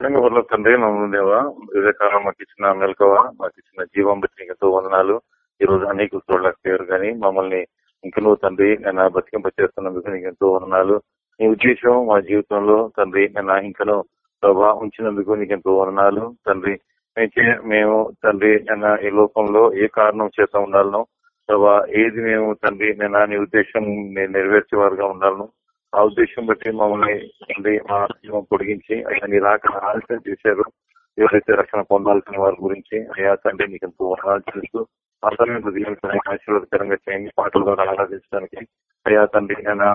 వల్ల తండ్రి మమ్మల్ని దేవా వివేకాలం మాకు ఇచ్చిన మెలకువ మాకు ఇచ్చిన జీవం బట్టి ఎంతో వందనాలు. ఈ రోజు అనేక చూడలేకపోయారు కానీ మమ్మల్ని ఇంక నువ్వు తండ్రి నేను బతికింప చేస్తున్నందుకు నీకు ఎంతో వందనాలు. నీ ఉద్దేశం మా జీవితంలో తండ్రి నేను ఇంకను ప్రభా ఉంచినందుకు నీకు ఎంతో వందనాలు. తండ్రి మేము మేము తండ్రి నేను ఈ లోకంలో ఏ కారణం చేత ఉండాలను ప్రభా ఏది మేము తండ్రి నేను నీ ఉద్దేశం నేను నెరవేర్చే వారుగా ఉండాలను ఆ ఉద్దేశం బట్టి మమ్మల్ని తండ్రి మా జీవం పొడిగించి అయ్యా నీ రాక ఆలస్యం చేశారు. ఎవరైతే రక్షణ పొందాల్సిన వారి గురించి అయ్యా తండ్రి నీకు ఎంతో వర్ణాలు తెలుస్తూ అసలు హృదయాన్ని ఆశీర్వాదకరంగా చేయండి. పాటల ద్వారా ఆరాధించడానికి అయ్యా తండ్రి నేను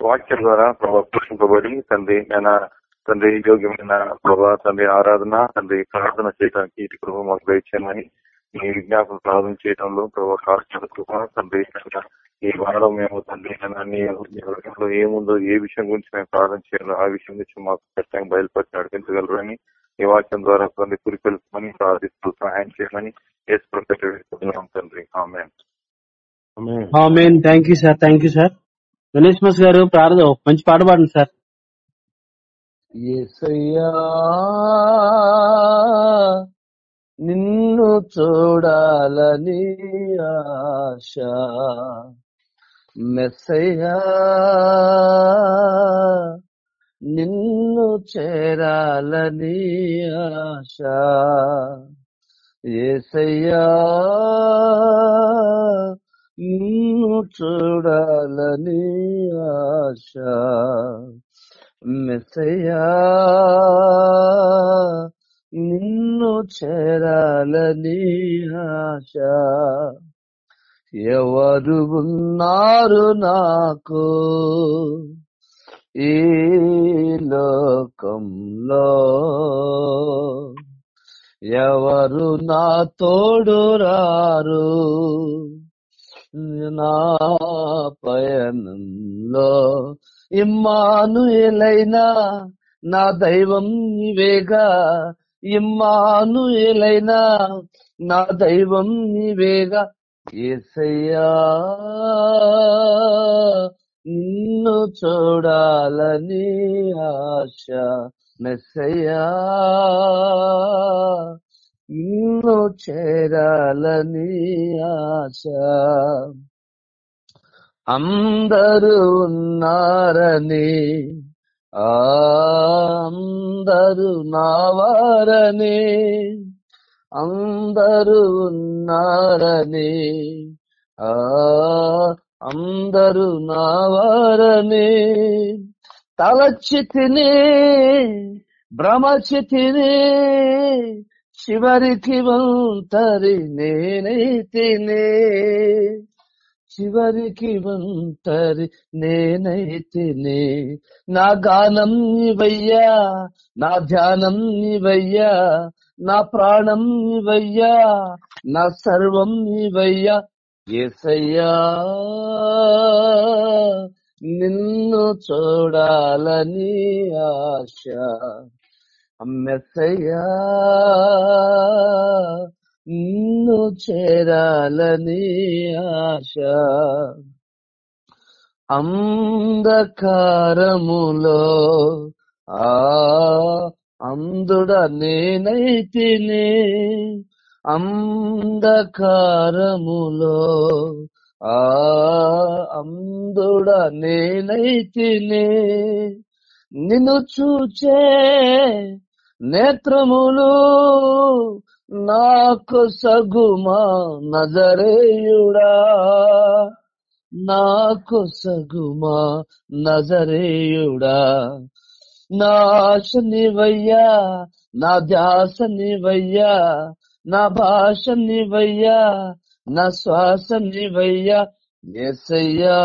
వాక్యం ద్వారా ప్రభా పోషింపబడి తండ్రి నేను తండ్రి యోగ్యమైన ప్రభా తండ్రి ఆరాధన తండ్రి ప్రార్థన చేయడానికి ఇటు కృప మాకు దయచేయమని మీ విజ్ఞాపన ప్రార్థన చేయడంలో ప్రభావ కాల్చిన కృప తండ్రి ఈ వారం మేము తండ్రి నాయనా, నీ నీ హృదయంలో ఏముందో ఏ విషయం గురించి మేము ప్రార్థన చేయాలో ఆ విషయం గురించి మాకు ఖచ్చితంగా బయలుపరిచి నడిపించగలరని ఈ వాక్యం ద్వారా తండ్రి పురికొల్పమని ప్రార్థిస్తూ సహాయం చేయమని తండ్రి. Thank you sir thank you sir. Ganesh మస్ గారు ప్రార్థన మంచి పాట పాడండి సార్. యేసయ్యా నిన్ను చూడాలని ఆశ. మెస్సయ్యా నిన్ను చేరాలని ఆశ. ఏసయ్యా నిన్ను చూడాలని ఆశ. మెస్సయ్యా నిన్ను చేరాలని ఆశ. ఎవరు ఉన్నారు నాకు? ఈ లోకంలో ఎవరు నా తోడు రారు నా పయనంలో ఇమ్మాను ఎలైనా నా దైవం నీవేగా? ఇమ్మాను ఎలైనా నా దైవం నీవేగా? ఏసయ్యా నిన్ను చూడాలని ఆశ. మెస్సయ్యా నిన్ను చేరాలని ఆశ. అందరూ ఉన్నారని ఆ అందరూ నావారని అందరూ ఉన్నారని ఆ అందరూ నావారని తలచితిని భ్రమచితిని చివరికి వంతరి నేనై తిని చివరికి వంతరి నేనైతేనే. నా గానం నీవయ్యా నా ధ్యానం నీవయ్యా నా ప్రాణం నీవయ్యా నా సర్వం నీవయ్యా. ఏసయ్యా నిన్ను చూడాలని ఆశ. అమ్మెసయ్యా నిన్ను చేరాలని ఆశ. అంధకారములో ఆ అందుడ నేనైతిని అంధకారములో. ఆ అందుడ నేనైతిని నిన్ను చూచే నేత్రములు నాకు సగుమా నజరేయుడా. నాకు సగుమా నజరేయుడా. నా ఆశ నీవయ్యా నా ధ్యాస నీవయ్యా నా భాష నీవయ్యా నా శ్వాస నీవయ్యా ఎసయ్యా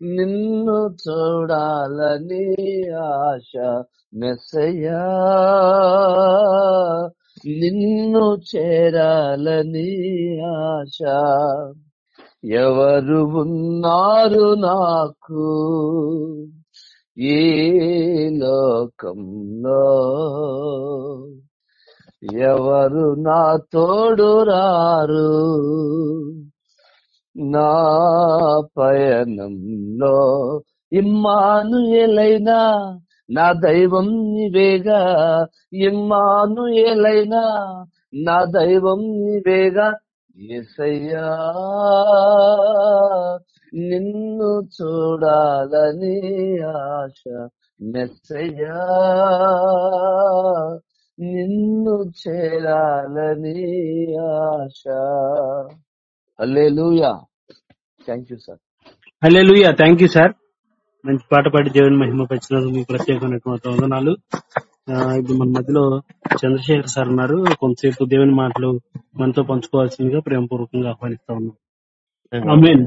నిన్ను చూడాలని ఆశ మెస్సయ్యా నిన్ను చేరాలని ఆశ. ఎవరు ఉన్నారు నాకు? ఈ లోకంలో ఎవరు నా తోడు రారు? నా పయనంలో ఇమ్మాను ఎలైనా నా దైవం నీవేగా? ఇమ్మాను ఏలైనా నా దైవం నీవేగా? ఎసయ్యా నిన్ను చూడాలని ఆశ మెస్సయ్యా. నిన్ను చేరాలని ఆశ. Alleluia thank you sir. Hallelujah. Thank you sir. మంచి పాట పాడి దేవుని మహిమ పరిచినందుకు మీకు ప్రత్యేకమైనటువంటి వందనాలు. ఇప్పుడు మన మధ్యలో చంద్రశేఖర్ సార్ ఉన్నారు. కొంతసేపు దేవుని మాటలు మనతో పంచుకోవాల్సిందిగా ప్రేమపూర్వకంగా ఆహ్వానిస్తా ఉన్నాం. ఆమేన్.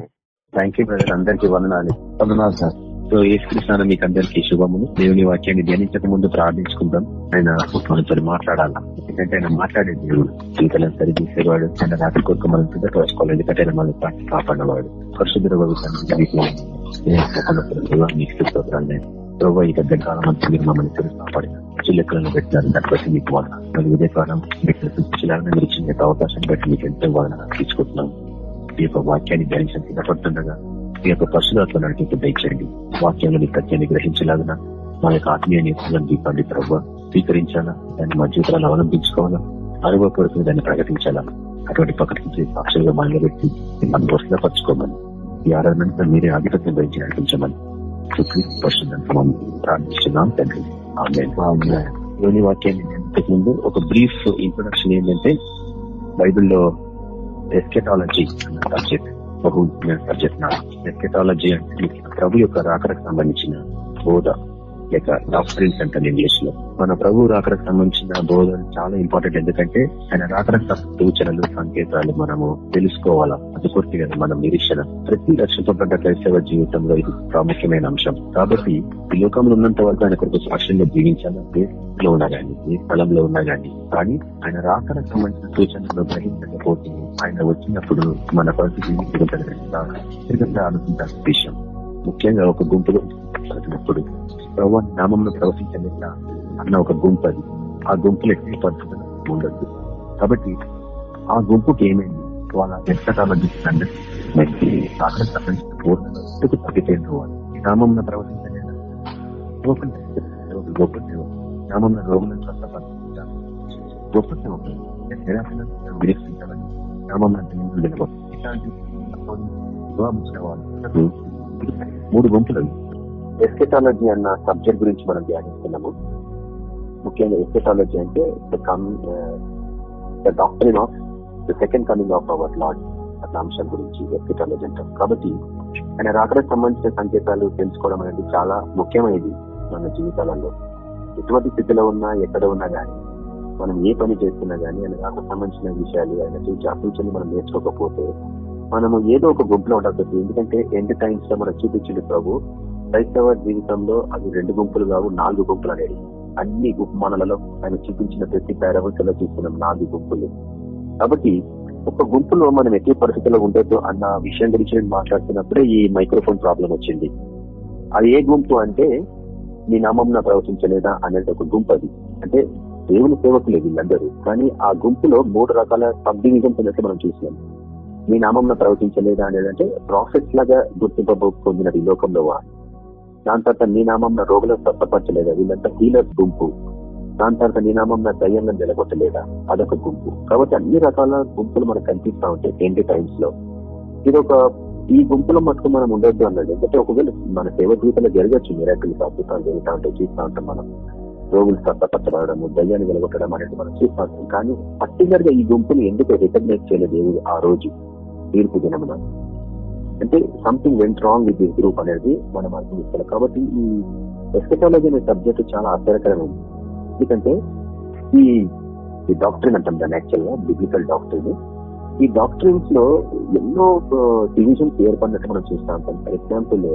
థ్యాంక్ యూ బ్రదర్ అందరికీ వందనాలు. వందనాలు సార్ సో ఏసుకృష్ణ మీకు అందరికీ శుభమును దేవుని వాక్యాన్ని ధ్యానించక ముందు ప్రార్థించుకుందాం. ఆయన మనతో మాట్లాడాలా? ఎందుకంటే ఆయన మాట్లాడే దేవుడు. జీవితాలను సరిచేసేవాడు ఆయన రాత్రి కొరకు మనం సిద్ధపరచుకోవాలి. ఎందుకంటే ఆయన మనం పాటి కాపాడేవాడు పరిశుద్ధ ప్రభావ ఈ పెద్ద కాలం అంతా మీరు మమ్మల్ని తిరిగి కాపాడిన చిల్లెక్కలను పెట్టారు దాన్ని బట్టి మీకు వాళ్ళ మరి ఇదే కాలం మీకు సూచించాలని మీరు ఇచ్చిన అవకాశం అవకాశాన్ని బట్టి మీకు ఎంతో వాళ్ళని తీసుకుంటున్నాం. ఈ యొక్క వాక్యాన్ని ధ్యానించిన సిద్ధపడుతుండగా మీ యొక్క పశులతో నడిపి దయచేయండి. వాక్యంలో మీ సత్యాన్ని గ్రహించలాగిన మా యొక్క ఆత్మీయ నేతలను దీపాన్ని ప్రభావ స్వీకరించాలా దాన్ని మా జీవితాలను అవలంబించుకోవాలా అనుభవపూర్వకంగా దాన్ని ప్రకటించాలా అటువంటి ప్రకటించి సాక్షులుగా మనలో పెట్టి మనం పరచుకోమని ఈ ఆరాధన మీరే ఆధిపత్యం వహించి నడిపించమని పరిశుద్ధం ప్రార్థిస్తున్నాం తండ్రి. వాక్యాన్ని ముందు ఒక బ్రీఫ్ ఇంట్రొడక్షన్ ఏంటంటే బైబిల్లో ఎస్కెటాలజీ అన్న సబ్జెక్ట్ బహు సబ్జెక్ట్ నా ఎస్కెటాలజీ అంటే ప్రభు యొక్క రాకరకు సంబంధించిన బోధ లేక డాక్టరీన్స్ అంటారు ఇంగ్లీష్లో. మన ప్రభు రాకడకు సంబంధించిన బోధన చాలా ఇంపార్టెంట్. ఎందుకంటే ఆయన రాకరకు సూచనలు సంకేతాలు మనము తెలుసుకోవాలా? అది పూర్తి కదా మన నిరీక్షణ. ప్రతి రక్షింపబడ్డ క్రైస్తవ జీవితంలో ఇది ప్రాముఖ్యమైన అంశం. కాబట్టి ఈ లోకంలో ఉన్నంత వరకు ఆయన కొరకు సాక్ష్యంగా జీవించాలా? లో ఉన్నా గానీ ఏ స్థలంలో ఉన్నా గానీ. కానీ ఆయన రాకడకు సంబంధించిన సూచనలు గ్రహించకపోతే ఆయన వచ్చినప్పుడు మన పరిస్థితి తిరుగుతుంది ఆలోచించాల్సిన విషయం. ముఖ్యంగా ఒక గుంపులో చదివినప్పుడు ప్రభు నామంలో ప్రవచించలేక అన్న ఒక గుంపు అది ఆ గుంపులు ఎట్టి పరిస్థితులు ఉండొద్దు కాబట్టి ఆ గుంపుకి ఏమైంది వాళ్ళ వ్యక్తకాలను పూర్ణకు తగ్గిపోయిన వాళ్ళు ఈ నామంలో ప్రవచించలేక గొప్ప సేవ నామంలో రోగులను స్వస్థపరుచుకుంటారు గొప్ప సేవ నిరాశలను విరక్షించాలని నామంలో ఇలాంటి వాళ్ళు మూడు గుంపులు ఎస్కెటాలజీ అన్న సబ్జెక్ట్ గురించి మనం ధ్యానిస్తున్నాము. ముఖ్యంగా ఎస్కెటాలజీ అంటే the doctrine of the second coming of our Lord అన్న అంశం గురించి ఎస్కెటాలజీ అంటారు కాబట్టి ఆయన రాకడానికి సంబంధించిన సంకేతాలు తెలుసుకోవడం అనేది చాలా ముఖ్యమైనది మన జీవితాలలో. ఎటువంటి స్థితిలో ఉన్నా ఎక్కడ ఉన్నా కానీ మనం ఏ పని చేస్తున్నా కానీ ఆయన రాక సంబంధించిన విషయాలు ఆయన చూసి ఆశించని మనం నేర్చుకోకపోతే మనము ఏదో ఒక గుంపులో ఉండకపోతే ఎందుకంటే ఎండ్ టైమ్స్లో మనం చూపించింది ప్రభు క్రైస్తవ జీవితంలో అవి రెండు గుంపులు కావు నాలుగు గుంపులు అనేది అన్ని మనలలో ఆయన చూపించిన ప్రతి పేరవసలో చూస్తున్నాం నాలుగు గుంపులు. కాబట్టి ఒక గుంపులో మనం ఎట్టి పరిస్థితుల్లో ఉండొద్దు అన్న విషయం గురించి నేను మాట్లాడుతున్నప్పుడే ఈ మైక్రోఫోన్ ప్రాబ్లం వచ్చింది. అది ఏ గుంపు అంటే నీ నామం నా ప్రవచించలేదా? అనేది ఒక గుంపు అది. అంటే దేవుని సేవకులే వీళ్ళందరూ. కానీ ఆ గుంపులో మూడు రకాల సబ్ డివిజన్స్ మనం చూసినాం. మీ నామం ప్రవచించలేదా? అనేది అంటే ప్రాఫిట్స్ లాగా గుర్తింప పొందినది ఈ లోకంలో దాని తర్వాత నీ నామం రోగులను స్వస్థపరచలేదా? వీళ్ళంతా హీలర్స్ గుంపు. దాని తర్వాత నీ నామం దయ్యంగా నిలగొట్టలేదా అదొక గుంపు. కాబట్టి అన్ని రకాల గుంపులు మనకు కనిపిస్తా ఉంటాయి ఎండి టైమ్స్లో. ఇది ఒక ఈ గుంపులో మటుకు మనం ఉండొద్దు అన్నాడు ఎందుకంటే ఒకవేళ మన సేవ జీవితంలో జరగచ్చు మిరాకులు అద్భుతాలు జరుగుతూ ఉంటాయి చూస్తూ ఉంటాం మనం రోగులు స్వస్థపరచబడము దయ్యాన్ని వెలగొట్టడం అనేది మనం చూస్తూ ఉంటాం. కానీ పర్టికులర్గా ఈ గుంపుని ఎందుకు రికగ్నైజ్ చేయలేదు దేవుడు ఆ రోజు? తీర్పు దినమున. అంటే something went wrong with this group అనేది మనం అర్థం కాబట్టి ఈ ఎస్కటాలజీ అనే సబ్జెక్ట్ చాలా ఆశ్చర్యకరమైంది ఎందుకంటే ఈ ఈ డాక్టరీన్ అంటాం దాన్ని యాక్చువల్గా బిబ్లికల్ డాక్టరీన్ ఈ డాక్టరీన్స్లో ఎన్నో డివిజన్స్ ఏర్పడినట్టు మనం చూస్తూ. ఉంటాం ఫర్ ఎగ్జాంపుల్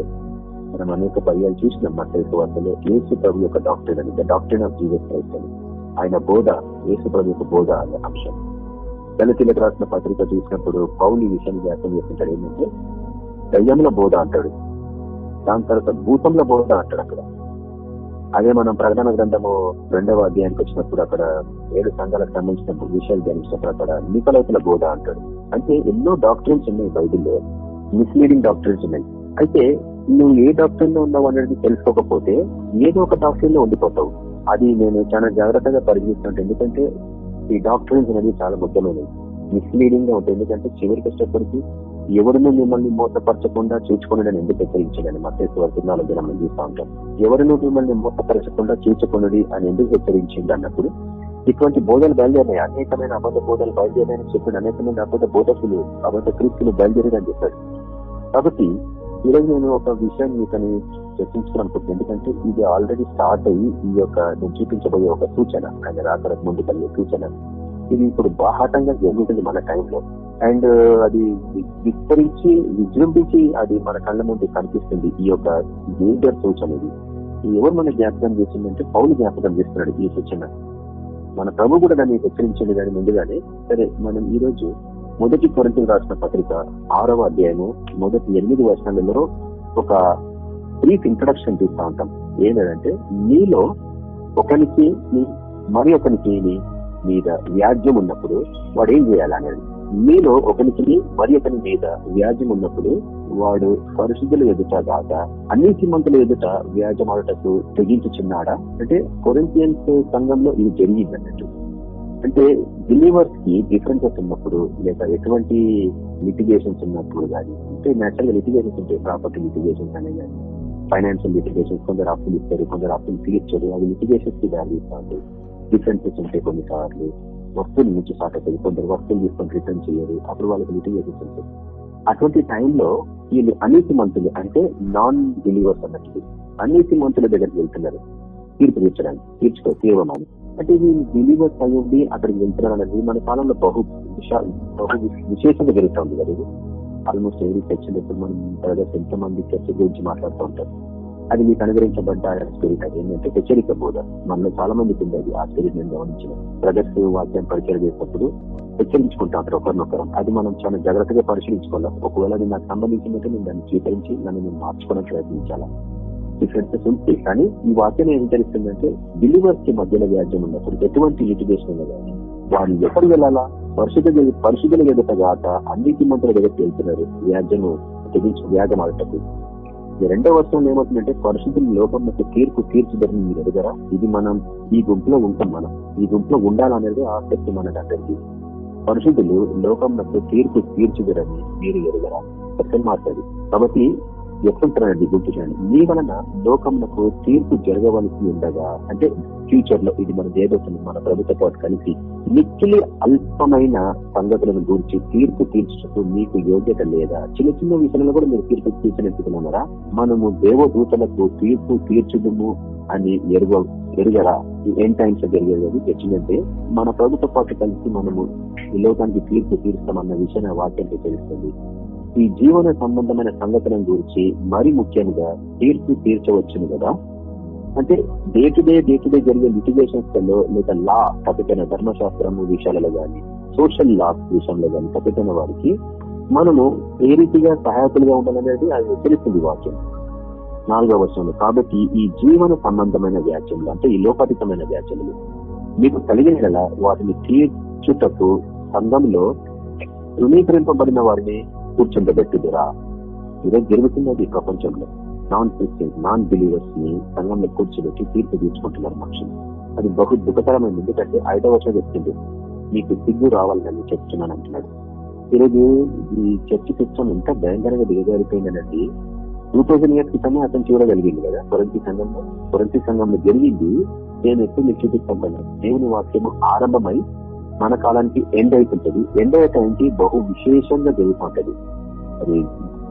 మనం అనేక పర్యాలు చూసినాం. మా తెలుగు వార్తలో ఏసు ప్రభు యొక్క డాక్టరీన్ అని the doctrine of Jesus Christ అని. ఆయన బోధ ఏసు ప్రభు యొక్క బోధ అనే అంశం. దళితులకు రాసిన పత్రిక చూసినప్పుడు పౌలి విషయం వ్యాసం చేస్తుంటాడు. ఏంటంటే దయ్యముల బోధ అంటాడు. దాని తర్వాత భూతముల బోధ అంటాడు అక్కడ. అదే మనం ప్రకటన గ్రంథము రెండవ అధ్యాయానికి వచ్చినప్పుడు అక్కడ ఏడు సంఘాలకు సంబంధించిన విషయాలు ధ్యానించినప్పుడు అక్కడ నికలైతుల బోధ అంటాడు. అంటే ఎన్నో డాక్టరీన్స్ ఉన్నాయి బైబిల్లో. మిస్లీడింగ్ డాక్టరీన్స్ ఉన్నాయి. అయితే నువ్వు ఏ డాక్టర్లో ఉన్నావు అనేది తెలుసుకోకపోతే ఏదో ఒక డాక్టర్లో ఉండిపోతావు. అది నేను చాలా జాగ్రత్తగా పరిగణిస్తున్నాను ఎందుకంటే ఈ డాక్టరీన్స్ అనేది చాలా ముఖ్యమైనది మిస్లీడింగ్గా ఉంటుంది ఎందుకంటే చివరికి వచ్చేప్పటికి ఎవరిని మిమ్మల్ని మోసపరచకుండా చూచుకుని ఎందుకు హెచ్చరించాను మత్స్సు నాలుగు మనం చూస్తూ ఉంటాం ఎవరిని మిమ్మల్ని మోసపరచకుండా చూచుకున్నది అని ఎందుకు హెచ్చరించింది అన్నప్పుడు ఇటువంటి బోధలు బయలుదేరినాయి. అనేకమైన అబద్ధ బోధలు బయలుదేరాయని చెప్పాడు. అనేకమైన అబద్ధ బోధకులు అబద్ధ క్రీస్తులు బయలుదేరాయని చెప్పాడు. కాబట్టి ఈరోజు నేను ఒక విషయం మీకని చర్చించుకోవాలనుకుంటున్నాను ఎందుకంటే ఇది ఆల్రెడీ స్టార్ట్ అయ్యి ఈ యొక్క నేను చూపించబోయే ఒక సూచన ఆయన రాకరకు ముందు కలిగే సూచన. ఇది ఇప్పుడు బాహాటంగా జరుగుతుంది మన టైంలో. అండ్ అది విస్తరించి విజృంభించి అది మన కళ్ళ ముందు కనిపిస్తుంది. ఈ యొక్క డేంజర్ సూచన అనేది ఎవరు మన జ్ఞాపకం చేసిందంటే పౌలు జ్ఞాపకం చేస్తున్నాడు ఈ సూచన. మన ప్రభు కూడా దాన్ని హెచ్చరించండి కానీ ముందుగానే సరే మనం ఈ రోజు మొదటి కొరంతులు రాసిన పత్రిక ఆరవ అధ్యాయము మొదటి ఎనిమిది వర్షాలలో ఒక బ్రీఫ్ ఇంట్రడక్షన్ తీస్తా ఉంటాం. ఏంటంటే మీలో ఒకరికి మరి ఒకరికి మీద వ్యాజ్యం ఉన్నప్పుడు వాడు ఏం చేయాలనేది మీలో ఒకరికి మరి ఒకరి మీద వ్యాజ్యం ఉన్నప్పుడు వాడు పరిశుద్ధుల ఎదుట కాక అన్నిటి మంతుల ఎదుట వ్యాజమాడటకు తెగించుచున్నాడా? అంటే కొరింతియన్స్ సంఘంలో ఇది జరిగింది అన్నట్టు. అంటే బిలీవర్స్కి డిఫరెన్సెస్ ఉన్నప్పుడు లేక ఎటువంటి లిటిగేషన్స్ ఉన్నప్పుడు కానీ అంటే నేచురల్గా లిటిగేషన్స్ ఉంటాయి ప్రాపర్టీ లిటిగేషన్స్ అనే కానీ ఫైనాన్షియల్ లిటిగేషన్స్ కొందరు అప్పులు ఇస్తారు కొందరు అప్పులు తీర్చారు అవి లిటిగేషన్స్కి దారి ఇస్తా ఉంటాయి. డిఫరెన్సెస్ ఉంటాయి కొన్నిసార్లు వస్తువుల నుంచి స్టార్ట్ అవుతుంది కొందరు వస్తువులు తీసుకొని రిటర్న్ చేయరు అప్పుడు వాళ్ళకి రిటర్న్ ఉంటాయి అటువంటి టైంలో వీళ్ళు అనీతి మంతులు అంటే నాన్ బిలీవర్స్ అన్నట్టు అనీతి మంతుల దగ్గరికి వెళ్తున్నారు. తీర్పు తీర్చడానికి తీర్చుకో తీర్వమాని. అంటే వీళ్ళు బిలీవర్స్ అయి ఉండి అక్కడికి వెళ్తున్నారు అనేది మన కాలంలో బహు బహు విశేషంగా జరుగుతూ ఉంది కదా ఆల్మోస్ట్ ఎవరి చర్చలు ఎప్పుడు మనం బ్రదర్స్ ఎంతో మంది చర్చ గురించి మాట్లాడుతూ ఉంటారు. అది మీకు అనుగ్రహించబడ్డ స్పిరిట్ అది ఏంటంటే హెచ్చరిక బోధ మనలో చాలా మందికి ఉంది అది ఆ స్పిరిట్ నేను గమనించిన బ్రదర్స్ వాక్యం పరిచయం చేసినప్పుడు హెచ్చరించుకుంటా ఉంటారు ఒకరినొకరం. అది మనం చాలా జాగ్రత్తగా పరిశీలించుకోవాలి. ఒకవేళ అది నాకు సంబంధించినట్టు నేను దాన్ని స్వీకరించి నన్ను నేను మార్చుకోవడానికి ప్రయత్నించాలా? డిఫరెన్సెస్ ఉంటాయి. కానీ ఈ వాక్యం ఏం తెలుస్తుందంటే బిలీవర్స్కి మధ్యలో వ్యాజ్యం ఉన్నప్పుడు ఎటువంటి లిటిగేషన్ ఉన్నదా వాళ్ళు ఎక్కడ వెళ్ళాలా? పరిశుద్ధ పరిశుద్ధుల ఎదుట కాక అన్నిటి మంత్రుల దగ్గరికి వెళ్తున్నారు. వ్యాజ్యము తెగించు వ్యాజం ఆడటకు రెండవ వర్షం ఏమవుతుందంటే పరిశుద్ధుల లోకంలో తీర్పు తీర్చుదని మీరు ఎదుగరా? ఇది మనం ఈ గుంపులో ఉంటాం మనం. ఈ గుంపులో ఉండాలనేది ఆసక్తి మనకు అందరికీ. పరిశుద్ధులు లోకంలో తీర్పు తీర్చుదరని మీరు ఎదుగరా? అసలు మాట్లాడి కాబట్టి ఎప్పుడుంటారండి గుర్తు చేయండి. మీ వలన లోకమునకు తీర్పు జరగవలసి ఉండగా అంటే ఫ్యూచర్లో ఇది మన చేయబోతుంది మన ప్రభుత్వ పాటు కలిసి మిక్కిలి అల్పమైన సంగతులను గురించి తీర్పు తీర్చుటకు మీకు యోగ్యత లేదా? చిన్న చిన్న విషయంలో కూడా మీరు తీర్పు తీర్చనెత్తుకున్నారా మనము దేవదూతలకు తీర్పు తీర్చుదుము అని ఎరుగ ఎరుగరా? ఎన్ టైమ్స్ జరిగేది తెచ్చిందంటే మన ప్రభుత్వ పాటు కలిసి మనము ఈ లోకానికి తీర్పు తీరుస్తామన్న విషయాన్ని వాక్యం తెలుస్తుంది. ఈ జీవన సంబంధమైన సంగతులను గురించి మరి ముఖ్యంగా తీర్పు తీర్చవచ్చును కదా అంటే day to day day to day జరిగే లిటిగేషన్స్లో లేదా లా తప్పిపోయిన ధర్మశాస్త్రం విషయాలలో కానీ సోషల్ లా విషయంలో కానీ తప్పిపోయిన వారికి మనము ఏ రీతిగా సహాయకులుగా ఉండాలనేది అది హెచ్చరిస్తుంది వాక్యం. నాలుగవ వర్షంలో కాబట్టి ఈ జీవన సంబంధమైన వ్యాఖ్యలు అంటే ఈ లోపాతీతమైన వ్యాఖ్యలు మీకు కలిగిన వాటిని తీర్చుటకు సంఘంలో ధృవీకరింపబడిన వారిని కూర్చుండబెట్టుదురా. ఇదే జరుగుతున్నది ప్రపంచంలో. నాన్ క్రిస్టియన్ నాన్ బిలీవర్స్ని సంఘంలో కూర్చోబెట్టి తీర్పు తీర్చుకుంటున్నారు మనుషులు. అది బహు దుఃఖతరమైంది ఎందుకంటే ఐదో వర్షం చెప్తుంది. మీకు సిగ్గు రావాలని చెప్తున్నాను అంటున్నాడు. ఈరోజు ఈ చర్చ సిస్టమ్ ఎంత భయంకరంగా దిగజారిపోయిందనండి టూ థౌజండ్ ఇయర్స్ క్రితమే అతను చూడగలిగింది కదా కొరంతి సంఘంలో. కొరంతి సంఘంలో జరిగింది నేను ఎప్పుడు మీకు చూపిస్తాను. దేవుని వాక్యము ఆరంభమై మన కాలానికి ఎండ్ అవుతుంటది ఎండ్ అయ్యే టైంకి బహు విశేషంగా జరుగుతుంటది అది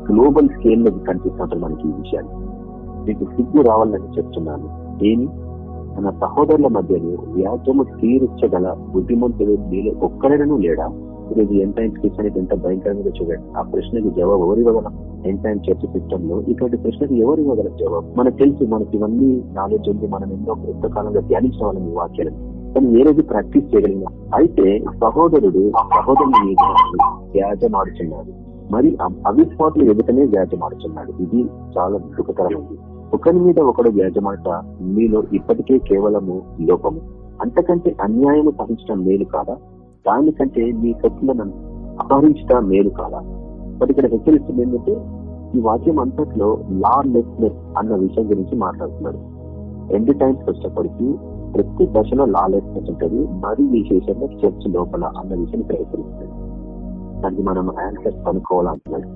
గ్లోబల్ స్కేల్లో కనిపిస్తుంటారు మనకి ఈ విషయాన్ని మీకు సిగ్గు రావాలని చెప్తున్నాను. ఏమి మన సహోదరుల మధ్యలో వ్యాజ్యము తీర్చగల బుద్ధిమంతుడు మీలో ఒక్కడనూ లేడా? ఈరోజు ఎన్ టైమ్స్ అనేది ఎంత భయంకరంగా చూడండి. ఆ ప్రశ్నకి జవాబు ఎవరు ఇవ్వగలం? ఎన్ టైమ్ చర్చ సిస్టమ్లో ఇటువంటి ప్రశ్నకి ఎవరు ఇవ్వగలం జవాబు? మనకు తెలుసు మనకి ఇవన్నీ నాలెడ్జ్ ఉంది. మనం ఎన్నో కాలంగా ధ్యానించిన వాళ్ళని ఈ వాక్యాలను. కానీ ఏ రోజు ప్రాక్టీస్ చేయగలిగిన? అయితే సహోదరుడు సహోదరుని మీద వ్యాజమాడుచున్నాడు మరి అవిశ్వాసులు ఎదుటనే వ్యాజమాడుతున్నాడు ఇది చాలా దుఃఖకరమైంది. ఒకరి మీద ఒకడు వ్యాజమాట మీలో ఇప్పటికే కేవలము లోపము. అంతకంటే అన్యాయము సహించడం మేలు కాదా? దానికంటే మీ శక్తులను అపహరించడం మేలు కాదా? మరి ఇక్కడ హెచ్చరిస్తుంది ఏంటంటే ఈ వాక్యం అంతట్లో లా లెస్నెస్ అన్న విషయం గురించి మాట్లాడుతున్నాడు. ఎండ్ టైమ్స్ వచ్చేప్పటికి ప్రతి దశలో లా లెస్నెస్ ఉంటుంది. మరి విశేషంగా చర్చ్ లోపల అన్న విషయం ప్రయత్నిస్తుంది దానికి మనం ఆన్సర్స్ కనుక్కోవాలంటున్నాడు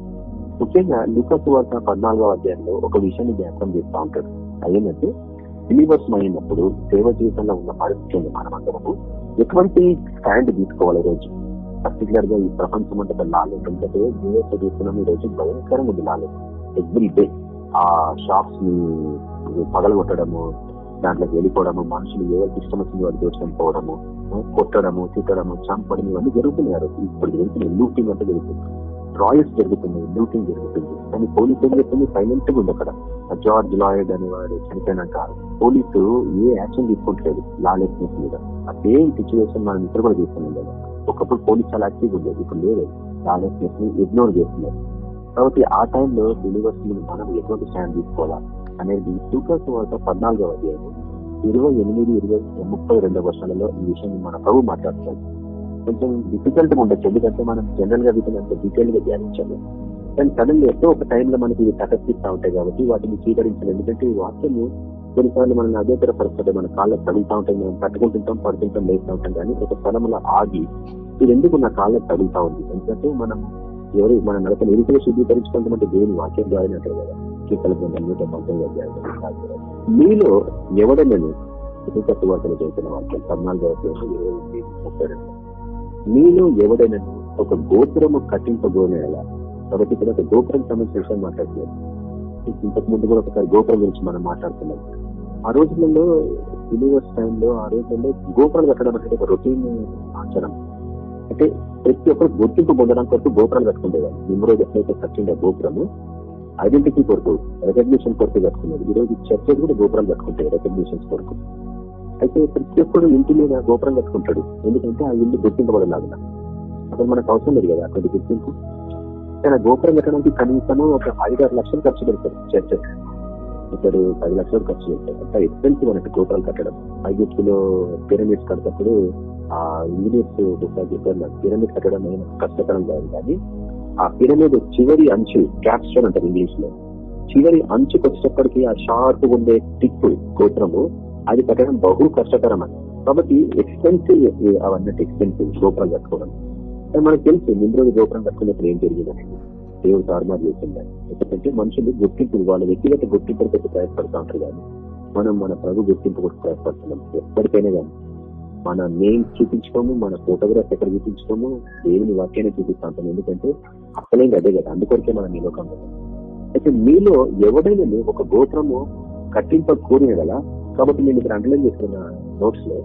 ముఖ్యంగా లుకస్ వార్త పద్నాలుగో అధ్యాయంలో ఒక విషయాన్ని జ్ఞాపకం చేస్తూ ఉంటాడు. అదేంటంటే బిలీవర్స్ అయినప్పుడు సేవ జీవితంలో ఉన్న పరిస్థితులు మనమందరము ఎటువంటి స్టాండ్ తీసుకోవాలి ఈ రోజు పర్టికులర్గా ఈ ప్రపంచం అంటే లాలెట్ ఎందుకంటే యూఎస్ చూస్తున్నాం ఈ రోజు భయంకరంగా ఉంది లాలెట్ ఎవ్రీ డే ఆ షాప్స్ని పగలగొట్టడము దాంట్లోకి వెళ్ళిపోవడము మనుషులు ఎవరికి ఇష్టం వచ్చింది వాడు దోచుకొని పోవడము కొట్టడము తిట్టడము చంపడం ఇవన్నీ జరుగుతున్నాయి. ఇప్పుడు జరుగుతున్నాయి. లూటింగ్ అంటే జరుగుతుంది. ట్రాయల్స్ జరుగుతున్నాయి. లూటింగ్ జరుగుతుంది. కానీ పోలీసు ఏం చెప్తుంది సైలెంట్గా ఉంది అక్కడ. జార్జ్ లాయడ్ అనేవాడు వాడు చనిపోయినాక పోలీసు ఏ యాక్షన్ తీసుకుంటలేదు. లాలెస్నెస్ మీద. అదే సిచ్యువేషన్ మనం ఇక్కడ కూడా చూస్తున్నాం కదా. ఒకప్పుడు పోలీస్ చాలా యాక్టివ్ ఉండేది. ఇప్పుడు లేదు. లాలెస్నెస్ని ఇగ్నోర్ చేస్తున్నారు. కాబట్టి ఆ టైంలో యూనివర్సిటీ మనం ఎటువంటి స్టాండ్ తీసుకోవాలా? అనేది సూపర్ వార్త పద్నాలుగవ అధ్యాయం ఇరవై ఎనిమిది ఇరవై ముప్పై రెండవ వర్షాలలో ఈ విషయం మన ప్రభు మాట్లాడుతున్నాడు. కొంచెం డిఫికల్ట్గా ఉండొచ్చు ఎందుకంటే మనం జనరల్గా వీటిని అంత డీటెయిల్గా ధ్యానించాము. కానీ సడన్గా ఎప్పుడో ఒక టైంలో మనకి ఇవి తటస్థిస్తా ఉంటాయి కాబట్టి వాటిని స్వీకరించాలి ఎందుకంటే ఈ వాక్యము కొన్నిసార్లు మనం అదే తర మన కాళ్ళకు తగులుతా ఉంటాయి మనం తట్టుకుంటుంటాం పడుతుంటాం లేస్తూ ఉంటాం కానీ ఒక స్థలంలో ఆగి ఇది ఎందుకు నా కాళ్ళకు తగులుతా ఉంది? ఎందుకంటే మనం ఎవరు మన నడకను ఎరుకలు శుద్ధీకరించుకుంటామంటే దేవుని వాక్యం ద్వారా అంటారు కదా. కీర్తన గ్రంథం నూట పంతొమ్మిది అధ్యాయం మీలో ఎవడనని ఇతర వార్తలు చదువుతున్న వాక్యం? పద్నాలుగవ ఇరవై ముప్పై రెండు. మీలో ఎవడైనా ఒక గోపురము కట్టింపగోనేలా కాబట్టి ఇక్కడ ఒక గోపురం సంబంధించిన విషయం మాట్లాడుతున్నారు. ఇంతకు ముందు కూడా ఒకసారి గోపురం గురించి మనం మాట్లాడుతున్నాం. ఆ రోజులలో యూనివర్స్ టైంలో ఆ రోజుల్లో గోపురాలు కట్టడం అనేది ఒక రొటీన్ ఆచరణ. అంటే ప్రతి ఒక్కరు గుర్తింపు పొందడానికి కొరకు గోపురాలు కట్టుకుంటేవారు నిమ్రోజ్ ఎట్లయితే కట్టిండే గోపురము ఐడెంటిటీ కొరకు రికగ్నిషన్ కొరకు కట్టుకున్నారు ఈ రోజు చర్చలు కూడా గోపురాలు కట్టుకుంటాయి రికగ్నిషన్స్ కొరకు. అయితే ప్రతి ఒక్కరు ఇంటి మీద గోపురం కట్టుకుంటాడు. ఎందుకంటే ఆ ఇల్లు గుర్తింపబడలాగా అసలు మనకు అవసరం లేదు కదా అటువంటి గుర్తింపు. కానీ గోపురం కట్టడానికి కనీసం ఒక ఐదారు లక్షలు ఖర్చు పెడతారు చర్చ ఇక్కడ పది లక్షలు ఖర్చు పెడతారు. అంత ఎక్స్పెన్సివ్ అన్నట్టు గోపురాలు కట్టడం. ఐగుప్తులో పిరమిడ్స్ కడతప్పుడు ఆ ఇంజనీర్స్ చెప్పారు నాకు పిరమిడ్ కట్టడం అయినా కష్టతరం కాదు. కానీ ఆ పిరమిడ్ చివరి అంచు క్యాప్స్టోన్ అంటారు ఇంగ్లీష్లో చివరి అంచుకు వచ్చేటప్పటికి ఆ షార్ప్ ఉండే టిప్ గోత్రము అది కట్టడం బహు కష్టతరం అని. కాబట్టి ఎక్స్పెన్సివ్ అవన్నీ ఎక్స్పెన్సివ్ గోపురం కట్టుకోవడం. మనకు తెలుసు ముందు రోజు గోపురం కట్టుకున్నప్పుడు ఏం జరిగిందని. దేవుడు తారుమారు చేసిందని. ఎందుకంటే మనుషులు గుర్తింపు వాళ్ళ వ్యక్తిగత గుర్తింపు ప్రయత్పడుతూ ఉంటారు కానీ మనం మన ప్రభు గుర్తింపు కొరకు ప్రయత్పడుతున్నాం ఎప్పటికైనా కానీ. మన నేమ్ చూపించుకోము మన ఫోటోగ్రాఫ్ ఎక్కడ చూపించుకోము దేవుని వాక్యాన్ని చూపిస్తాం ఎందుకంటే అసలేంది అదే కదా అందుకొరకే మనం ఈ లోకంలో అయితే మీలో ఎవడైనా ఒక గోత్రము కట్టింప కోరిన కదా కాబట్టి నేను ఇక్కడ అండర్లైన్ చేస్తున్న నోట్స్లో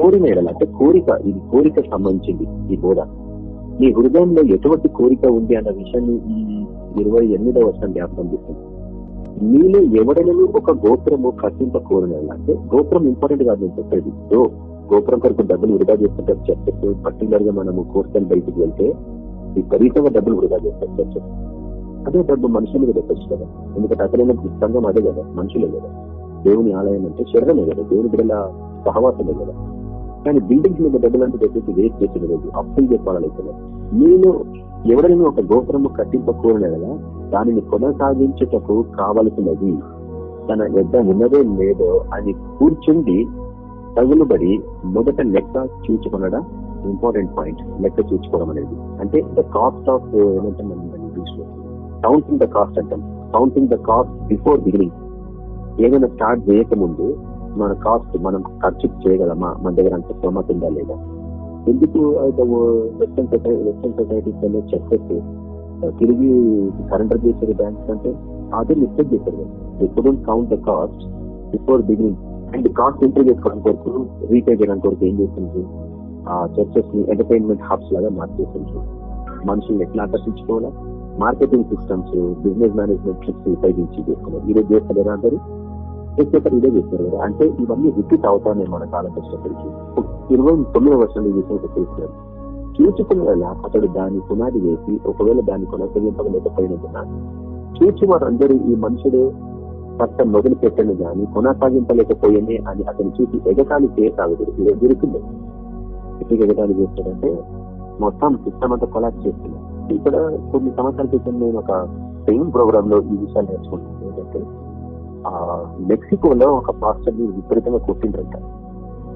కోరిన ఎడల అంటే కోరిక ఇది కోరిక సంబంధించింది ఈ బోధ. మీ హృదయంలో ఎటువంటి కోరిక ఉంది అన్న విషయాన్ని ఈ ఇరవై ఎనిమిదవ వర్షం జ్ఞాపకం చేస్తుంది. మీలో ఎవడైనా ఒక గోత్రము కట్టింప కోరిన అంటే గోత్రం ఇంపార్టెంట్ కాదు నేను చెప్పేది. గోపురం కొరకు డబ్బులు వృధా చేస్తుంటారు చర్చకు పర్టికులర్గా మనము కోర్సులు బయటికి వెళ్తే విపరీతంగా డబ్బులు వృధా చేస్తారు చర్చ అదే డబ్బు మనుషులు మీద కదా. ఎందుకంటే అతనైనా సంఘం అదే కదా మనుషులే కదా. దేవుని ఆలయం అంటే శరీరమే కదా దేవుని బిడ్డల సహవాసమే కదా. కానీ బిల్డింగ్స్ మీద డబ్బులు అంటే చెప్పేసి వేస్ట్ చేసిన రోజు అప్పులు చెప్పాలనుకున్నారు నేను ఎవరైనా ఒక గోపురము కట్టింపకూడలే కదా దానిని కొనసాగించుటకు కావలసినది తన యుద్ధం ఉన్నదో లేదో అని కూర్చుండి తగులుబడి మొదట లెక్క చూచుకునడం ఇంపార్టెంట్ పాయింట్ లెక్క చూసుకోవడం అనేది. అంటే ద కాస్ట్ ఆఫ్ ఏమంటాం ఇంగ్లీష్లో? కౌంటింగ్ ద కాస్ట్ అంటాం. Counting the cost before beginning ఏదైనా స్టార్ట్ చేయకముందు మన కాస్ట్ మనం ఖర్చు చేయగలమా? మన దగ్గర అంత స్తోమత ఉందా లేదా? ఎందుకు వెస్టర్న్ సొసైటీ వెస్టర్న్ సొసైటీస్ చెప్పేసి తిరిగి సరెండర్ చేసే బ్యాంక్స్ అంటే అదే మిస్టేక్ చేశారు ఎప్పుడు count the cost before beginning and cost improve చేసుకోవడం కొరకు రీపే చేయడం కొరకు ఏం చేస్తుంది ఆ చర్చెస్ని ఎంటర్టైన్మెంట్ హబ్స్ లాగా మార్చేస్తుంది మనుషులు ఎట్లా ఆకర్షించుకోవాలా marketing systems business management tricks ఉపయోగించి చేస్తున్నారు ఈ రోజు చేస్తారు అందరూ ప్రత్యేకత ఇదే చేస్తారు కదా అంటే ఇవన్నీ రిపీట్ అవుతానే మన కాలం వచ్చేటప్పటికి ఇరవై తొమ్మిది వర్షాలు చేసిన తెలుస్తున్నారు చూచుకున్న వల్ల అతడు దాన్ని పునాది వేసి ఒకవేళ దాన్ని కొనసాగింపలేకపోయినందున చూచి వారందరూ ఈ మనుషుడే పట్ట మొదలు పెట్టను గాని కొనసాగింపలేకపోయేనే అని అతను చూసి ఎగతాళి చేయసాగదు ఇది దొరికింది. ఎప్పుడు ఎగతాళి చేస్తాడంటే మొత్తం సిస్టమ్ అంతా కొలాక్స్ చేస్తున్నాడు ఇక్కడ కొన్ని సంవత్సరాల క్రితం నేను ఒక సేమ్ ప్రోగ్రామ్లో ఈ విషయాలు నేర్చుకున్నాను. ఏంటంటే ఆ మెక్సికోలో ఒక పాస్టర్ని విపరీతంగా కొట్టిండ్రంట.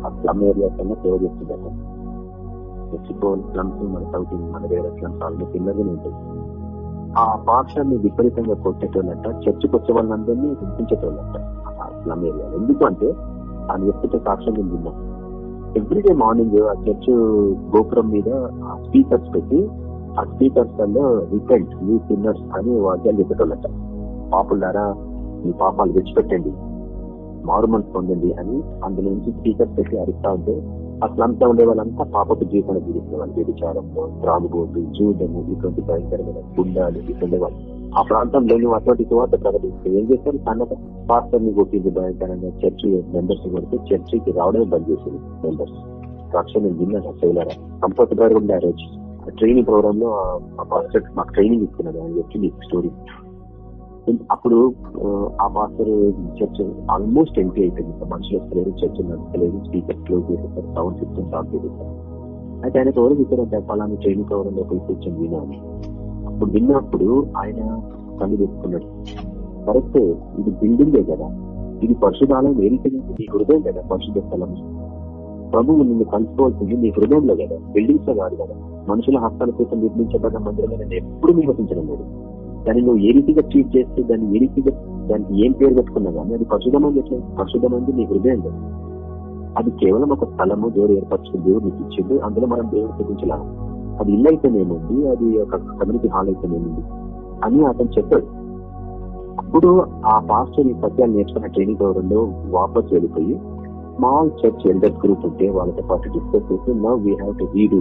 ఆ స్లమ్ ఏరియాస్ అన్న సేవ చేస్తుందంట. మెక్సికో స్లమ్స్ మన సౌత్ మన వేరే స్లమ్స్ ఆల్రెడీ పిల్లర్గానే ఉంటుంది. ఆ పాస్టర్ విపరీతంగా కొట్టేటోళ్ళంట చర్చకు వచ్చే వాళ్ళందరినీ హింసించేటోళ్ళంట స్లమ్ ఏరియాలో ఎందుకు అంటే ఆ వ్యక్తితో సాక్ష్యం నేను విన్నాం ఎవ్రీడే మార్నింగ్ ఆ చర్చ్ గోపురం మీద ఆ స్పీకర్స్ పెట్టి ఆ స్పీకర్స్లో రిపెంట్ మీ సిన్నర్స్ అని వాక్యాలు చెప్పేటోళ్ళంట. పాపులారా మీ పాపాలు విడిచిపెట్టండి మారుమన్స్ పొందండి అని అందులో నుంచి స్పీకర్స్ పెట్టి అరుస్తా ఉంటే అసలు అంతా ఉండే వాళ్ళంతా పాపపు జీవితాన్ని జీవిస్తున్న వాళ్ళు వ్యభిచారంలో త్రాగుబోతు జూడము ఇటువంటి భయంకరమైన గుండాలు ఇటువంటి వాళ్ళు. ఆ ప్రాంతంలోని అటువంటి తర్వాత ప్రకటిస్తే ఏం చేస్తారు? సన్నత పాస్టర్ని కొట్టింది భయంకరంగా చర్చి మెంబర్స్ కొడితే చర్చికి రావడమే బంద్ చేసింది మెంబర్స్. రక్షణ విన్నాను శైలరా కంఫర్ట్ గారు ఉండే ఆ రోజు ట్రైనింగ్ ప్రోగ్రామ్లో ఆ పాస్టర్ మాకు ట్రైనింగ్ ఇస్తున్నారు అని చెప్పి స్టోరీ అప్పుడు ఆ, ఆ మాస్టర్ చర్చ్ ఆల్మోస్ట్ ఎంటీ అయిపోయింది. మనుషులు వస్తలేదు చర్చ్ నడుస్తలేదు స్పీకర్ క్లోజ్ చేసేస్తారు సౌండ్ సిస్టమ్ ఆఫ్ చేసేస్తారు అయితే ఆయన ఎవరు చెప్పారంటే పలానా ట్రైనింగ్ ప్రోగ్రామ్లో కూర్చొని వినాలి. అప్పుడు విన్నప్పుడు ఆయన కళ్ళు పెట్టుకున్నాడు కరెక్ట్ ఇది బిల్డింగే కదా. ఇది పరిశుధాలయం ఏ నీ హృదయం కదా పరిశుద్ధ స్థలం. ప్రభువు నిన్ను కలుసుకోవాల్సింది నీ హృదయంలో కదా. బిల్డింగ్స్లో కాదు కదా. మనుషుల హస్తాల కోసం నిర్మించబడిన మందిరంలో నేను ఎప్పుడు నివసించడం లేదు. దాన్ని నువ్వు ఏ రీతిగా ట్రీట్ చేస్తే దాన్ని ఏ రీతిగా దానికి ఏం పేరు పెట్టుకున్నా కానీ అది పరిశుధమంది ఎట్లా పరిశుధమంది నీ లేదు అది కేవలం ఒక స్థలము దేవుడు ఏర్పరచుకుని దేవుడు నీకు ఇచ్చిండు. అందులో మనం దేవుడు చూపించలేము అది ఇల్లు అయితేనేముంది? అది ఒక కమ్యూనిటీ హాల్ అయితేనేముంది? అని అతను చెప్పాడు. అప్పుడు ఆ పాస్టర్ ఈ సత్యాలు నేర్చుకున్న ట్రైనింగ్ ప్రోగ్రాంలో వాపస్ వెళ్ళిపోయి స్మాల్ చర్చ్ ఎల్డర్స్ గ్రూప్ ఉంటే వాళ్ళతో పాటు డిస్కస్ చేసి now we have to redo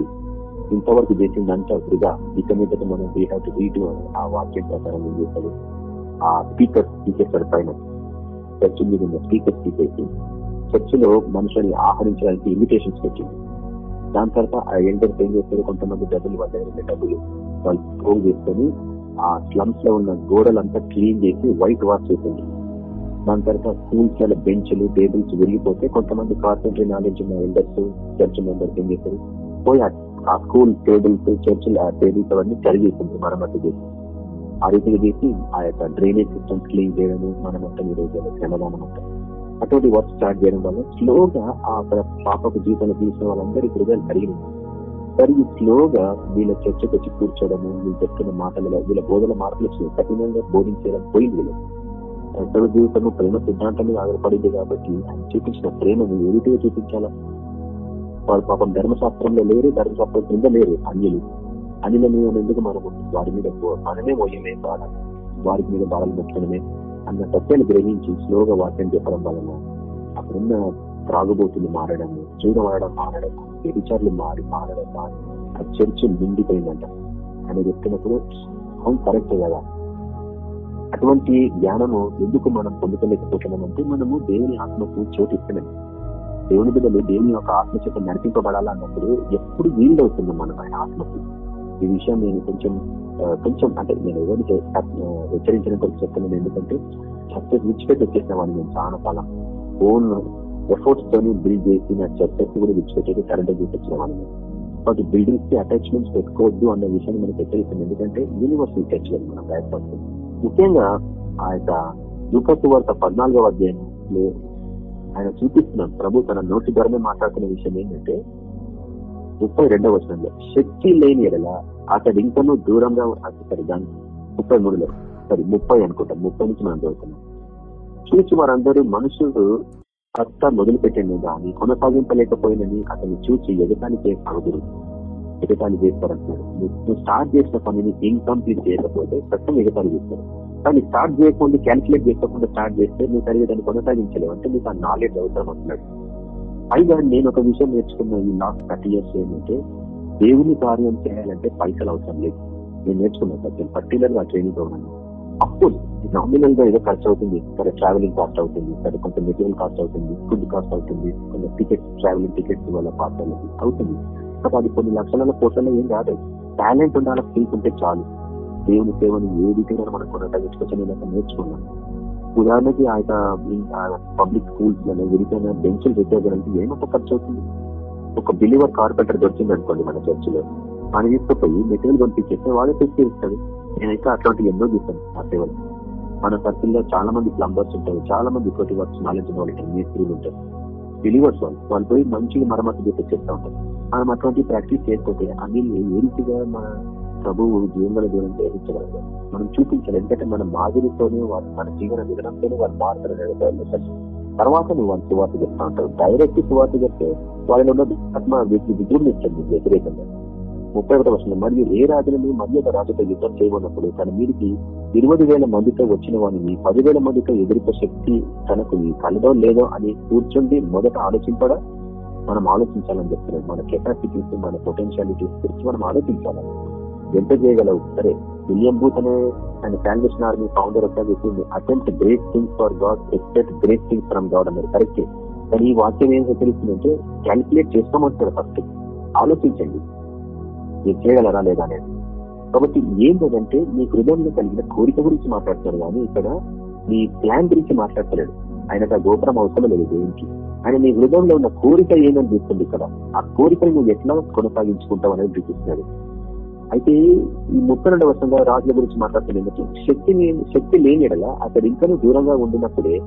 ఇంతవరకు చేసిందంతా వృధా. ఇక మీద మనం వీ హ్యావ్ టు రీడ్ ఆ వాక్యం ప్రకారం ఏం చేస్తాడు ఆ స్పీకర్ తీసేశాడు పైన చర్చ్ మీద ఉన్న స్పీకర్ తీసేసి చర్చిలో మనుషుల్ని ఆహరించడానికి ఇన్విటేషన్స్ పెట్టింది. దాని తర్వాత ఆ ఎంటర్ ఏం చేస్తారు కొంతమంది డబ్బులు వాళ్ళ దగ్గర డబ్బులు వాళ్ళు పోగు చేసుకొని ఆ స్లమ్స్లో ఉన్న గోడలంతా క్లీన్ చేసి వైట్ వాష్ చేసింది. దాని తర్వాత స్కూల్స్లో బెంచ్లు టేబుల్స్ విరిగిపోతే కొంతమంది కార్పెంటరీ నాలెడ్జ్ ఉన్న ఎల్డర్స్ చర్చ్ మెంబర్స్ ఏం చేస్తారు? పోయి ఆ- స్కూల్ టేబుల్స్ చర్చ్ ఆ టేబుల్స్ అవన్నీ కరిగేసింది మరమ్మతు చేసి. ఆ రీతిగా చేసి ఆ యొక్క డ్రైనేజ్ సిస్టమ్ క్లీన్ చేయడము మనమంతా ఈ రోజు శ్రమదానం అటువంటి వర్క్ స్టార్ట్ చేయడం వల్ల స్లోగా ఆ అక్కడ పాపకు జీవితంలో తీసిన వాళ్ళందరి హృదయాలు కరిగినాయి కరిగి స్లోగా వీళ్ళ చర్చకు వచ్చి కూర్చోవడము వీళ్ళు చెప్తున్న మాటలలో వీళ్ళ బోధన మార్పులు వచ్చినాయి కఠినంగా బోధించడం పోయింది వీళ్ళు. జీవితము ప్రేమ సిద్ధాంతం మీద ఆధారపడింది కాబట్టి ఆయన చూపించిన ప్రేమను ఏ రీతిగా చూపించాలా? వాళ్ళు పాపం ధర్మశాస్త్రంలో లేరు ధర్మశాస్త్రం కింద లేరు అన్యులు. మీద ఎందుకు మనము వారి మీద మనమే మోయమే బాధ. వారి మీద బాధలు ముఖ్యమే అన్న సత్యాన్ని గ్రహించి స్లోగా వాక్యం చెప్పడం వలన అక్కడున్న త్రాగుబోతులు మారడము చూడవాడడం మారడం వ్యభిచారులు మారి మారడం మారి ఆ చర్చి నిండిపోయిందంట. అని చెప్తున్నప్పుడు అవును కరెక్ట్ కదా. అటువంటి జ్ఞానము ఎందుకు మనం పొందుకోలేకపోతున్నామంటే మనము దేవుని ఆత్మకు చోటిస్తున్నాం. దేవుని బిడ్డలు దేవుని యొక్క ఆత్మ చేత నడిపింపబడాలన్నప్పుడు ఎప్పుడు వీల్డ్ అవుతుంది మనం ఆయన ఆత్మకి. ఈ విషయం నేను కొంచెం కొంచెం అంటే నేను ఎవరికి హెచ్చరించిన కొంచెం చెప్తున్నాను ఎందుకంటే చర్చ విడిచిపెట్టి వచ్చేసిన వాళ్ళు నేను చాలా కాలం ఓన్ ఎఫర్ట్స్ తోని బిల్డ్ చేసి నా చర్చస్ కూడా విడిచిపెట్టేది కరెంట్ చూపించిన వాళ్ళని బట్ బిల్డింగ్స్కి అటాచ్మెంట్స్ పెట్టుకోవద్దు అన్న విషయాన్ని మనకు హెచ్చరిస్తుంది. ఎందుకంటే యూనివర్సల్ చర్చ్ మనం ప్రయత్నిస్తుంది ముఖ్యంగా ఆ యొక్క యూపత్తు వార్త పద్నాలుగవ అధ్యాయంలో ఆయన చూపిస్తున్నాం ప్రభు తన నోటి ద్వారానే మాట్లాడుతున్న విషయం ఏంటంటే ముప్పై రెండవ వచనంలో శక్తి లేని ఎడల అతడు ఇంకనూ దూరంగా సరే దాని ముప్పై మూడులో సరే ముప్పై అనుకుంటాం ముప్పై నుంచి మనం చదువుతున్నాం. చూసి వారందరూ మనుషులు కర్త మొదలుపెట్టండి కానీ కొనసాగింపలేకపోయినని అతన్ని చూసి ఎగటానికి సాగుదురు ఎగతాళి చేస్తారంటున్నాడు నువ్వు స్టార్ట్ చేసిన పనిని ఇన్కంప్లీట్ చేయకపోతే కష్టం ఎగతాళి చేస్తారు కానీ స్టార్ట్ చేయకుండా క్యాల్కులేట్ చేసుకోకుండా స్టార్ట్ చేస్తే నువ్వు సరిగ్గా దాన్ని కొనసాగించలేవు. అంటే నీకు ఆ నాలెడ్జ్ అవసరం అంటున్నాడు పైగా నేను ఒక విషయం నేర్చుకున్న ఈ లాస్ట్ థర్టీ ఇయర్స్ ఏంటంటే దేవుని కార్యం చేయాలంటే పైసలు అవసరం లేదు. నేను నేర్చుకున్నాను సత్యం పర్టికులర్గా ట్రైనింగ్ ప్రోగ్రామ్ అప్పుడు నామినల్గా ఏదో ఖర్చు అవుతుంది. సరే ట్రావెలింగ్ కాస్ట్ అవుతుంది. సరే కొంత మెటీరియల్ కాస్ట్ అవుతుంది. ఫుడ్ కాస్ట్ అవుతుంది. కొంత టికెట్స్ ట్రావెలింగ్ టికెట్స్ వల్ల పాత్రలకి అవుతుంది. కాబట్టి అది కొన్ని లక్షల కోట్లలో ఏం కాదు టాలెంట్ ఉండాలి స్కిల్స్ ఉంటే చాలు. దేవుని సేవను ఏ రీతిగా మనం కొనసాగించుకోవచ్చు నేను నేర్చుకున్నాను ఉదాహరణకి ఆ యొక్క పబ్లిక్ స్కూల్స్లలో విడిపోయిన బెంచ్లు రిపేర్ చేయడానికి ఏమంత ఖర్చు అవుతుంది? ఒక బిలీవర్ కార్పెంటర్ దొరికింది అనుకోండి మన చర్చిలో. ఆయన తీసుకుపోయి మెటీరియల్ పంపించేస్తే వాడే తెచ్చి ఇస్తాడు నేనైతే అట్లాంటివి ఎన్నో చూస్తాను ఆ సేవలు. మన సర్కిల్లో చాలా మంది ప్లంబర్స్ ఉంటారు చాలా మంది ఇప్పటి వర్క్స్ నాలెడ్జ్ వాళ్ళు మేస్త్రీలు ఉంటారు. బిలీవర్స్ వాళ్ళు వాళ్ళు పోయి మంచిగా మరమ్మతు చేస్తూ ఉంటారు. మనం అటువంటి ప్రాక్టీస్ చేసుకుంటే అన్ని ఏ రీతిగా మన ప్రభువు జీవన దేవుని గ్రహించగలరు మనం చూపించాలి ఎందుకంటే మన మాదిరితోనే వాళ్ళు మన జీవన విధానంతోనే వాళ్ళు మారుతారు తర్వాత నువ్వు వాళ్ళు సువార్త చెప్తా ఉంటావు. డైరెక్ట్ సువార్త చెప్తే వాళ్ళలో ఉన్న ఆత్మ విజృంభించండి వ్యతిరేకంగా. ముప్పై ఒకటి వర్షంలో మరియు ఏ రాజులను మరి ఒక రాజుతో యుద్ధం చేయబడినప్పుడు తన మీదికి ఇరవై వేల మందితో వచ్చిన వాడిని పదివేల మందితో ఎదుర్కొ శక్తి తనకు కలదో లేదో అని కూర్చుండి మొదట ఆలోచింపడా? మనం ఆలోచించాలని చెప్తున్నాడు. మన కెపాసిటీస్ మన పొటెన్షియాలిటీస్ గురించి మనం ఆలోచించాలి? ఎంత చేయగలవు? సరే విలియం బూత్ అనే ఆయన శాల్వేషన్ ఆర్మీ ఫౌండర్ ఒక చెప్పింది attempt great things for God expect great things from God అన్నారు. కరెక్ట్ కానీ ఈ వాక్యం ఏం హెచ్చరిస్తుందంటే క్యాలిక్యులేట్ చేసుకోమంటారు ఫస్ట్ ఆలోచించండి. మీరు చేయగలరా లేదా అనేది. కాబట్టి ఏంటంటే మీ హృదయంలో కలిగిన కోరిక గురించి మాట్లాడతారు కానీ ఇక్కడ మీ ప్లాన్ గురించి మాట్లాడతలేడు. ఆయనకు ఆ గోపురం అవసరం లేదు దేవునికి ఆయన నీ హృదయంలో ఉన్న కోరిక ఏందని చూస్తుంది ఇక్కడ? ఆ కోరికను నువ్వు ఎట్లా కొనసాగించుకుంటావు అనేది చూపిస్తున్నాడు. అయితే ఈ ముప్పై రెండు వర్షంలో రాజుల గురించి మాట్లాడుతున్నట్టు శక్తి శక్తి లేని ఎడల అతడు ఇంకా దూరంగా ఉండినప్పుడే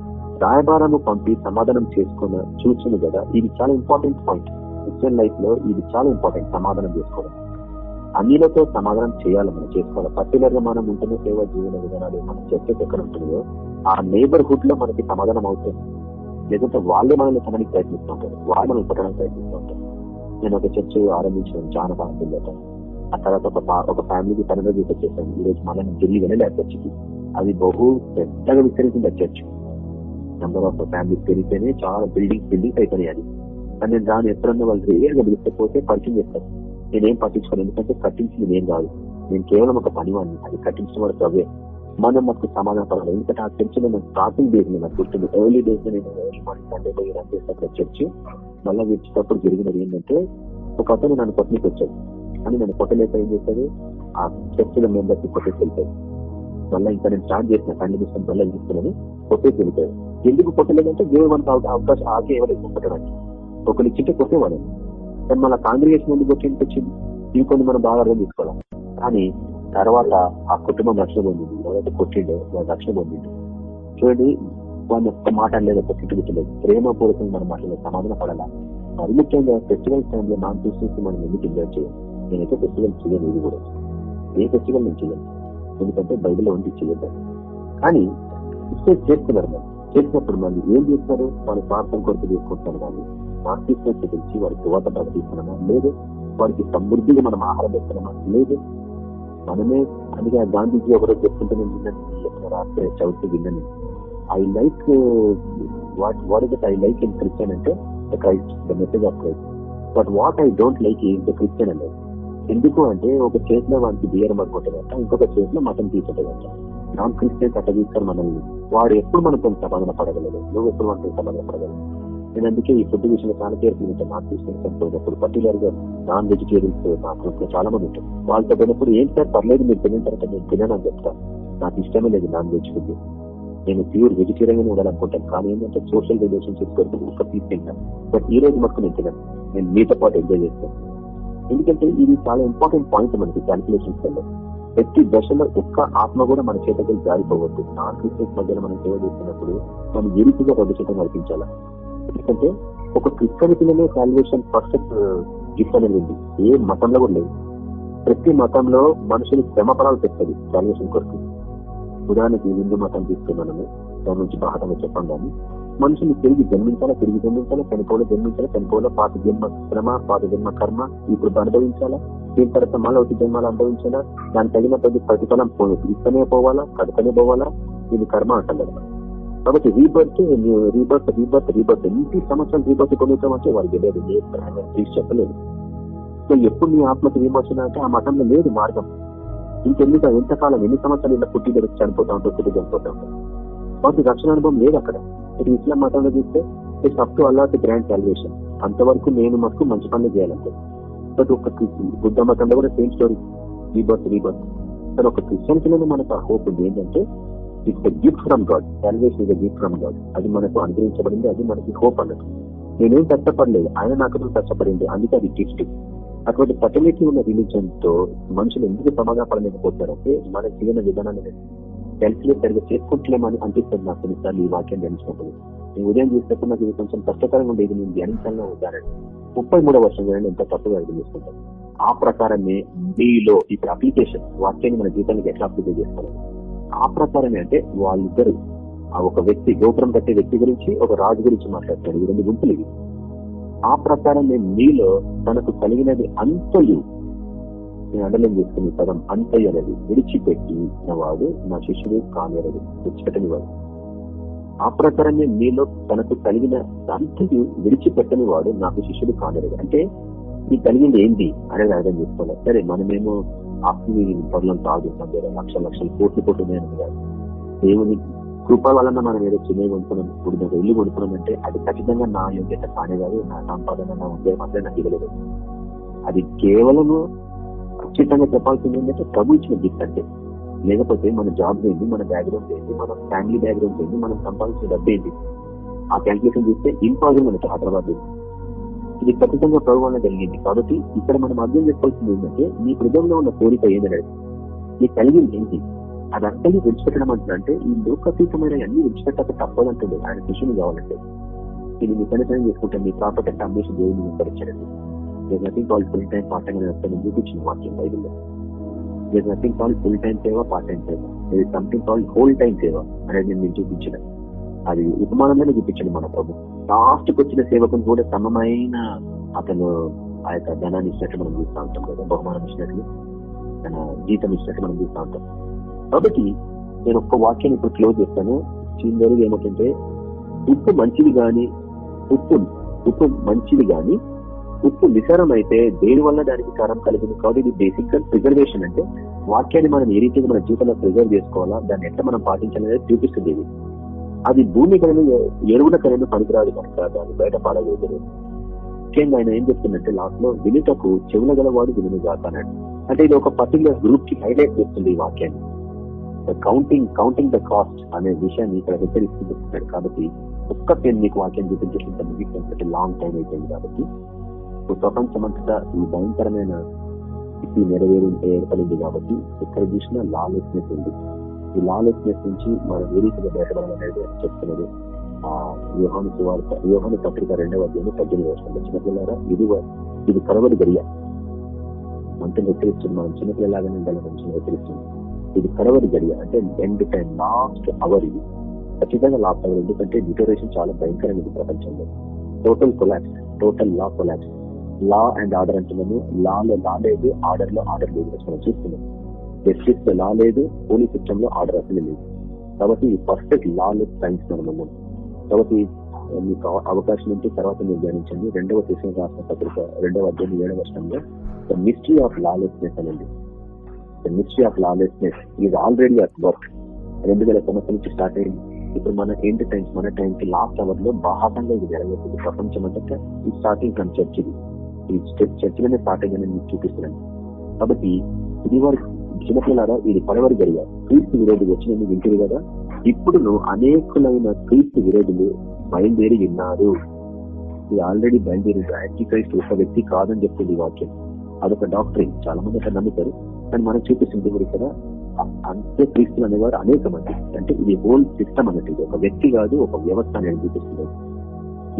రాయబారము పంపి సమాధానం చేసుకున్న చూసిన కదా. ఇది చాలా ఇంపార్టెంట్ పాయింట్ క్రిస్టియన్ లైఫ్లో ఇది చాలా ఇంపార్టెంట్ సమాధానం చేసుకోవడం. అన్నిలతో సమాధానం చేయాలి మనం చేసుకోవాలి. పర్టికులర్గా మనం ఉంటున్న సేవ జీవన విధానాలు మనం చర్చ ఎక్కడ ఉంటుందో ఆ నేబర్హుడ్లో మనకి సమాధానం అవుతుంది. లేదంటే వాళ్ళే మనల్ని తననికి ప్రయత్నిస్తూ ఉంటారు. వాళ్ళు మనల్ని కొట్టడానికి ప్రయత్నిస్తూ ఉంటారు. నేను ఒక చర్చ ఆరంభించడం చాలా బాగుంటుంది. ఆ తర్వాత ఒక ఒక ఫ్యామిలీకి తనగా చూపించేసాను ఈ రోజు మనం ఢిల్లీ వెళ్ళి ఆ చర్చికి. అది బహు పెద్దగా విస్తరించింది ఆ చర్చ్. నెంబర్ ఆఫ్ ఫ్యామిలీస్ పెరిగితేనే చాలా బిల్డింగ్స్ బిల్డింగ్స్ అయిపోయినాయి అది. కానీ నేను దాన్ని ఎప్పుడన్నా వాళ్ళు రేయర్గా పిలిస్తే పరిచయం చేస్తాను నేనేం పట్టించుకోను. ఎందుకంటే కట్టించింది నేను కాదు. నేను కేవలం ఒక పనివాడిని. అది కట్టించిన వాడు అవే మనం మనకు సమాధాన పడాలి ఎందుకంటే ఆ చర్చ్ నేను స్టార్టింగ్ డేస్ నాకు గుర్తుంది. ఎర్లీ డేస్లో నేను ఎర్లీ మార్నింగ్ సండే పోయి రన్ చేసినప్పుడు చర్చ్. మళ్ళీ విడిచేటప్పుడు జరిగినది ఏంటంటే ఒక అతను నన్ను కొట్టనికి వచ్చాడు. అని నన్ను కొట్టలేక ఏం చేశాడు ఆ చర్చ్లో మెంబర్స్ కొట్టేసి వెళ్తాడు మళ్ళీ ఇంకా నేను స్టార్ట్ చేసిన కళ్ళు తీసుకుని మళ్ళీ తీసుకున్నాను. కొట్టేసి వెళ్తాడు ఎందుకు కొట్టలేదంటే దేవుడు మనకు అవకాశం ఆకే ఇవ్వలేదు కొట్టడానికి. ఒకరి చింటే కొట్టేవాడు కానీ మన కాంగ్రిగేషన్ ఎందుకు వచ్చింది? వచ్చింది ఇంకొన్ని మనం బాగా అర్థం తీసుకోవాలి కానీ తర్వాత ఆ కుటుంబం రక్షణ పొందింది. ఎవరైతే కొట్టిండో వాళ్ళు రక్షణ పొందిండు. చూడండి వాళ్ళు ఒక్క మాట లేదు ఒక తిట్టుగుట్టలేదు ప్రేమపూర్వకంగా మనం మాట్లాడలేదు. సమాధాన పడాలా మరి ముఖ్యంగా ఫెస్టివల్ టైంలో నాన్ క్రిస్టియన్స్ మనం ఎందుకు ఎంజాయ్ చేయాలి? నేనైతే ఫెస్టివల్ చేయను ఇది కూడా. ఏ ఫెస్టివల్ నేను చేయను. ఎందుకంటే బైబిల్లో ఉండి చేయద్దు. కానీ ఇస్తే చేస్తున్నారు మనం చేసినప్పుడు మనం ఏం చేస్తారు? వాళ్ళు స్వార్థం కొరకు చేసుకుంటున్నారు కానీ మార్క్సిస్ట్ గురించి వారి యువత ప్రకటిస్తున్నామా లేదు. వారికి సమృద్ధిగా మనం ఆహారం పెడుతున్నామా? లేదు. మనమే అందుకే గాంధీజీ ఒకరోజు చెప్తుంటే నేను విన్నాను. రాత్రి చవితి విన్నాను. I like what what is I like in Christian అంటే the Christ the message of Christ but what I don't like in the Christian అనేది ఎందుకు అంటే ఒక చేతిలో వాడికి బియ్యం అనుకుంటుందంట ఇంకొక చేతిలో మటన్ తీసుకుంటుందంట. నాన్ క్రిస్టియన్స్ అట్లా తీసుకొని మనల్ని. వాడు ఎప్పుడు మనతో సమాధాన పడగలదు నువ్వు ఎప్పుడు మనతో సమాధాన పడగలదు నేను అందుకే ఈ ఫుడ్ విషయంలో చాలా పేరు ఉంటాను నాన్ క్రిస్టియన్స్ పోయినప్పుడు పర్టికులర్గా నాన్ వెజిటేరియన్స్ నాకు చాలా మంది ఉంటారు. వాళ్ళతో పోయినప్పుడు ఏం సార్ పర్లేదు మీరు తిన్న తర్వాత నేను తినను అని చెప్తాను నాకు ఇష్టమే లేదు నాన్ వెజ్ ఫుడ్. నేను ప్యూర్ వెజిటేరియన్గా ఉండాలనుకుంటాను. కానీ ఏంటంటే సోషల్ రిలేషన్షిప్ కొరకు ఒక పీస్ బట్ ఈ రోజు మటుకు నేను తిన్నాను నేను మీతో పాటు ఎంజాయ్ చేస్తాను. ఎందుకంటే ఇది చాలా ఇంపార్టెంట్ పాయింట్ మనకి క్యాల్కులేషన్స్ వల్ల ప్రతి దశలో ఒక్క ఆత్మ కూడా మన చేతకి జారిపోవద్దు. నాన్ క్రిస్టియన్స్ మధ్యలో మనం సేవ చేస్తున్నప్పుడు మనం ఏ రీతిగా రెండు చేతం నడిపించాలా? ఎందుకంటే ఒక క్రిస్టియనిటీలోనే సాల్వేషన్ పర్ఫెక్ట్ గిఫ్ట్ అనేది ఉంది. ఏ మతంలో కూడా లేదు. ప్రతి మతంలో మనుషులు శ్రమ పడాల్సి వస్తుంది సాల్వేషన్ కొరకు. ఉదాహరణకి హిందూ మతం తీసుకున్నాము దాని నుంచి బాహటంగా చెప్పండి కానీ మనుషులు తిరిగి జన్మించాలా తిరిగి జన్మించాలా చనిపోలో జన్మించాలా చనిపోలో పాత జన్మ శ్రమ పాత జన్మ కర్మ ఇప్పుడు అనుభవించాలా? దీని తర్వాత మళ్ళీ ఒకటి జన్మాలు అనుభవించాలా? దానికి తగిన ప్రతి ప్రతిఫలం ఇస్తనే పోవాలా కడుతనే పోవాలా? ఇది కర్మ అంటారు కాబట్టి రీబర్త్ రీబర్త్ రీబర్త్ రీబర్త్ ఎన్ని సంవత్సరాలు రీబర్త్ పొందుతామంటే వాళ్ళు లేదు తీసి చెప్పలేదు సో ఎప్పుడు నీ ఆత్మకి విమోచన అంటే ఆ మతంలో లేదు మార్గం. ఇంకెన్ని ఎంతకాలం ఎన్ని సంవత్సరాలు ఇలా పుట్టి గడిచి చనిపోతా ఉంటాం పుట్టి చనిపోతా ఉంటాం కాబట్టి రక్షణ అనుభవం లేదు అక్కడ. ఇది ఇస్లాం మతంలో చూస్తే ఇట్స్ అప్ టు అల్లాట్ గ్రాండ్ సాల్వేషన్ అంతవరకు నేను మటుకు మంచి పనులు చేయాలంటే. బట్ ఒక బుద్ధ మతంలో కూడా సేమ్ స్టోరీ రీబర్త్ రీబర్త్ కానీ ఒక క్రిస్టియన్ పిల్లలు మనకు ఆ హోప్ ఉంది. ఏంటంటే it's gift from God salvation is gift from God అది మనకు అనుగ్రహించబడింది అది మనకి హోప్ అన్నట్టు నేనేం కష్టపడలేదు. ఆయన నాకు కష్టపడింది. అందుకే అది గిఫ్ట్ అటువంటి ఫర్టిలిటీ ఉన్న రిలీజన్తో మనుషులు ఎందుకు సమాధానపడలేకపోతారంటే మన జీవన విధానాన్ని సెల్ఫ్లీ సరిగ్గా చేసుకుంటున్నామని అనిపిస్తుంది నాకు కొన్నిసార్లు ఈ వాక్యం ధ్యానించినప్పుడు నేను ఉదయం చూసినప్పుడు నాకు ఇది కొంచెం కష్టకరంగా ఉండేది నేను ధ్యానించాలని ఉదాహరణ ముప్పై మూడో వర్షం కానీ ఎంత తప్పుగా అర్థం చేసుకుంటాను. ఆ ప్రకారమే మీలో ఇప్పుడు అప్లికేషన్ వాక్యాన్ని మన జీవితానికి ఎట్లా అప్లికే చేసుకోవాలి ఆ ప్రకారమే అంటే వాళ్ళిద్దరు ఆ ఒక వ్యక్తి గోపురం కట్టే వ్యక్తి గురించి ఒక రాజు గురించి మాట్లాడతాడు. ఈ రెండు గుంపులు ఆ ప్రకారమే మీలో తనకు కలిగినది అంతయు నేను అండలం చేసుకునే పదం అంతయు అనేది విడిచిపెట్టి వాడు నా శిష్యుడు కానేరదు విడిచిపెట్టని వాడు. ఆ ప్రకారమే మీలో తనకు కలిగిన అంతయు విడిచిపెట్టని వాడు నాకు శిష్యుడు కానేరదు అంటే ఈ కలిగింది ఏంటి అనేది అర్థం చేసుకోవాలి. సరే మనమేమో ఆస్తి పనులను సాగుతున్నాం లేదా లక్షల లక్షలు కోట్లు కోట్లు ఉన్నాయని కాదు. దేవుని కృప వలన మనం ఏదో చిన్నవి కొనుక్కున్నాం ఇప్పుడు నాకు ఇల్లు కొనుక్కున్నాం అది ఖచ్చితంగా నా యోగ్యత కానే కాదు నా సంపాదన నా ఉద్యోగం అంటే నాకు ఇవ్వలేదు. అది కేవలము ఖచ్చితంగా చెప్పాల్సింది ఏంటంటే ప్రభు ఇచ్చిన గిఫ్ట్ అంటే లేకపోతే మన జాబ్ ఏంటి మన బ్యాక్గ్రౌండ్ ఏంటి మన ఫ్యామిలీ బ్యాక్గ్రౌండ్ ఏంటి మనం సంపాదించిన డబ్బు ఏంటి ఆ క్యాల్కులేషన్ చూస్తే ఇంపాసిబుల్ మనకి హైదరాబాద్ ఇది ఖచ్చితంగా ప్రభు వల్ల జరిగింది. కాబట్టి ఇక్కడ మనం అర్థం చేసుకోవాల్సింది ఏంటంటే నీ హృదయంలో ఉన్న కోరిక ఏంటంటే నీ కలిగింది ఏంటి అదంతా విడిచిపెట్టడం అంటే ఈ లోకతీతమైన అన్ని విడిచిపెట్టక తప్పదంటుంది ఆయన శిష్యుని కావాలంటే. ఇది మీ పనితనం చేసుకుంటే మీ ప్రాపర్టీ అంటే అమ్మేసి దేవుని విస్తరించడండి there nothing call full time part time అని చూపించింది వాక్యం బైబిల్లో there nothing call full time సేవ పార్ట్ టైం సేవ there something call whole time సేవ అనేది నేను మీకు చూపించిన అది ఉపమానంగానే చూపించండి మన ప్రభు లాస్ట్ వచ్చిన సేవకుని కూడా సమమైన అతను ఆ యొక్క ధనాన్ని ఇచ్చినట్టు మనం చూస్తూ ఉంటాం కదా బహుమానం ఇచ్చినట్లు తన జీతం ఇచ్చినట్టు మనం చూస్తూ ఉంటాం. కాబట్టి నేను ఒక్క వాక్యం ఇప్పుడు క్లోజ్ చేస్తాను. చిన్నది ఏమిటంటే ఉప్పు మంచిది గాని ఉప్పు ఉప్పు మంచిది గాని ఉప్పు నిసారం అయితే దేని వల్ల దానికి కారం కలిగింది? కాబట్టి ఇది బేసిక్గా ప్రిజర్వేషన్ అంటే వాక్యాన్ని మనం ఏ రీతిగా మన జీవితంలో ప్రిజర్వ్ చేసుకోవాలా? దాన్ని ఎట్లా మనం పాటించాలనేది చూపిస్తుంది ఇది. అది భూమి కలిగిన ఎరువుల కలిగిన పనికిరాదు కనుక దాన్ని బయట పాడలేదు ముఖ్యంగా ఆయన ఏం చెప్తుందంటే లాస్ట్లో వినుటకు చెవుల గలవాడు వినుగా కాకన్నాడు అంటే ఇది ఒక పర్టికులర్ గ్రూప్కి హైలైట్ చేస్తుంది ఈ వాక్యాన్ని. కౌంటింగ్ కౌంటింగ్ ద కాస్ట్ అనే విషయాన్ని ఇక్కడ హెచ్చరిస్తున్నాడు కాబట్టి ఒక్క పెన్ మీకు వాక్యం చూపించేసి లాంగ్ టైం అయిపోయింది కాబట్టి ప్రపంచమంతటా ఈ భయంకరమైన స్థితి నెరవేరు ఏర్పడింది కాబట్టి ఎక్కడ చూసినా లాలెస్నెస్ ఉంది. ఈ లాలెస్నెస్ నుంచి మనం ఏ రీతిగా బయటపడాలనేది చెప్తున్నది. ఆ వ్యూహాను సువార్త వ్యూహాను పత్రిక రెండవ అధ్యాయం పద్దెనిమిది వర్షంలో చిన్నపిల్లారా ఇది ఇది కరవడి గడియ. మంత్రులు హెచ్చరిస్తుంది మనం చిన్నపిల్లలాగానే ఉండాలి మంచిగా హెచ్చరిస్తుంది ఇది కడవరి గడియ. అంటే ఎండ్ టైం లాస్ట్ అవర్ ఇది. ఖచ్చితంగా లాస్ట్ అవర్ ఎందుకంటే డిటోరేషన్ చాలా భయంకరమైనది ప్రపంచంలో. Total collapse total law collapse law and order అంటున్నాము లాలో లా లేదు ఆర్డర్లో ఆర్డర్ లేదు మనం చూస్తున్నాం. జస్టిస్లో లా లేదు పోలీస్ సిస్టమ్లో ఆర్డర్ అసలు లేదు. కాబట్టి పర్ఫెక్ట్ లాలెస్ సైన్స్ మనం కాబట్టి మీకు అవకాశం ఉంటే తర్వాత మీరు ధ్యానించండి. రెండవ దేశం రాష్ట్ర పత్రిక రెండవ అధ్యాయం ఏడవ వర్షంలో ద మిస్ట్రీ ఆఫ్ లాలెస్నెస్ అనండి the mystery of lawlessness is already at work రెండు వేల సంవత్సరం నుంచి స్టార్ట్ అయింది. ఇప్పుడు మన ఎండ్ టైమ్స్ మన టైంకి లాస్ట్ అవర్లో బాహాటంగా ఇది జరగబోతుంది. ప్రపంచం అంతా ఈ స్టార్టింగ్ కన్సెప్ట్ ఇది. ఈ చర్చ్ మీకు చూపిస్తున్నాను. కాబట్టి ఇది వారి చిన్నపిల్లారా ఇది పడవరి జరిగా క్రీస్తు విరోధులు వచ్చినది వింటుంది కదా? ఇప్పుడు అనేకులైన క్రీస్తు విరోధులు బయలుదేరి విన్నారు. ఇది ఆల్రెడీ బయలుదేరి యాంటీ క్రైస్ట్ ఒక వ్యక్తి కాదని చెప్తుంది ఈ వాక్యం. అదొక డాక్టరీ చాలా మంది అక్కడ నమ్ముతారు. కానీ మనం చూపిస్తుంది కూడా ఇక్కడ అంతే క్రీస్తులు అనేవారు అనేక మంది. అంటే ఇది హోల్ సిస్టమ్ అన్నట్టు ఇది. ఒక వ్యక్తి కాదు ఒక వ్యవస్థ అనేది చూపిస్తుంది